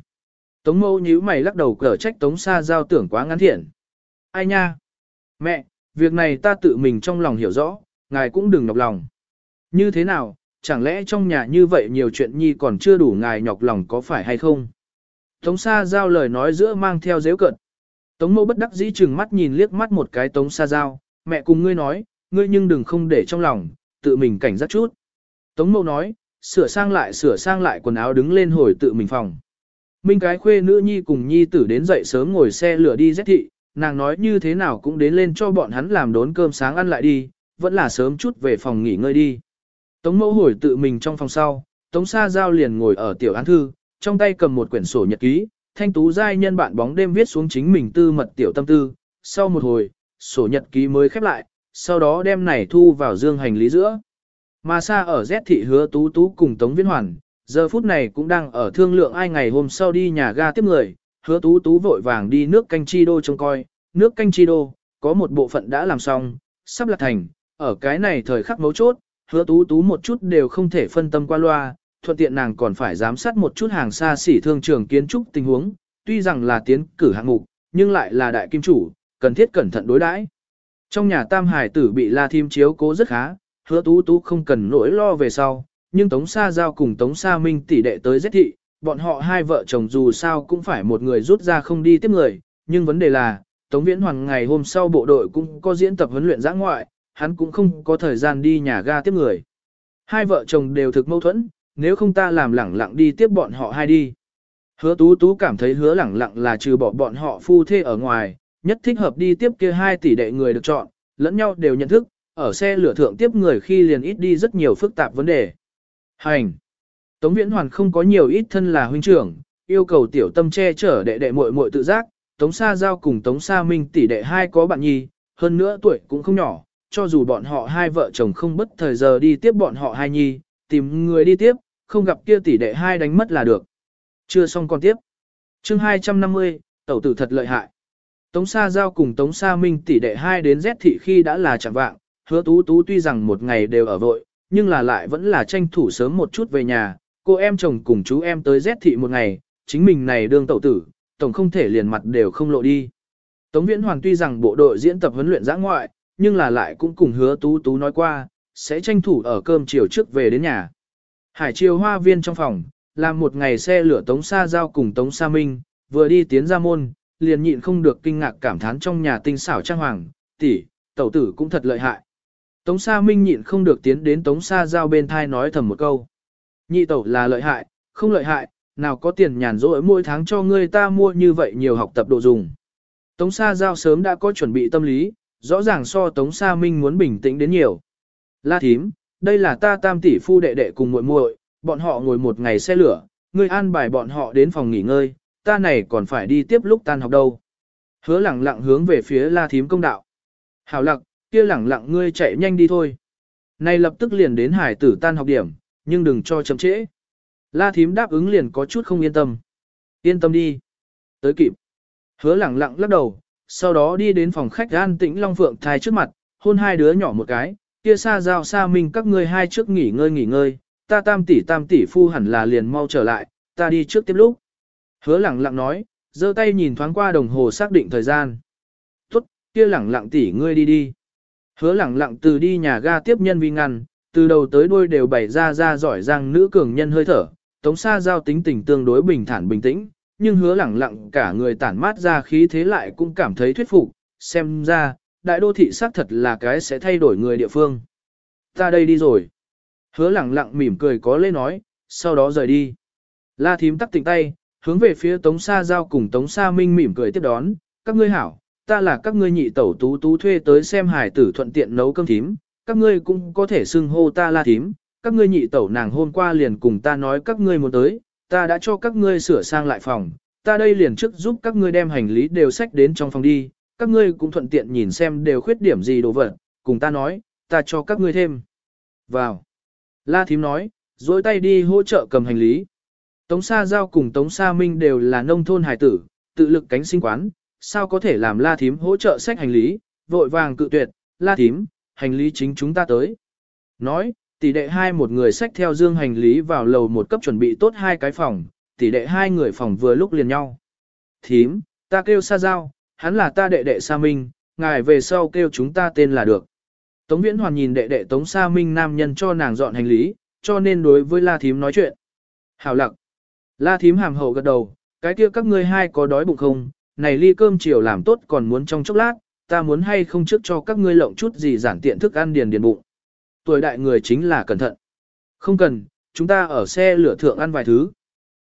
Tống mâu nhíu mày lắc đầu cở trách tống xa giao tưởng quá ngắn thiện. Ai nha? Mẹ, việc này ta tự mình trong lòng hiểu rõ, ngài cũng đừng nhọc lòng. Như thế nào, chẳng lẽ trong nhà như vậy nhiều chuyện nhi còn chưa đủ ngài nhọc lòng có phải hay không? Tống Sa Giao lời nói giữa mang theo dễu cận. Tống mẫu bất đắc dĩ chừng mắt nhìn liếc mắt một cái Tống Sa Giao, mẹ cùng ngươi nói, ngươi nhưng đừng không để trong lòng, tự mình cảnh giác chút. Tống mẫu nói, sửa sang lại sửa sang lại quần áo đứng lên hồi tự mình phòng. Minh cái khuê nữ nhi cùng nhi tử đến dậy sớm ngồi xe lửa đi rét thị, nàng nói như thế nào cũng đến lên cho bọn hắn làm đốn cơm sáng ăn lại đi, vẫn là sớm chút về phòng nghỉ ngơi đi. Tống mẫu hồi tự mình trong phòng sau, Tống Sa Giao liền ngồi ở tiểu án thư, trong tay cầm một quyển sổ nhật ký, thanh tú giai nhân bạn bóng đêm viết xuống chính mình tư mật tiểu tâm tư, sau một hồi, sổ nhật ký mới khép lại, sau đó đem này thu vào dương hành lý giữa. Mà xa ở Z thị hứa tú tú cùng Tống Viễn Hoàn, giờ phút này cũng đang ở thương lượng ai ngày hôm sau đi nhà ga tiếp người, hứa tú tú vội vàng đi nước canh chi đô trông coi, nước canh chi đô, có một bộ phận đã làm xong, sắp lạc thành, ở cái này thời khắc mấu chốt, hứa tú tú một chút đều không thể phân tâm qua loa, thuận tiện nàng còn phải giám sát một chút hàng xa xỉ thương trường kiến trúc tình huống, tuy rằng là tiến cử hạng mục, nhưng lại là đại kim chủ, cần thiết cẩn thận đối đãi. Trong nhà tam hải tử bị la thim chiếu cố rất khá, hứa tú tú không cần nỗi lo về sau, nhưng Tống Sa Giao cùng Tống Sa Minh tỷ đệ tới giết thị, bọn họ hai vợ chồng dù sao cũng phải một người rút ra không đi tiếp người, nhưng vấn đề là, Tống Viễn Hoàng ngày hôm sau bộ đội cũng có diễn tập huấn luyện giã ngoại, hắn cũng không có thời gian đi nhà ga tiếp người. Hai vợ chồng đều thực mâu thuẫn, nếu không ta làm lẳng lặng đi tiếp bọn họ hai đi. Hứa tú tú cảm thấy hứa lẳng lặng là trừ bỏ bọn họ phu thê ở ngoài, nhất thích hợp đi tiếp kia hai tỷ đệ người được chọn, lẫn nhau đều nhận thức, ở xe lửa thượng tiếp người khi liền ít đi rất nhiều phức tạp vấn đề. Hành! Tống Viễn Hoàn không có nhiều ít thân là huynh trưởng, yêu cầu tiểu tâm che chở đệ đệ muội muội tự giác, Tống Sa Giao cùng Tống Sa Minh tỷ đệ hai có bạn nhi, hơn nữa tuổi cũng không nhỏ, cho dù bọn họ hai vợ chồng không bất thời giờ đi tiếp bọn họ hai nhi, tìm người đi tiếp, không gặp kia tỷ đệ hai đánh mất là được. Chưa xong còn tiếp. Chương 250, tẩu tử thật lợi hại. Tống Sa Giao cùng Tống Sa Minh tỷ đệ hai đến Z thị khi đã là chẳng vạng, hứa tú tú tuy rằng một ngày đều ở vội, nhưng là lại vẫn là tranh thủ sớm một chút về nhà, cô em chồng cùng chú em tới rét thị một ngày, chính mình này đương tẩu tử, tổng không thể liền mặt đều không lộ đi. Tống Viễn Hoàng tuy rằng bộ đội diễn tập huấn luyện giã ngoại, nhưng là lại cũng cùng hứa tú tú nói qua, sẽ tranh thủ ở cơm chiều trước về đến nhà. Hải chiều hoa viên trong phòng, làm một ngày xe lửa Tống Sa Giao cùng Tống Sa Minh, vừa đi tiến ra môn, liền nhịn không được kinh ngạc cảm thán trong nhà tinh xảo trang hoàng, tỷ, tẩu tử cũng thật lợi hại. Tống Sa Minh nhịn không được tiến đến Tống Sa Giao bên thai nói thầm một câu. Nhị tẩu là lợi hại, không lợi hại, nào có tiền nhàn rỗi mỗi tháng cho ngươi ta mua như vậy nhiều học tập đồ dùng. Tống Sa Giao sớm đã có chuẩn bị tâm lý, rõ ràng so Tống Sa Minh muốn bình tĩnh đến nhiều. La thím, đây là ta tam tỷ phu đệ đệ cùng muội muội, bọn họ ngồi một ngày xe lửa, ngươi an bài bọn họ đến phòng nghỉ ngơi, ta này còn phải đi tiếp lúc tan học đâu. Hứa lẳng lặng hướng về phía la thím công đạo. Hảo lặng, kia lẳng lặng ngươi chạy nhanh đi thôi. Này lập tức liền đến hải tử tan học điểm, nhưng đừng cho chậm trễ. La thím đáp ứng liền có chút không yên tâm. Yên tâm đi. Tới kịp. Hứa lẳng lặng lắc đầu, sau đó đi đến phòng khách an tĩnh Long Phượng thai trước mặt, hôn hai đứa nhỏ một cái, kia xa giao xa mình các ngươi hai trước nghỉ ngơi nghỉ ngơi, ta tam tỷ tam tỷ phu hẳn là liền mau trở lại, ta đi trước tiếp lúc. Hứa lẳng lặng nói, giơ tay nhìn thoáng qua đồng hồ xác định thời gian. Tốt, kia lẳng lặng tỷ ngươi đi đi. Hứa lẳng lặng từ đi nhà ga tiếp nhân vi ngăn, từ đầu tới đuôi đều bày ra ra giỏi giang nữ cường nhân hơi thở, tống xa giao tính tình tương đối bình thản bình tĩnh, nhưng hứa lẳng lặng cả người tản mát ra khí thế lại cũng cảm thấy thuyết phục, xem ra, đại đô thị xác thật là cái sẽ thay đổi người địa phương. Ta đây đi rồi. Hứa lẳng lặng mỉm cười có lê nói, sau đó rời đi. La thím tắt tỉnh tay, hướng về phía Tống Sa Giao cùng Tống Sa Minh mỉm cười tiếp đón, các ngươi hảo, ta là các ngươi nhị tẩu tú tú thuê tới xem hải tử thuận tiện nấu cơm thím, các ngươi cũng có thể xưng hô ta la thím, các ngươi nhị tẩu nàng hôm qua liền cùng ta nói các ngươi muốn tới, ta đã cho các ngươi sửa sang lại phòng, ta đây liền trước giúp các ngươi đem hành lý đều sách đến trong phòng đi, các ngươi cũng thuận tiện nhìn xem đều khuyết điểm gì đồ vật, cùng ta nói, ta cho các ngươi thêm. Vào. La thím nói, dối tay đi hỗ trợ cầm hành lý. Tống Sa Giao cùng Tống Sa Minh đều là nông thôn hải tử, tự lực cánh sinh quán, sao có thể làm La thím hỗ trợ sách hành lý, vội vàng cự tuyệt, La thím, hành lý chính chúng ta tới. Nói, tỷ đệ hai một người sách theo dương hành lý vào lầu một cấp chuẩn bị tốt hai cái phòng, tỷ đệ hai người phòng vừa lúc liền nhau. Thím, ta kêu Sa Giao, hắn là ta đệ đệ Sa Minh, ngài về sau kêu chúng ta tên là được. Tống Viễn Hoàn nhìn đệ đệ Tống Sa Minh nam nhân cho nàng dọn hành lý, cho nên đối với La Thím nói chuyện. Hảo lặng. La Thím hàm hậu gật đầu, cái kia các ngươi hai có đói bụng không, này ly cơm chiều làm tốt còn muốn trong chốc lát, ta muốn hay không trước cho các ngươi lộng chút gì giản tiện thức ăn điền điền bụng. Tuổi đại người chính là cẩn thận. Không cần, chúng ta ở xe lửa thượng ăn vài thứ.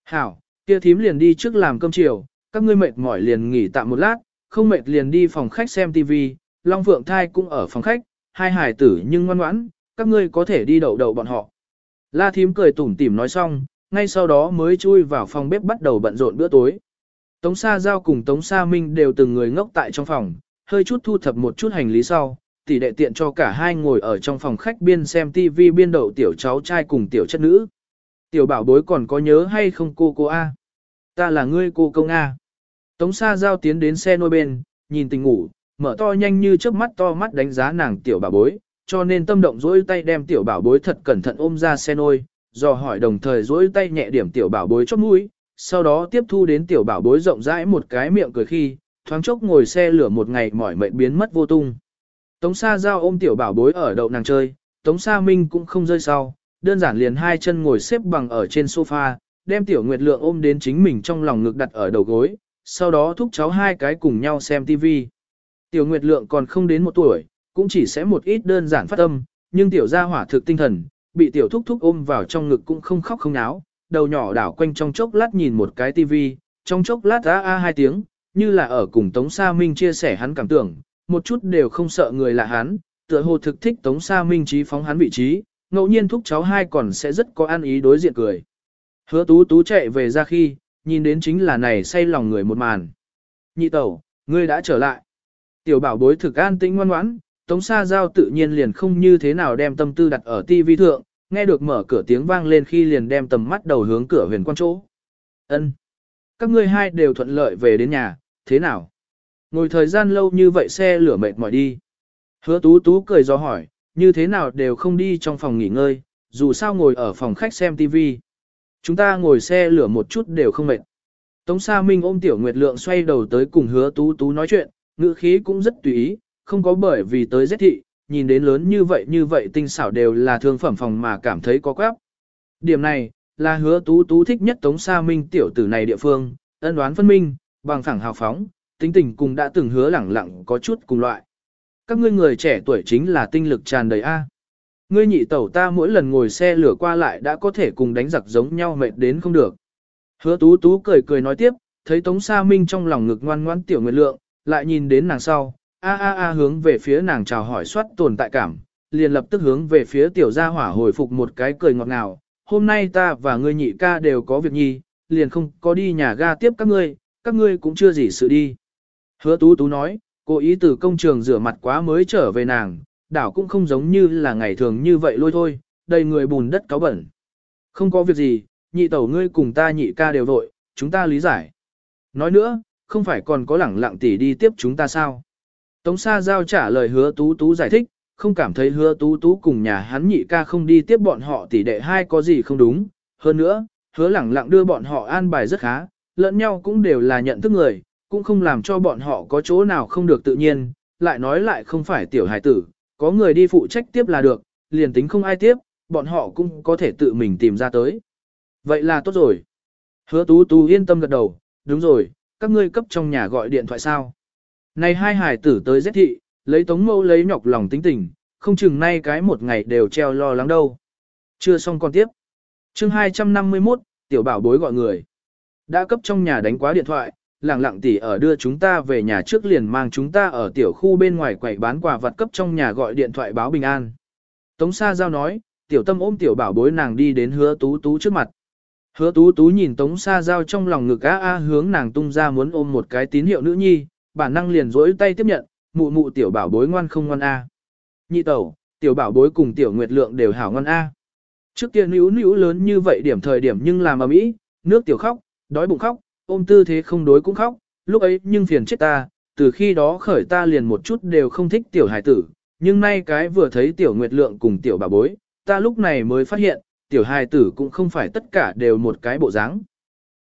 Hảo, kia thím liền đi trước làm cơm chiều, các ngươi mệt mỏi liền nghỉ tạm một lát, không mệt liền đi phòng khách xem TV, Long Phượng Thai cũng ở phòng khách, hai hải tử nhưng ngoan ngoãn, các ngươi có thể đi đậu đậu bọn họ. La thím cười tủm tỉm nói xong, ngay sau đó mới chui vào phòng bếp bắt đầu bận rộn bữa tối. Tống Sa Giao cùng Tống Sa Minh đều từng người ngốc tại trong phòng, hơi chút thu thập một chút hành lý sau, tỷ đệ tiện cho cả hai ngồi ở trong phòng khách biên xem TV biên đậu tiểu cháu trai cùng tiểu chất nữ. Tiểu bảo bối còn có nhớ hay không cô cô A? Ta là ngươi cô công A. Tống Sa Giao tiến đến xe nôi bên, nhìn tình ngủ, mở to nhanh như trước mắt to mắt đánh giá nàng tiểu bảo bối, cho nên tâm động dỗi tay đem tiểu bảo bối thật cẩn thận ôm ra xe nôi, do hỏi đồng thời dỗi tay nhẹ điểm tiểu bảo bối chót mũi, sau đó tiếp thu đến tiểu bảo bối rộng rãi một cái miệng cười khi, thoáng chốc ngồi xe lửa một ngày mỏi mệt biến mất vô tung. Tống Sa Giao ôm tiểu bảo bối ở đậu nàng chơi, Tống Sa Minh cũng không rơi sau, đơn giản liền hai chân ngồi xếp bằng ở trên sofa, đem tiểu Nguyệt Lượng ôm đến chính mình trong lòng ngực đặt ở đầu gối, sau đó thúc cháu hai cái cùng nhau xem TV. Tiểu Nguyệt Lượng còn không đến một tuổi, cũng chỉ sẽ một ít đơn giản phát âm, nhưng tiểu gia hỏa thực tinh thần, bị tiểu thúc thúc ôm vào trong ngực cũng không khóc không náo, đầu nhỏ đảo quanh trong chốc lát nhìn một cái TV, trong chốc lát a a hai tiếng, như là ở cùng Tống Sa Minh chia sẻ hắn cảm tưởng, một chút đều không sợ người lạ hắn, tựa hồ thực thích Tống Sa Minh trí phóng hắn vị trí, ngẫu nhiên thúc cháu hai còn sẽ rất có an ý đối diện cười. Hứa tú tú chạy về ra khi, nhìn đến chính là này say lòng người một màn. Nhị tẩu, ngươi đã trở lại. Tiểu bảo bối thực an tĩnh ngoan ngoãn, Tống Sa Giao tự nhiên liền không như thế nào đem tâm tư đặt ở TV thượng, nghe được mở cửa tiếng vang lên khi liền đem tầm mắt đầu hướng cửa huyền quan chỗ. Ân, Các ngươi hai đều thuận lợi về đến nhà, thế nào? Ngồi thời gian lâu như vậy xe lửa mệt mỏi đi. Hứa tú tú cười do hỏi, như thế nào đều không đi trong phòng nghỉ ngơi, dù sao ngồi ở phòng khách xem TV. Chúng ta ngồi xe lửa một chút đều không mệt. Tống Sa Minh ôm Tiểu Nguyệt Lượng xoay đầu tới cùng hứa tú tú nói chuyện, ngữ khí cũng rất tùy ý, không có bởi vì tới giết thị, nhìn đến lớn như vậy như vậy tinh xảo đều là thương phẩm phòng mà cảm thấy có quáp. Điểm này, là hứa tú tú thích nhất Tống Sa Minh tiểu tử này địa phương, ân đoán phân minh, bằng phẳng hào phóng, tính tình cùng đã từng hứa lẳng lặng có chút cùng loại. Các ngươi người trẻ tuổi chính là tinh lực tràn đầy A. Ngươi nhị tẩu ta mỗi lần ngồi xe lửa qua lại đã có thể cùng đánh giặc giống nhau mệt đến không được. Hứa tú tú cười cười nói tiếp, thấy Tống Sa Minh trong lòng ngực ngoan ngoan tiểu nguyệt lượng, lại nhìn đến nàng sau, a a a hướng về phía nàng chào hỏi soát tồn tại cảm, liền lập tức hướng về phía tiểu gia hỏa hồi phục một cái cười ngọt ngào, hôm nay ta và ngươi nhị ca đều có việc nhi, liền không có đi nhà ga tiếp các ngươi, các ngươi cũng chưa gì sự đi. Hứa tú tú nói, cô ý từ công trường rửa mặt quá mới trở về nàng, đảo cũng không giống như là ngày thường như vậy lôi thôi, đầy người bùn đất cáo bẩn. Không có việc gì, nhị tẩu ngươi cùng ta nhị ca đều vội, chúng ta lý giải. Nói nữa, không phải còn có lẳng lặng tỷ đi tiếp chúng ta sao? Tống Sa Giao trả lời hứa tú tú giải thích, không cảm thấy hứa tú tú cùng nhà hắn nhị ca không đi tiếp bọn họ tỷ đệ hai có gì không đúng. Hơn nữa, hứa lẳng lặng đưa bọn họ an bài rất khá, lẫn nhau cũng đều là nhận thức người, cũng không làm cho bọn họ có chỗ nào không được tự nhiên, lại nói lại không phải tiểu hài tử, có người đi phụ trách tiếp là được, liền tính không ai tiếp, bọn họ cũng có thể tự mình tìm ra tới. Vậy là tốt rồi. Hứa tú tú yên tâm gật đầu, đúng rồi, các ngươi cấp trong nhà gọi điện thoại sao. Này hai hải tử tới giết thị, lấy tống mâu lấy nhọc lòng tính tình, không chừng nay cái một ngày đều treo lo lắng đâu. Chưa xong con tiếp. chương 251, tiểu bảo bối gọi người. Đã cấp trong nhà đánh quá điện thoại, lẳng lặng tỉ ở đưa chúng ta về nhà trước liền mang chúng ta ở tiểu khu bên ngoài quầy bán quà vật cấp trong nhà gọi điện thoại báo bình an. Tống Sa Giao nói, tiểu tâm ôm tiểu bảo bối nàng đi đến hứa tú tú trước mặt. Hứa tú tú nhìn Tống Sa Giao trong lòng ngực á a hướng nàng tung ra muốn ôm một cái tín hiệu nữ nhi, bản năng liền rỗi tay tiếp nhận, mụ mụ tiểu bảo bối ngoan không ngoan a. Nhị tẩu, tiểu bảo bối cùng tiểu nguyệt lượng đều hảo ngoan a. Trước kia níu níu lớn như vậy điểm thời điểm nhưng làm ở mỹ, nước tiểu khóc, đói bụng khóc, ôm tư thế không đối cũng khóc, lúc ấy nhưng phiền chết ta, từ khi đó khởi ta liền một chút đều không thích tiểu hải tử, nhưng nay cái vừa thấy tiểu nguyệt lượng cùng tiểu bảo bối, ta lúc này mới phát hiện, tiểu hải tử cũng không phải tất cả đều một cái bộ dáng.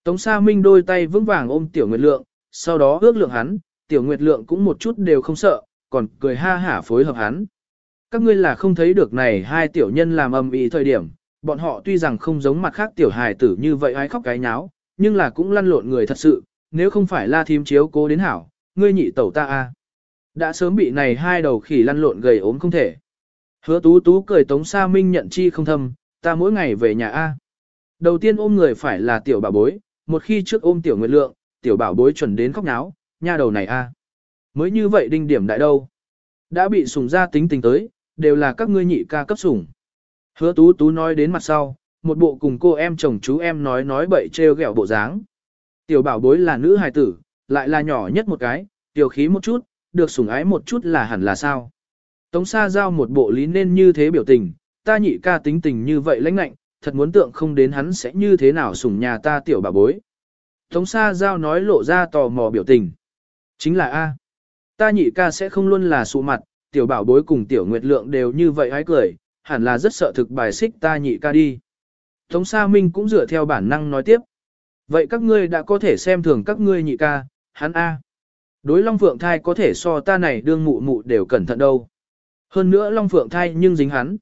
Tống Sa Minh đôi tay vững vàng ôm tiểu nguyệt lượng, sau đó ước lượng hắn, tiểu nguyệt lượng cũng một chút đều không sợ, còn cười ha hả phối hợp hắn. Các ngươi là không thấy được này hai tiểu nhân làm âm ý thời điểm, bọn họ tuy rằng không giống mặt khác tiểu hài tử như vậy ai khóc cái nháo, nhưng là cũng lăn lộn người thật sự, nếu không phải la thím chiếu cố đến hảo, ngươi nhị tẩu ta a Đã sớm bị này hai đầu khỉ lăn lộn gầy ốm không thể. Hứa tú tú cười Tống Sa Minh nhận chi không thâm, ta mỗi ngày về nhà A. Đầu tiên ôm người phải là tiểu bảo bối, một khi trước ôm tiểu nguyệt lượng, tiểu bảo bối chuẩn đến khóc náo, nha đầu này A. Mới như vậy đinh điểm đại đâu. Đã bị sủng ra tính tình tới, đều là các ngươi nhị ca cấp sủng. Hứa tú tú nói đến mặt sau, một bộ cùng cô em chồng chú em nói nói bậy trêu ghẹo bộ dáng. Tiểu bảo bối là nữ hài tử, lại là nhỏ nhất một cái, tiểu khí một chút, được sủng ái một chút là hẳn là sao. Tống Sa Giao một bộ lý nên như thế biểu tình, ta nhị ca tính tình như vậy lãnh nạnh thật muốn tượng không đến hắn sẽ như thế nào sủng nhà ta tiểu bà bối. Tống Sa Giao nói lộ ra tò mò biểu tình. Chính là A. Ta nhị ca sẽ không luôn là sụ mặt, tiểu bảo bối cùng tiểu nguyệt lượng đều như vậy hái cười, hẳn là rất sợ thực bài xích ta nhị ca đi. Tống Sa Minh cũng dựa theo bản năng nói tiếp. Vậy các ngươi đã có thể xem thường các ngươi nhị ca, hắn A. Đối Long Phượng thai có thể so ta này đương mụ mụ đều cẩn thận đâu. Hơn nữa Long Phượng thai nhưng dính hắn.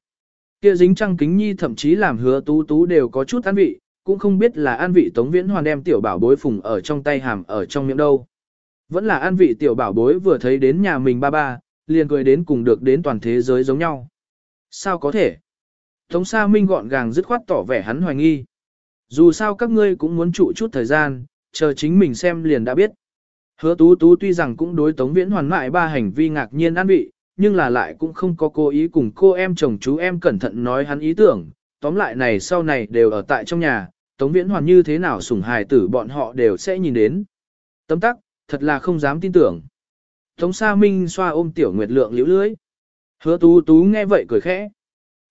Kia dính trăng kính nhi thậm chí làm hứa tú tú đều có chút an vị, cũng không biết là an vị tống viễn hoàn đem tiểu bảo bối phùng ở trong tay hàm ở trong miệng đâu. Vẫn là an vị tiểu bảo bối vừa thấy đến nhà mình ba ba, liền cười đến cùng được đến toàn thế giới giống nhau. Sao có thể? Tống Sa Minh gọn gàng dứt khoát tỏ vẻ hắn hoài nghi. Dù sao các ngươi cũng muốn trụ chút thời gian, chờ chính mình xem liền đã biết. Hứa tú tú tuy rằng cũng đối tống viễn hoàn mại ba hành vi ngạc nhiên an vị, nhưng là lại cũng không có cố ý cùng cô em chồng chú em cẩn thận nói hắn ý tưởng, tóm lại này sau này đều ở tại trong nhà, tống viễn hoàn như thế nào sủng hài tử bọn họ đều sẽ nhìn đến. Tấm tắc, thật là không dám tin tưởng. Tống Sa Minh xoa ôm Tiểu Nguyệt Lượng liễu lưới. Hứa tú tú nghe vậy cười khẽ.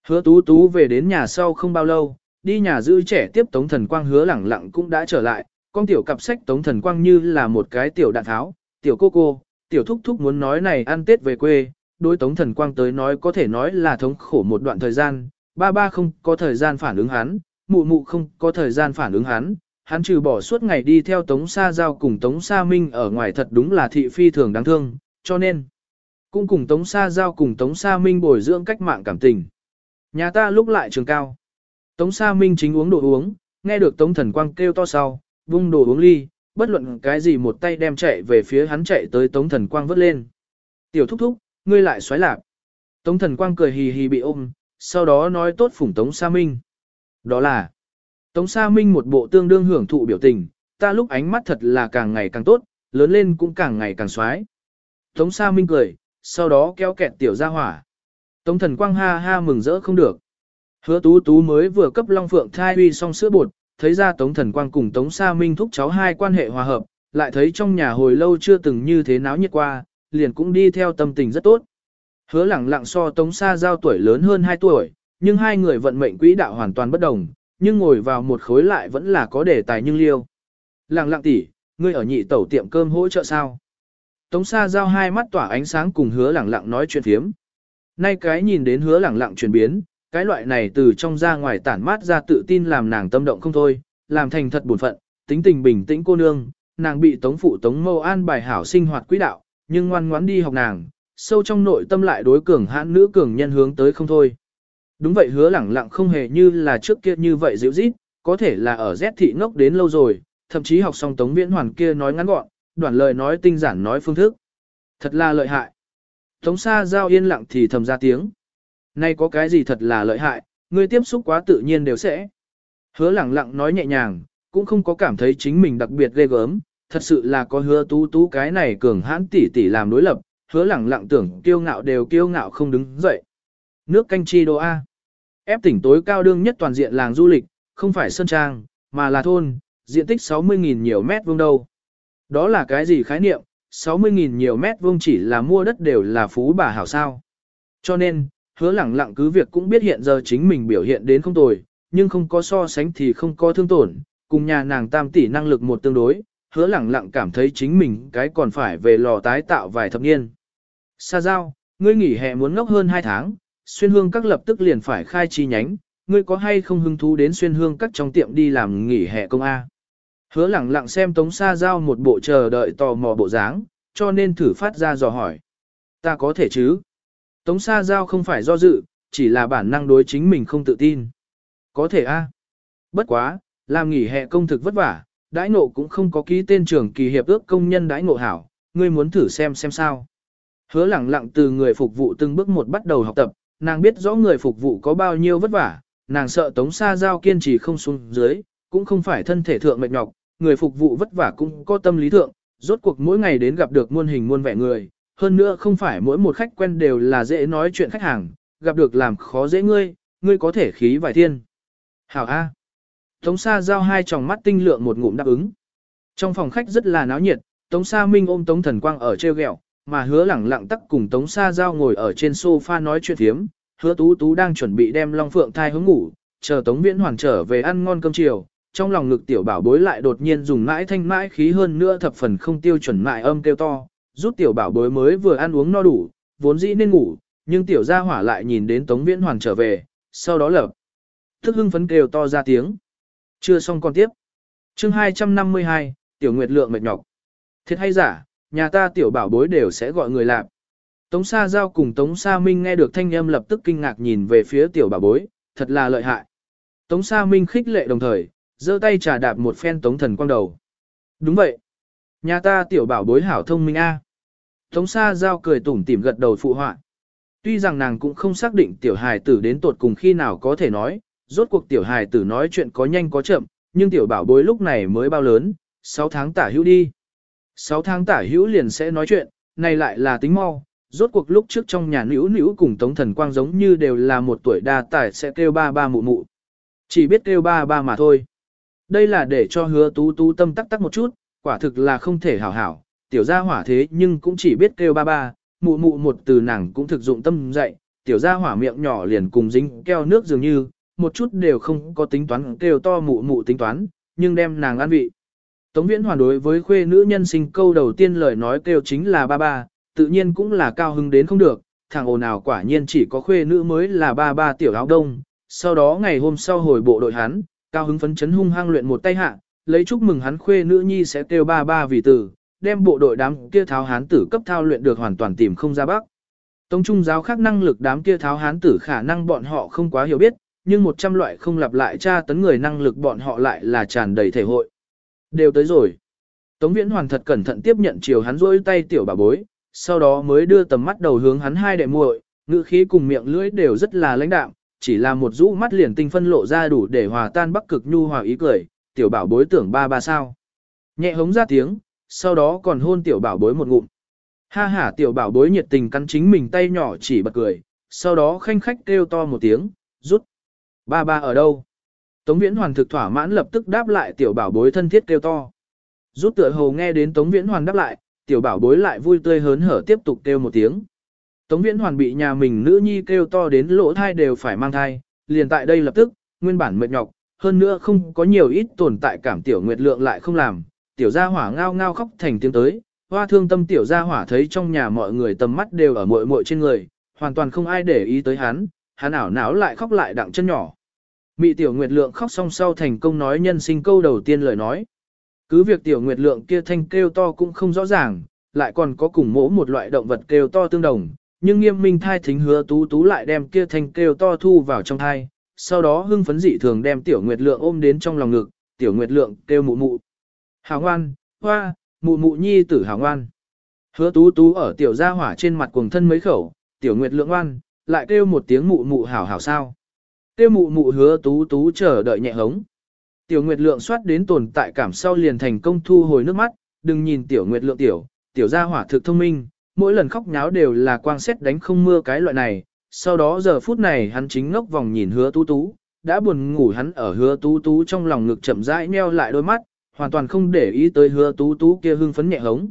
Hứa tú tú về đến nhà sau không bao lâu, đi nhà giữ trẻ tiếp Tống Thần Quang hứa lẳng lặng cũng đã trở lại, con tiểu cặp sách Tống Thần Quang như là một cái tiểu đạn tháo, tiểu cô cô, tiểu thúc thúc muốn nói này ăn Tết về quê, đối Tống Thần Quang tới nói có thể nói là thống khổ một đoạn thời gian, ba ba không có thời gian phản ứng hắn, mụ mụ không có thời gian phản ứng hắn, hắn trừ bỏ suốt ngày đi theo Tống Sa Giao cùng Tống Sa Minh ở ngoài thật đúng là thị phi thường đáng thương, cho nên cũng cùng Tống Sa Giao cùng Tống Sa Minh bồi dưỡng cách mạng cảm tình. Nhà ta lúc lại trường cao. Tống Sa Minh chính uống đồ uống, nghe được Tống Thần Quang kêu to sau, vung đồ uống ly, bất luận cái gì một tay đem chạy về phía hắn chạy tới Tống Thần Quang vớt lên. Tiểu thúc thúc, ngươi lại xoáy lạp. Tống Thần Quang cười hì hì bị ôm, sau đó nói tốt phủng Tống Sa Minh. Đó là, Tống Sa Minh một bộ tương đương hưởng thụ biểu tình, ta lúc ánh mắt thật là càng ngày càng tốt, lớn lên cũng càng ngày càng xoái. Tống Sa Minh cười, sau đó kéo kẹt tiểu ra hỏa. Tống thần quang ha ha mừng rỡ không được. Hứa tú tú mới vừa cấp Long Phượng thai huy xong sữa bột, thấy ra Tống thần quang cùng Tống Sa Minh thúc cháu hai quan hệ hòa hợp, lại thấy trong nhà hồi lâu chưa từng như thế náo nhiệt qua, liền cũng đi theo tâm tình rất tốt. Hứa lẳng lặng so Tống Sa giao tuổi lớn hơn 2 tuổi, nhưng hai người vận mệnh quỹ đạo hoàn toàn bất đồng, nhưng ngồi vào một khối lại vẫn là có đề tài nhưng liêu. Lặng lặng tỷ, ngươi ở nhị tẩu tiệm cơm hỗ trợ sao? Tống Sa giao hai mắt tỏa ánh sáng cùng hứa lẳng lặng nói chuyện phiếm. Nay cái nhìn đến hứa lẳng lặng chuyển biến, cái loại này từ trong ra ngoài tản mát ra tự tin làm nàng tâm động không thôi, làm thành thật buồn phận, tính tình bình tĩnh cô nương, nàng bị tống phụ tống mâu an bài hảo sinh hoạt quỹ đạo, nhưng ngoan ngoãn đi học nàng, sâu trong nội tâm lại đối cường hãn nữ cường nhân hướng tới không thôi. Đúng vậy hứa lẳng lặng không hề như là trước kia như vậy dịu dít, có thể là ở Z thị ngốc đến lâu rồi, thậm chí học xong tống viễn hoàn kia nói ngắn gọn, đoạn lời nói tinh giản nói phương thức. Thật là lợi hại. Tống sa giao yên lặng thì thầm ra tiếng. Nay có cái gì thật là lợi hại, người tiếp xúc quá tự nhiên đều sẽ. Hứa lẳng lặng nói nhẹ nhàng, cũng không có cảm thấy chính mình đặc biệt ghê gớm, thật sự là có hứa tú tú cái này cường hãn tỷ tỷ làm đối lập, hứa lẳng lặng tưởng kiêu ngạo đều kiêu ngạo không đứng dậy. Nước canh chi đô A. Ép tỉnh tối cao đương nhất toàn diện làng du lịch, không phải sân trang, mà là thôn, diện tích 60.000 nhiều mét vuông đâu. Đó là cái gì khái niệm, 60.000 nhiều mét vuông chỉ là mua đất đều là phú bà hảo sao. Cho nên, hứa lẳng lặng cứ việc cũng biết hiện giờ chính mình biểu hiện đến không tồi, nhưng không có so sánh thì không có thương tổn, cùng nhà nàng tam tỷ năng lực một tương đối, hứa lẳng lặng cảm thấy chính mình cái còn phải về lò tái tạo vài thập niên. Sa giao, ngươi nghỉ hè muốn ngốc hơn 2 tháng, xuyên hương các lập tức liền phải khai chi nhánh, ngươi có hay không hứng thú đến xuyên hương các trong tiệm đi làm nghỉ hè công A. Hứa lẳng lặng xem Tống Sa Giao một bộ chờ đợi tò mò bộ dáng, cho nên thử phát ra dò hỏi. Ta có thể chứ? Tống Sa Giao không phải do dự, chỉ là bản năng đối chính mình không tự tin. Có thể a. Bất quá, làm nghỉ hè công thực vất vả, đãi nộ cũng không có ký tên trưởng kỳ hiệp ước công nhân đãi nộ hảo, ngươi muốn thử xem xem sao. Hứa lẳng lặng từ người phục vụ từng bước một bắt đầu học tập, nàng biết rõ người phục vụ có bao nhiêu vất vả, nàng sợ Tống Sa Giao kiên trì không xuống dưới, cũng không phải thân thể thượng mệt nhọc, người phục vụ vất vả cũng có tâm lý thượng, rốt cuộc mỗi ngày đến gặp được muôn hình muôn vẻ người, hơn nữa không phải mỗi một khách quen đều là dễ nói chuyện khách hàng, gặp được làm khó dễ ngươi, ngươi có thể khí vài thiên. Hảo A. Tống Sa giao hai tròng mắt tinh lượng một ngụm đáp ứng. Trong phòng khách rất là náo nhiệt, Tống Sa Minh ôm Tống Thần Quang ở treo gẹo, mà hứa lẳng lặng tắc cùng Tống Sa giao ngồi ở trên sofa nói chuyện thiếm, hứa tú tú đang chuẩn bị đem Long Phượng thai hướng ngủ, chờ Tống Viễn Hoàn trở về ăn ngon cơm chiều, trong lòng ngực tiểu bảo bối lại đột nhiên dùng mãi thanh mãi khí hơn nữa thập phần không tiêu chuẩn mại âm kêu to, giúp tiểu bảo bối mới vừa ăn uống no đủ, vốn dĩ nên ngủ, nhưng tiểu gia hỏa lại nhìn đến Tống Viễn Hoàn trở về, sau đó lập thức hưng phấn kêu to ra tiếng. Chưa xong còn tiếp. Chương 252, Tiểu Nguyệt Lượng mệt nhọc. Thiệt hay giả, nhà ta tiểu bảo bối đều sẽ gọi người làm. Tống Sa Giao cùng Tống Sa Minh nghe được thanh âm lập tức kinh ngạc nhìn về phía tiểu bảo bối, thật là lợi hại. Tống Sa Minh khích lệ đồng thời, giơ tay trà đạp một phen tống thần quang đầu. Đúng vậy. Nhà ta tiểu bảo bối hảo thông minh a. Tống Sa Giao cười tủm tỉm gật đầu phụ họa. Tuy rằng nàng cũng không xác định tiểu hài tử đến tột cùng khi nào có thể nói, rốt cuộc tiểu hài tử nói chuyện có nhanh có chậm, nhưng tiểu bảo bối lúc này mới bao lớn, 6 tháng tả hữu đi. 6 tháng tả hữu liền sẽ nói chuyện, này lại là tính mau. Rốt cuộc lúc trước trong nhà nữ nữ cùng Tống Thần Quang giống như đều là một tuổi đa tải sẽ kêu ba ba mụ mụ. Chỉ biết kêu ba ba mà thôi. Đây là để cho hứa tú tú tâm tắc tắc một chút, quả thực là không thể hảo hảo, tiểu gia hỏa thế nhưng cũng chỉ biết kêu ba ba, mụ mụ một từ nàng cũng thực dụng tâm dạy, tiểu gia hỏa miệng nhỏ liền cùng dính keo nước dường như, một chút đều không có tính toán kêu to mụ mụ tính toán, nhưng đem nàng an vị. Tống Viễn Hoàn đối với khuê nữ nhân sinh câu đầu tiên lời nói kêu chính là ba ba, tự nhiên cũng là cao hứng đến không được, thằng ồn nào quả nhiên chỉ có khuê nữ mới là ba ba tiểu áo đông. Sau đó ngày hôm sau hồi bộ đội hắn, cao hứng phấn chấn hung hăng luyện một tay hạ, lấy chúc mừng hắn khuê nữ nhi sẽ kêu ba ba vì tử, đem bộ đội đám kia tháo hán tử cấp thao luyện được hoàn toàn tìm không ra bắc. Tống trung giáo khác năng lực đám kia tháo hán tử khả năng bọn họ không quá hiểu biết, nhưng một trăm loại không lặp lại tra tấn người năng lực bọn họ lại là tràn đầy thể hội. Đều tới rồi. Tống viễn hoàn thật cẩn thận tiếp nhận chiều hắn rỗi tay tiểu bà bối, sau đó mới đưa tầm mắt đầu hướng hắn hai đệ muội, ngữ khí cùng miệng lưỡi đều rất là lãnh đạm, chỉ là một rũ mắt liền tinh phân lộ ra đủ để hòa tan bắc cực nhu hòa ý cười, tiểu bảo bối tưởng ba ba sao. Nhẹ hống ra tiếng, sau đó còn hôn tiểu bảo bối một ngụm. Ha ha tiểu bảo bối nhiệt tình cắn chính mình tay nhỏ chỉ bật cười, sau đó khanh khách kêu to một tiếng, rút. Ba ba ở đâu? Tống Viễn Hoàn thực thỏa mãn lập tức đáp lại tiểu bảo bối thân thiết kêu to. Rút tựa hồ nghe đến Tống Viễn Hoàn đáp lại, tiểu bảo bối lại vui tươi hớn hở tiếp tục kêu một tiếng. Tống Viễn Hoàn bị nhà mình nữ nhi kêu to đến lỗ thai đều phải mang thai, liền tại đây lập tức, nguyên bản mệt nhọc, hơn nữa không có nhiều ít tồn tại cảm tiểu nguyệt lượng lại không làm, tiểu gia hỏa ngao ngao khóc thành tiếng tới, hoa thương tâm tiểu gia hỏa thấy trong nhà mọi người tầm mắt đều ở muội muội trên người, hoàn toàn không ai để ý tới hắn, hắn ảo não lại khóc lại đặng chân nhỏ. Mị tiểu nguyệt lượng khóc xong sau thành công nói nhân sinh câu đầu tiên lời nói. Cứ việc tiểu nguyệt lượng kia thanh kêu to cũng không rõ ràng, lại còn có cùng mỗ một loại động vật kêu to tương đồng, nhưng nghiêm minh thai thính hứa tú tú lại đem kia thanh kêu to thu vào trong thai, sau đó hưng phấn dị thường đem tiểu nguyệt lượng ôm đến trong lòng ngực, tiểu nguyệt lượng kêu mụ mụ. Hảo ngoan, hoa, mụ mụ nhi tử hảo ngoan. Hứa tú tú ở tiểu gia hỏa trên mặt cuồng thân mấy khẩu, tiểu nguyệt lượng ngoan, lại kêu một tiếng mụ mụ hảo hảo sao. Tiêu mụ mụ hứa tú tú chờ đợi nhẹ hống. Tiểu nguyệt lượng soát đến tồn tại cảm sau liền thành công thu hồi nước mắt, đừng nhìn tiểu nguyệt lượng tiểu, tiểu gia hỏa thực thông minh, mỗi lần khóc nháo đều là quang xét đánh không mưa cái loại này. Sau đó giờ phút này hắn chính ngốc vòng nhìn hứa tú tú, đã buồn ngủ hắn ở hứa tú tú trong lòng ngực chậm rãi nheo lại đôi mắt, hoàn toàn không để ý tới hứa tú tú kia hưng phấn nhẹ hống.